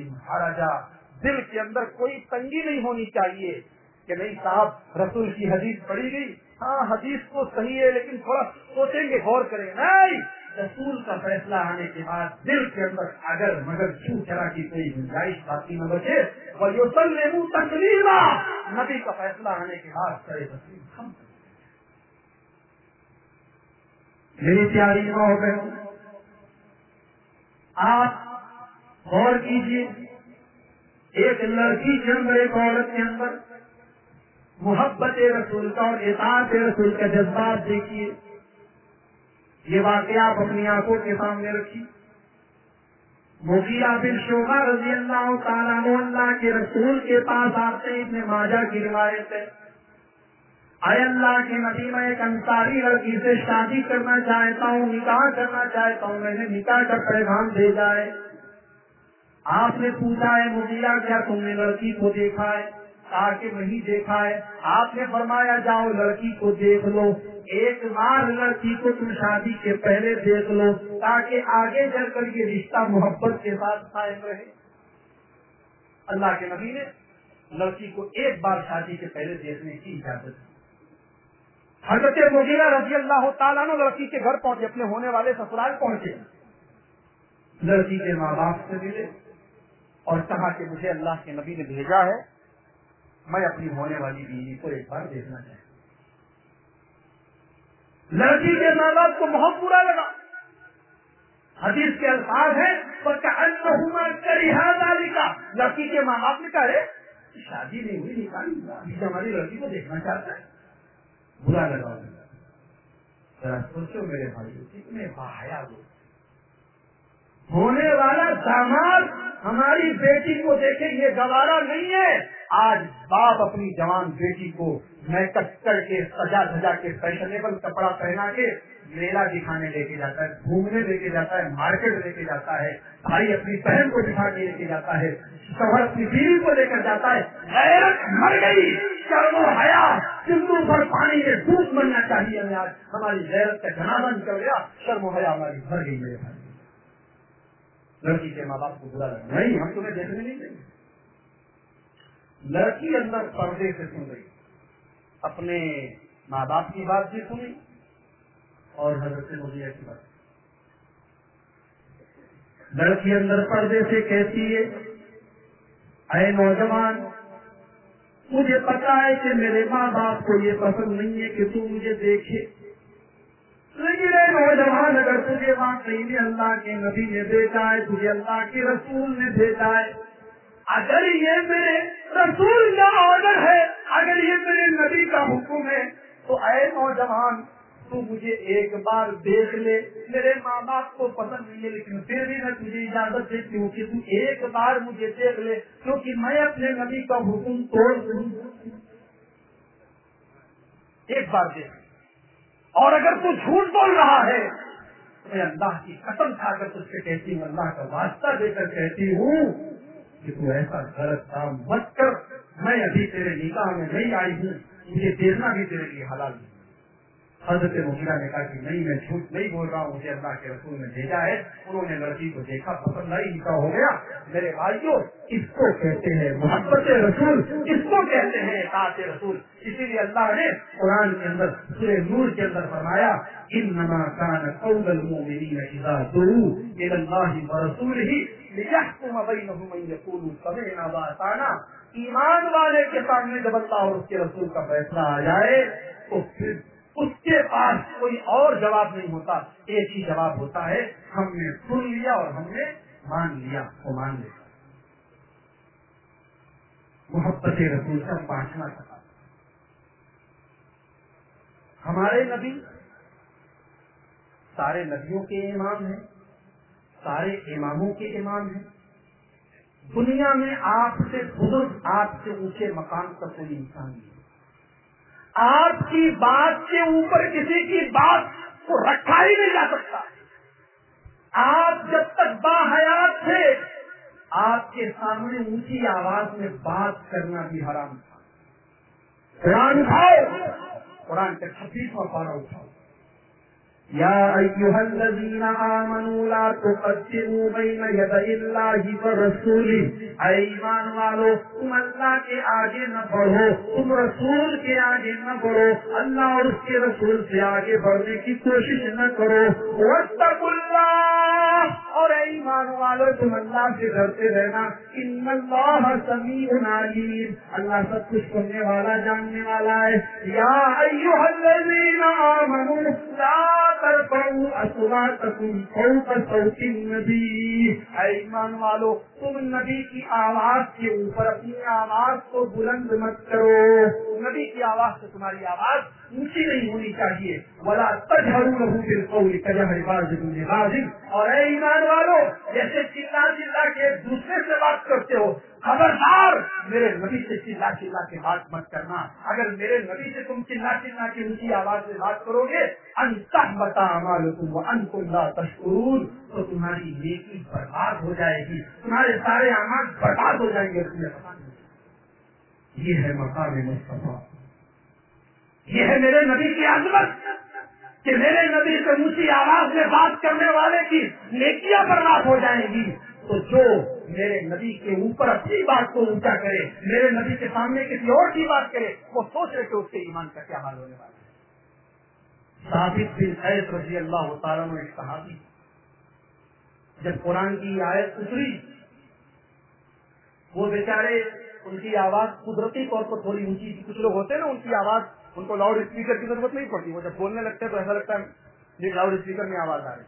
Speaker 1: مہاراجا دل کے اندر کوئی تنگی نہیں ہونی چاہیے کہ نہیں صاحب، رسول کی حدیث پڑھی گئی۔ ہاں حدیث تو صحیح ہے، لیکن تھوڑا سوچیں گے، غور کریں۔ نہیں!
Speaker 2: رسول کا فیصلہ آنے کے بعد دل کے اندر اگر مگر چھو چرا کی کوئی گنجائش باقی نہ بچے
Speaker 1: اور یہ سل لیمو تسلیم نبی کا فیصلہ آنے کے بعد کرے تسلیم ہم۔
Speaker 2: میری پیاری ماں بہن آپ غور کیجیے ایک لڑکی کے اندر ایک عورت کے اندر، محبت رسول کا اور اطاعت رسول کا جذبات دیکھیے۔ یہ واقعہ آپ اپنی آنکھوں کے سامنے رکھیے مغیرہ بن شوبہ رضی اللہ تعالیٰ اللہ کے رسول کے پاس آتے ابن ماجہ کی روایت ہے۔ اے اللہ کے نبی، میں ایک انصاری لڑکی سے شادی کرنا چاہتا ہوں، نکاح کرنا چاہتا ہوں، میں نے نکاح کا پیغام بھیجا ہے۔ آپ نے پوچھا ہے، مغیرہ، کیا تم نے لڑکی کو دیکھا ہے؟ کہا کہ نہیں دیکھا ہے۔ آپ نے فرمایا، جاؤ لڑکی کو دیکھ لو۔ ایک بار لڑکی کو تم شادی کے پہلے دیکھ لو تاکہ آگے چل کر یہ رشتہ محبت کے ساتھ قائم رہے۔ اللہ کے نبی نے لڑکی کو ایک بار شادی کے پہلے دیکھنے کی اجازت دی۔
Speaker 1: حضرت مغیرہ رضی اللہ تعالیٰ نے لڑکی کے گھر پہنچے، اپنے ہونے والے سسرال پہنچے۔
Speaker 2: لڑکی کے ماں باپ سے ملے
Speaker 1: اور کہا کہ مجھے اللہ کے نبی نے بھیجا ہے، میں اپنی ہونے والی بیوی کو ایک بار دیکھنا چاہتا لڑکی کے ماں باپ کو بہت برا لگا۔ حدیث کے الفاظ ہے لڑکی کے ماں باپ نے کہا شادی نہیں ہوئی نکالی ہماری لڑکی کو دیکھنا چاہتا ہے۔
Speaker 2: برا لگا۔ ذرا سوچو میرے بھائی کتنے باحیا لوگ۔
Speaker 1: ہونے والا داماد ہماری بیٹی کو دیکھے یہ گوارا نہیں ہے۔ آج باپ اپنی جوان بیٹی کو میک اپ کر کے، سجا سجا کے فیشنیبل کپڑا پہنا کے میلہ دکھانے لے کے جاتا ہے، گھومنے لے کے جاتا ہے، مارکیٹ لے کے جاتا ہے، بھائی اپنی بہن کو دکھا کے لے کے جاتا ہے، شوہر اپنی بیوی کو لے کر جاتا ہے۔ غیرت مر گئی۔ شرم و حیا سندھو پر پانی میں ڈوب مرنا چاہیے ہمیں آج۔ ہماری غیرت کا جنازہ نکل گیا شرم و حیا ہماری مر گئی میرے بھائی۔ لڑکی کے ماں باپ کو برا لگا نہیں، ہم تمہیں دیکھنے نہیں دیں گے۔ لڑکی اندر پردے سے سن رہی۔ اپنے ماں باپ کی بات بھی سنی اور حضرت مدیہ کی بات
Speaker 2: لڑکی اندر پردے سے کہتی ہے، اے نوجوان، مجھے پتا ہے کہ میرے ماں باپ کو یہ پسند نہیں ہے کہ تو مجھے دیکھے۔ نوجوان، اگر تجھے واقعی میں اللہ کے نبی نے بھیجا ہے، تجھے اللہ کے رسول نے بھیجا ہے،
Speaker 1: اگر یہ میرے رسول کا آرڈر ہے، اگر یہ میرے نبی کا حکم ہے، تو اے نوجوان، تو مجھے ایک بار دیکھ لے۔ میرے ماں باپ کو پسند نہیں ہے، لیکن پھر بھی میں تجھے اجازت دیتی ہوں کہ تو ایک بار مجھے دیکھ لے، کیونکہ میں اپنے نبی کا حکم توڑ دوں۔ ایک بار دیکھ۔ اور اگر تو جھوٹ بول رہا ہے میں اللہ کی قسم کھا کر تجھ سے کہتی ہوں، اللہ کا واسطہ دے کر کہتی ہوں کہ تو ایسا غلط کام مت کر، میں ابھی تیرے نکاح میں نہیں آئی ہوں مجھے دیکھنا بھی تیرے لیے حلال نہیں۔ حضرت مغیرہ نے کہا کہ نہیں، میں جھوٹ نہیں بول رہا ہوں، مجھے اللہ کے رسول نے بھیجا ہے۔ انہوں نے لڑکی کو دیکھا پسند آئی نکاح ہو گیا۔ میرے بھائیوں، اس کو کہتے ہیں محبت رسول، اس کو کہتے ہیں اطاعت رسول۔ اسی لیے اللہ نے قرآن کے اندر، سورہ نور کے اندر فرمایا، انما كان قول المؤمنين اذا دعوا الى الله ورسوله ليحكم بينهم ان يقولوا سمعنا واطعنا ایمان والے کے سامنے جب اللہ اور اس کے رسول کا فیصلہ آ جائے، تو پھر اس کے پاس کوئی اور جواب نہیں ہوتا، ایک ہی جواب ہوتا ہے، ہم نے سن لیا اور ہم نے مان لیا وہ مان لیا۔ محبت رسول کا پانچواں تھا ہمارے نبی، سارے نبیوں کے امام ہیں، سارے اماموں کے امام ہیں۔ دنیا میں آپ سے بزرگ، آپ سے اونچے مقام کا کوئی انسان نہیں۔ آپ کی بات کے اوپر کسی کی بات کو رکھا ہی نہیں جا سکتا۔ آپ جب تک با حیات تھے، آپ کے سامنے اونچی آواز میں بات کرنا بھی حرام تھا۔ قرآن اٹھاؤ۔ قرآن کا چھبیسواں پارا اٹھاؤ۔ يا أيها الذين آمنوا لا تقدموا بين یدئی اللہ ورسوله. اے ایمان والو، تم اللہ کے آگے نہ بڑھو، تم رسول کے آگے نہ بڑھو، اللہ اور اس کے رسول سے آگے بڑھنے کی کوشش نہ کرو۔ واتقوا اللہ! اور اے ایمان والو، تم اللہ سے ڈرتے رہنا۔ ان اللہ سمیع علیم۔ اللہ سب کچھ سننے والا، جاننے والا ہے۔ یا ایوہ الذین آمنوا، لا ترفعوا اصواتكم فوق صوت النبي اے ایمان والو، تم نبی کی آواز کے اوپر اپنی آواز کو بلند مت کرو۔ نبی کی آواز سے تمہاری آواز اونچی نہیں ہونی چاہیے۔ ولا تجهروا له بالقول كجهر بعضكم لبعض اور اے ایمان والو، جیسے چلا چلا کے دوسرے سے بات کرتے ہو، خبردار، میرے نبی سے چلا چلا کے بات مت کرنا۔ اگر میرے نبی سے تم چلا چلا کے اونچی آواز سے بات کرو گے انتہ بتا امالکم وانتم لا تشکرون، تو تمہاری نیکی برباد ہو جائے گی، تمہارے سارے اعمال برباد ہو جائیں گے۔ یہ ہے مقام مصطفیٰ۔ یہ ہے میرے نبی کی عظمت۔ کہ میرے نبی سے اونچی آواز میں بات کرنے والے کی نیکیاں برباد ہو جائیں گی، تو جو میرے نبی کے اوپر اپنی بات کو اونچا کرے، میرے نبی کے سامنے کسی اور کی بات کرے، وہ سوچ رہے کہ اس کے ایمان کا کیا حال ہونے والا ہے۔ ثابت بن قیس رضی اللہ تعالیٰ نے صحابی، جب قرآن کی آیت اتری، وہ بیچارے ان کی آواز قدرتی طور پر تھوڑی اونچی تھی، کچھ لوگ ہوتے ہیں نا، ان کی آواز ان کو لاؤڈ اسپیکر کی ضرورت نہیں پڑتی، وہ جب بولنے لگتے ہیں تو ایسا لگتا ہے لاؤڈ اسپیکر میں آواز آ رہی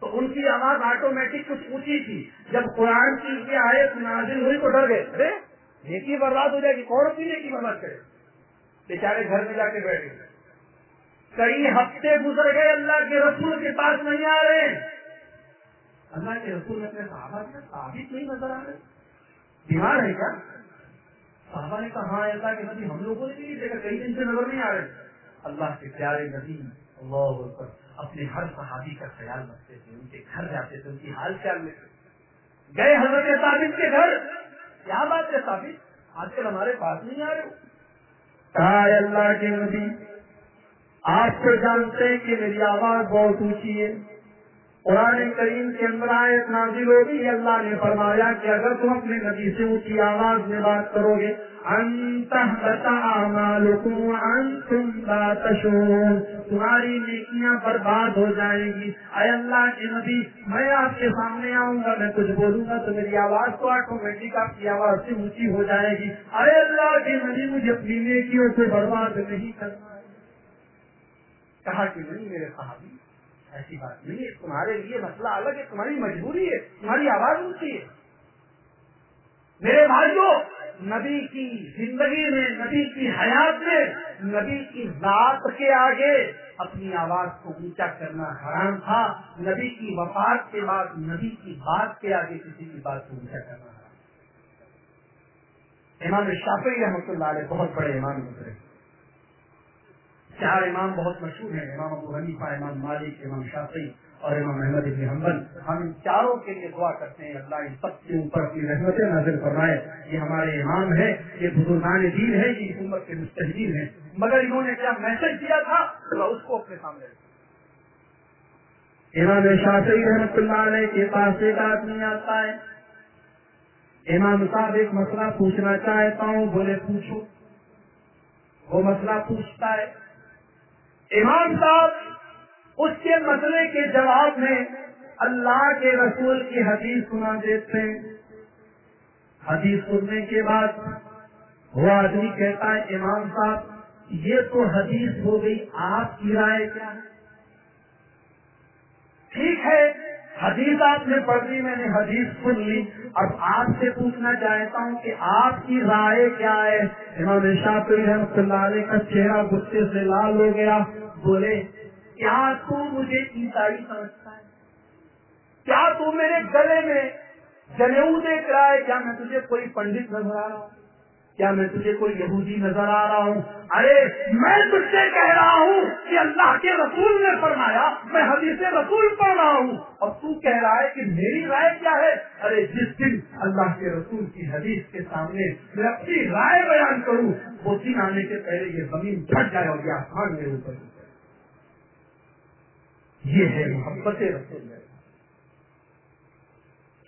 Speaker 1: تو ان کی آواز آٹومیٹک کچھ اونچی تھی۔ جب قرآن کی یہ آیت نازل ہوئی تو ڈر گئے۔ ارے، نیکی برباد ہو جائے گی، کون اپنی نیکی برباد کرے؟ بیچارے گھر میں جا کے بیٹھ گئے۔ کئی ہفتے گزر گئے، اللہ کے رسول کے پاس نہیں آ رہے۔ اللہ کے رسول اپنے صحابہ سے ثابت نہیں نظر آ رہے بیمار ہے کیا؟ صحابہ نے کہا ہاں اللہ کے نبی ہم لوگوں نے بھی دیکھا کئی دن سے نظر نہیں آ رہے۔ اللہ کے پیارے نبی، اللہ اکبر، اپنے ہر صحابی کا خیال رکھتے تھے، ان کے گھر جاتے تھے، ان کی حال خیال لیتے گئے حضرت ثابت کے گھر۔ کیا بات ہے ثابت؟ آج کل ہمارے پاس نہیں آ رہے۔ کہا اللہ کے نبی، آپ کو جانتے ہیں کہ میری آواز بہت اونچی ہے۔ قرآن کریم کے اندر آیت نازل ہوگی اللہ نے فرمایا کہ اگر تم اپنے نبی سے اونچی آواز میں بات کرو گے تمہاری نیکیاں برباد ہو جائیں گی۔ اے اللہ کے نبی، میں آپ کے سامنے آؤں گا، میں کچھ بولوں گا تو میری آواز تو آٹومیٹک آپ کی آواز سے اونچی ہو جائے گی۔ ارے اللہ کے نبی، مجھے اپنی نیکیوں سے برباد نہیں کرنا۔ کہا کہ نہیں میرے صحابی؟ ایسی بات نہیں ہے، تمہارے لیے مسئلہ الگ ہے، تمہاری مجبوری ہے، تمہاری آواز اونچی ہے۔ میرے بھائیوں نبی کی زندگی میں، نبی کی حیات میں، نبی کی ذات کے آگے اپنی آواز کو اونچا کرنا حرام تھا۔ نبی کی وفات کے بعد، نبی کی بات کے آگے کسی کی بات کو اونچا کرنا حرام۔ امام شافعی رحمۃ اللہ علیہ بہت بڑے امام گزرے چار امام بہت مشہور ہیں، امام ابو حنیفہ، امام مالک، امام شافعی اور امام محمد ابن حنبل۔ ہم ان چاروں کے لیے دعا کرتے ہیں، اللہ ان سب کے اوپر اپنی رحمت نازل فرمائے۔ یہ ہمارے امام ہیں، یہ بزرگان دین ہے یہ حکومت کے مستحدین ہیں۔ مگر انہوں نے کیا میسج دیا تھا؟ اس کو اپنے سامنے امام شافعی رحمت اللہ علیہ کے پاس ایک آدمی آتا ہے۔ امام صاحب ایک مسئلہ پوچھنا چاہتا ہوں، بولے پوچھو۔ وہ مسئلہ پوچھتا ہے۔ امام صاحب، اس کے مسئلے کے جواب میں اللہ کے رسول کی حدیث سنا دیتے ہیں۔ حدیث سننے کے بعد وہ آدمی کہتا ہے امام صاحب، یہ تو حدیث ہو گئی، آپ کی رائے کیا ہے؟ ٹھیک ہے، حدیث آپ نے پڑھ لی، میں نے حدیث سن لی۔ اب آپ سے پوچھنا چاہتا ہوں کہ آپ کی رائے کیا ہے؟ امام شافعی رحمۃ اللہ علیہ کا چہرہ غصے سے لال ہو گیا۔ بولے، کیا تو مجھے عیسائی سمجھتا ہے؟ کیا تو میرے گلے میں جنیو دیکھ رہا ہے؟ کیا میں تجھے کوئی پنڈت نظر آ رہا ہوں؟ کیا میں تجھے کوئی یہودی نظر آ رہا ہوں؟ ارے، میں تجھ سے کہہ رہا ہوں کہ اللہ کے رسول نے فرمایا، میں حدیث رسول پڑھ رہا ہوں۔ اور تو کہہ رہا ہے کہ میری رائے کیا ہے؟ ارے، جس دن اللہ کے رسول کی حدیث کے سامنے میں اپنی رائے بیان کروں، وہ دن آنے کے پہلے یہ زمین پھٹ جائے اور یہ آسمان میرے اوپر یہ ہے محبت رسول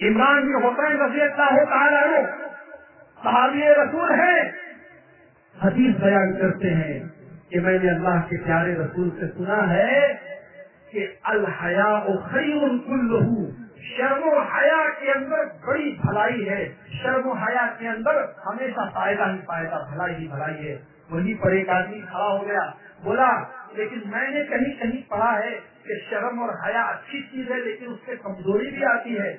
Speaker 1: عمران بن حسین رضی اللہ تعالیٰ صحابی رسول ہے حدیث بیان کرتے ہیں کہ میں نے اللہ کے پیارے رسول سے سنا ہے کہ الحیا خیر کلہ شرم و حیا کے اندر بڑی بھلائی ہے۔ شرم و حیا کے اندر ہمیشہ فائدہ ہی فائدہ، بھلائی ہی بھلائی ہے۔ وہیں پر ایک آدمی کھڑا ہو گیا، بولا، لیکن میں نے کہیں کہیں پڑھا ہے کہ شرم اور حیا اچھی چیز ہے، لیکن اس سے کمزوری بھی آتی ہے۔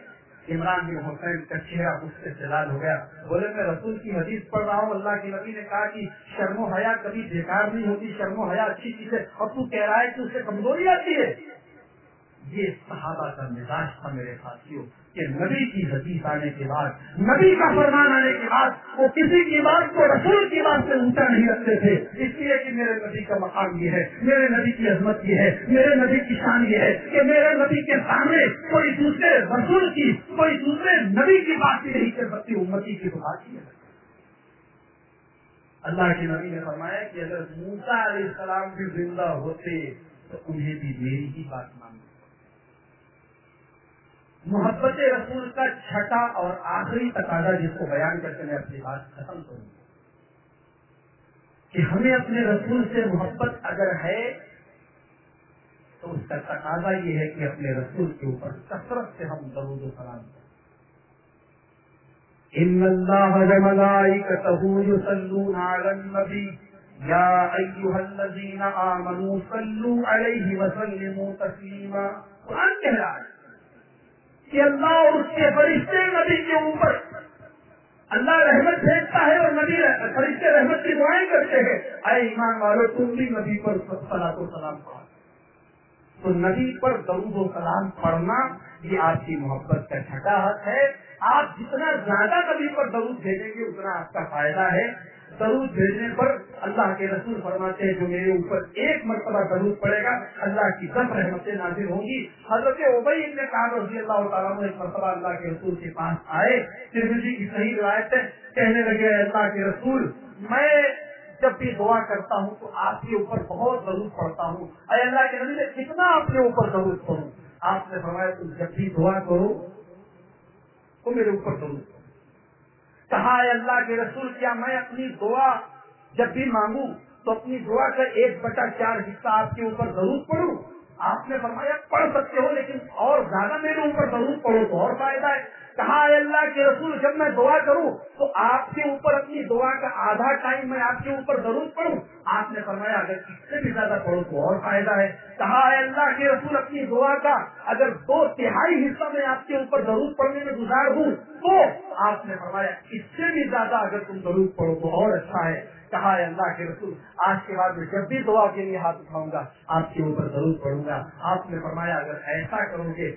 Speaker 1: عمران بن حسین کا چہرہ اس سے جلال ہو گیا۔ بولے، میں رسول کی حدیث پڑھ رہا ہوں، اللہ کے نبی نے کہا کہ شرم و حیا کبھی بیکار نہیں ہوتی، شرم و حیا اچھی چیز ہے۔ اور تو کہہ رہا ہے کہ اس سے کمزوری آتی ہے۔ یہ صحابہ کا مزاج تھا میرے ساتھیوں، کہ نبی کی حدیث آنے کے بعد، نبی کا فرمان آنے کے بعد، وہ کسی کی بات کو، رسول کی بات سے اونچا نہیں رکھتے تھے۔ اس لیے کہ میرے نبی کا مقام یہ ہے، میرے نبی کی عظمت یہ ہے، میرے نبی کی شان یہ ہے کہ میرے نبی کے سامنے کوئی دوسرے رسول کی، کوئی دوسرے نبی کی بات ہی نہیں کر سکتی، امتی کی بات کی ہے۔ اللہ کے نبی نے فرمایا کہ اگر موسا علیہ السلام بھی زندہ ہوتے تو انہیں بھی میری ہی بات مانگی محبت رسول کا چھٹا اور آخری تقاضا جس کو بیان کر کے میں اپنی بات ختم کروں کہ ہمیں اپنے رسول سے محبت اگر ہے، تو اس کا تقاضا یہ ہے کہ اپنے رسول کے اوپر کثرت سے ہم درود و سلام کریں۔ ان اللہ وملائکته یصلون علی النبی۔ یا ایها الذین آمنوا صلوا علیہ وسلموا تسلیما۔ قرآن کہہ رہا ہے کہ اللہ اور اس کے فرشتے نبی کے اوپر اللہ رحمت بھیجتا ہے اور نبی فرشتے رحمت کی دعائیں کرتے ہیں۔ اے ایمان والو، تم بھی نبی پر صلاح و سلام پڑھا تو نبی پر درود و سلام پڑھنا یہ آپ کی محبت کا چھٹا حق ہے۔ آپ جتنا زیادہ نبی پر درود بھیجیں گے، اتنا آپ کا فائدہ ہے۔ درود بھیجنے پر اللہ کے رسول فرماتے ہیں جو میرے اوپر ایک مرتبہ درود پڑے گا، اللہ کی دس رحمتیں نازل ہوں گی۔ حضرت ابئی نے کہا رضی اللہ تعالیٰ ایک مرتبہ اللہ کے رسول کے پاس آئے۔ ترمزی کی صحیح روایت ہے، کہنے لگے اللہ کے رسول، میں جب بھی دعا کرتا ہوں تو آپ کے اوپر بہت ضرور پڑتا ہوں۔ اے اللہ کے نبی نے کتنا آپ کے اوپر ضرور پڑھوں؟ آپ نے فرمایا، تم جب بھی دعا کرو تو میرے اوپر ضرور پڑھو کہا ہے اللہ کے رسول، کیا میں اپنی دعا جب بھی مانگوں تو اپنی دعا کا ایک بٹا چار حصہ آپ کے اوپر ضرور پڑھوں؟ آپ نے فرمایا، پڑھ سکتے ہو، لیکن اور زیادہ میرے اوپر ضرور پڑھو تو اور فائدہ ہے۔ کہا اللہ کے رسول، جب میں دعا کروں تو آپ کے اوپر اپنی دعا کا آدھا ٹائم میں آپ کے اوپر ضرور پڑھوں۔ آپ نے فرمایا، اگر اس سے بھی زیادہ پڑھو تو اور فائدہ ہے۔ کہا اللہ کے رسول، اپنی دعا کا اگر دو تہائی حصہ میں آپ کے اوپر ضرور پڑھنے میں گزار دوں تو آپ نے فرمایا، اس سے بھی زیادہ اگر تم ضرور پڑھو تو اور اچھا ہے۔ کہا ہے اللہ کے رسول، آج کے بعد میں جب بھی دعا کے لیے ہاتھ اٹھاؤں گا، آپ کے اوپر ضرور پڑوں گا۔ آپ نے فرمایا، اگر ایسا کرو گے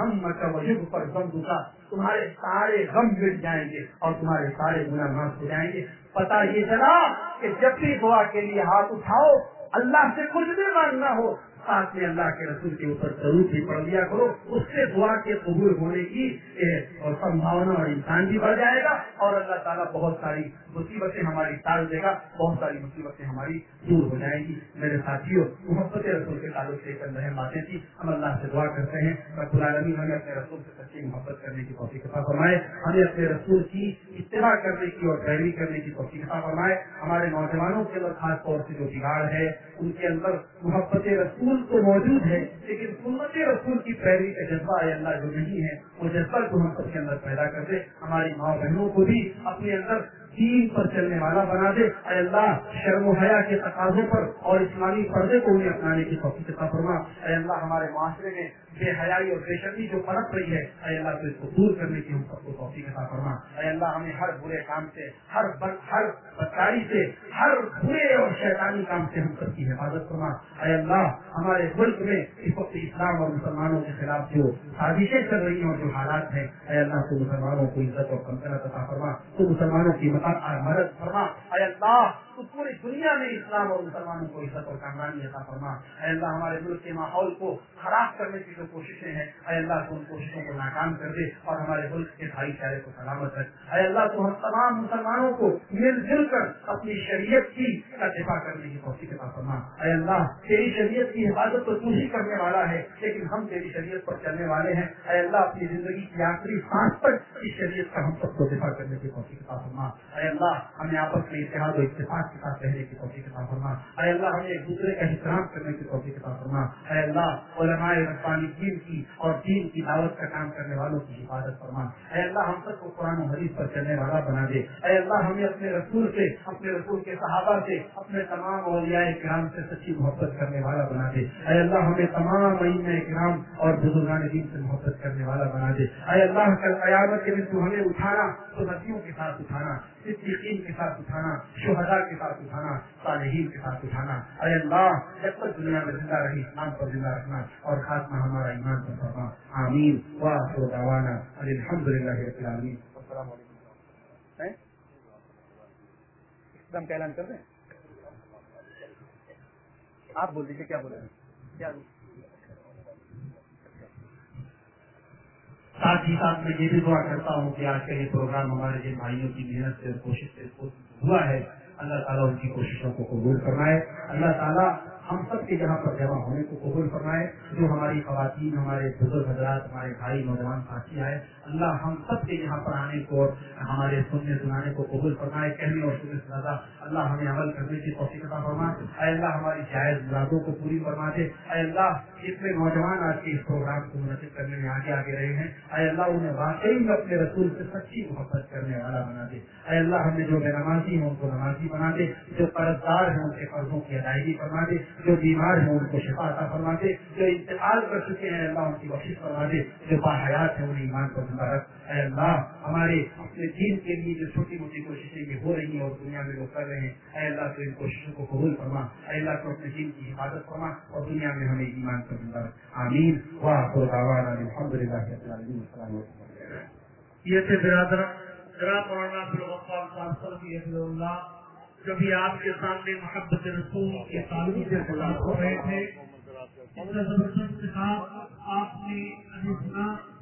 Speaker 1: ہم پر غم دوں تمہارے سارے غم مٹ جائیں گے اور تمہارے سارے گنا معاف ہو جائیں گے۔ پتا یہ چلا کہ جب بھی دعا کے لیے ہاتھ اٹھاؤ، اللہ سے کچھ بھی مانگنا ہو ساتھ میں اللہ کے رسول کے اوپر ضرور بھی پڑھ لیا کرو، اس سے دعا کے قبول ہونے کی اور سمبھاونا اور انسان بھی بڑھ جائے گا اور اللہ تعالیٰ بہت ساری مصیبتیں ہماری ٹال دے گا، بہت ساری مصیبتیں ہماری دور ہو جائیں گی۔ میرے ساتھیوں محبت رسول کے تعلق سے چند رہے باتیں تھی ہم اللہ سے دعا کرتے ہیں۔ رب العالمین، ہمیں اپنے رسول سے سچی محبت کرنے کی توفیق عطا فرمائے۔ ہمیں اپنے رسول کی اتباع کرنے کی اور پیروی کرنے کی توفیق عطا فرمائے۔ ہمارے نوجوانوں کے اندر خاص طور سے جو بگاڑ ہے، ان کے اندر محبت رسول تو موجود ہے لیکن سنت رسول کی پیروی کا جذبہ اللہ جو نہیں ہے، وہ جذبہ کو ہم سب کے اندر پیدا کر دے، ہماری ماں بہنوں کو بھی اپنے اندر دین پر چلنے والا بنا دے۔ اے اللہ، شرم و حیا کے تقاضوں پر اور اسلامی پردے کو انہیں اپنانے کی توفیق عطا فرما۔ اے اللہ، ہمارے معاشرے میں بے حیائی اور بے شرمی جو پرت رہی ہے، اے اللہ، تو اس کو دور کرنے کی ہم سب کو توفیق عطا فرما۔ اے اللہ، ہمیں ہر برے کام سے، ہر ہر بدکاری سے، ہر برے اور شیطانی کام سے ہم سب کی حفاظت فرما۔ اے اللہ، ہمارے ملک میں اس وقت اسلام اور مسلمانوں کے خلاف جو سازشیں چل رہی ہیں اور جو حالات ہیں، اے اللہ، تو مسلمانوں کو عزت اور کمکنت عطا فرما۔ تو مسلمانوں کی مدد فرما اے اللہ تو پوری دنیا میں اسلام اور مسلمانوں کو عزت اور کامرانی عطا فرما۔ اے اللہ، ہمارے ملک کے ماحول کو خراب کرنے کی جو کوششیں ہیں، اے اللہ، تو ان کوششوں کو ناکام کر دے اور ہمارے ملک کے بھائی چارے کو سلامت رکھ۔ اے اللہ، تو ہم تمام مسلمانوں کو مل جل کر اپنی شریعت کی کا دفاع کرنے کی توفیق عطا فرما۔ اے اللہ، تیری شریعت کی حفاظت تو تو ہی کرنے والا ہے، لیکن ہم تیری شریعت پر چلنے والے ہیں۔ اے اللہ، اپنی زندگی کی آخری سانس تک اس شریعت کا ہم سب کو دفاع کرنے کی توفیق عطا فرما۔ اے اللہ، ہمیں آپس میں اتحاد و اتفاق کے ساتھ رہنے کی توفیق عطا فرما۔ اے اللہ، ہمیں ایک دوسرے کا احترام کرنے کی توفیق عطا فرما۔ اے اللہ، علماء ربانی دین کی اور دین کی دعوت کا کام کرنے والوں کی حفاظت فرما۔ اے اللہ، ہم سب کو قرآن و حدیث پر چلنے والا بنا دے۔ اے اللہ، ہمیں اپنے رسول سے، اپنے رسول کے صحابہ سے، اپنے تمام اولیاء کرام سے سچی محبت کرنے والا بنا دے۔ اے اللہ، ہمیں تمام مہین کرام اور بزرگان دین سے محبت کرنے والا بنا دے۔ اے اللہ، کل قیامت کے دن تو ہمیں اٹھانا، تو نسیوں کے ساتھ اٹھانا، صدیقین کے ساتھ اٹھانا، شہداء کے ساتھ اٹھانا صالحین کے ساتھ اٹھانا۔ اے اللہ جب تک دنیا میں زندہ رہی اسلام پر زندہ رکھنا اور خاتمہ ہمارا ایمان پر فرما۔ آمین۔ وآخر دعوانا الحمد للہ رب العالمین۔ السلام علیکم۔ اسلام کا اعلان کر دیں؟ آپ بول دیجیے کیا بولے کیا
Speaker 2: ساتھ ہی ساتھ میں یہ بھی دعا کرتا ہوں کہ آج کا یہ پروگرام ہمارے جن بھائیوں کی محنت سے کوشش سے ہوا ہے۔ اللہ تعالیٰ ان کی کوششوں کو قبول فرمائے۔ اللہ تعالیٰ ہم سب کے یہاں پر جمع ہونے کو قبول فرمائے، جو ہماری خواتین، ہمارے بزرگ حضرات، ہمارے بھائی نوجوان ساتھی آئے، اللہ ہم سب کے یہاں پر آنے کو اور ہمارے سننے سنانے کو قبول فرمائے، کہنے اور سننے سے زیادہ اللہ ہمیں عمل کرنے کی توفیق عطا فرما اے اللہ ہماری جائز مرادوں کو پوری فرما دے۔ اے اللہ جتنے نوجوان آج کے اس پروگرام کو منعقد کرنے میں آگے آگے رہے ہیں، اے اللہ انہیں واقعی میں اپنے رسول سے سچی محبت کرنے والا بنا دے۔ اے اللہ ہمیں جو بے نمازی ہیں ان کو نمازی بنا دے، جو قرض دار ہیں ان کے قرضوں کی ادائیگی فرما دے۔ جو بیمار ہیں، ان کو شفا عطا فرما دے، جو انتقال کر چکے ہیں، اللہ ان کی بخش فرما دے، جو باحیات ہیں، انہیں ایمان کو زندہ رکھ۔ اے اللہ، ہمارے اپنے دین کے لیے جو چھوٹی موٹی کوششیں یہ ہو رہی ہیں اور دنیا میں لوگ کر رہے ہیں، اے اللہ تو ان کوششوں کو قبول فرما، اے اللہ کو اپنے دین کی حفاظت فرما اور دنیا میں ہمیں ایمان کو زندہ رکھ۔ آمین۔ واہ الحمد للہ
Speaker 6: یہ تھے برادر جناب مولانا عبدالغفار صاحب صلی اللہ۔ جو بھی آپ کے سامنے محبت رسول کے تعلق سے خلاف ہو رہے تھے۔ اس آپ نے ابھی سنا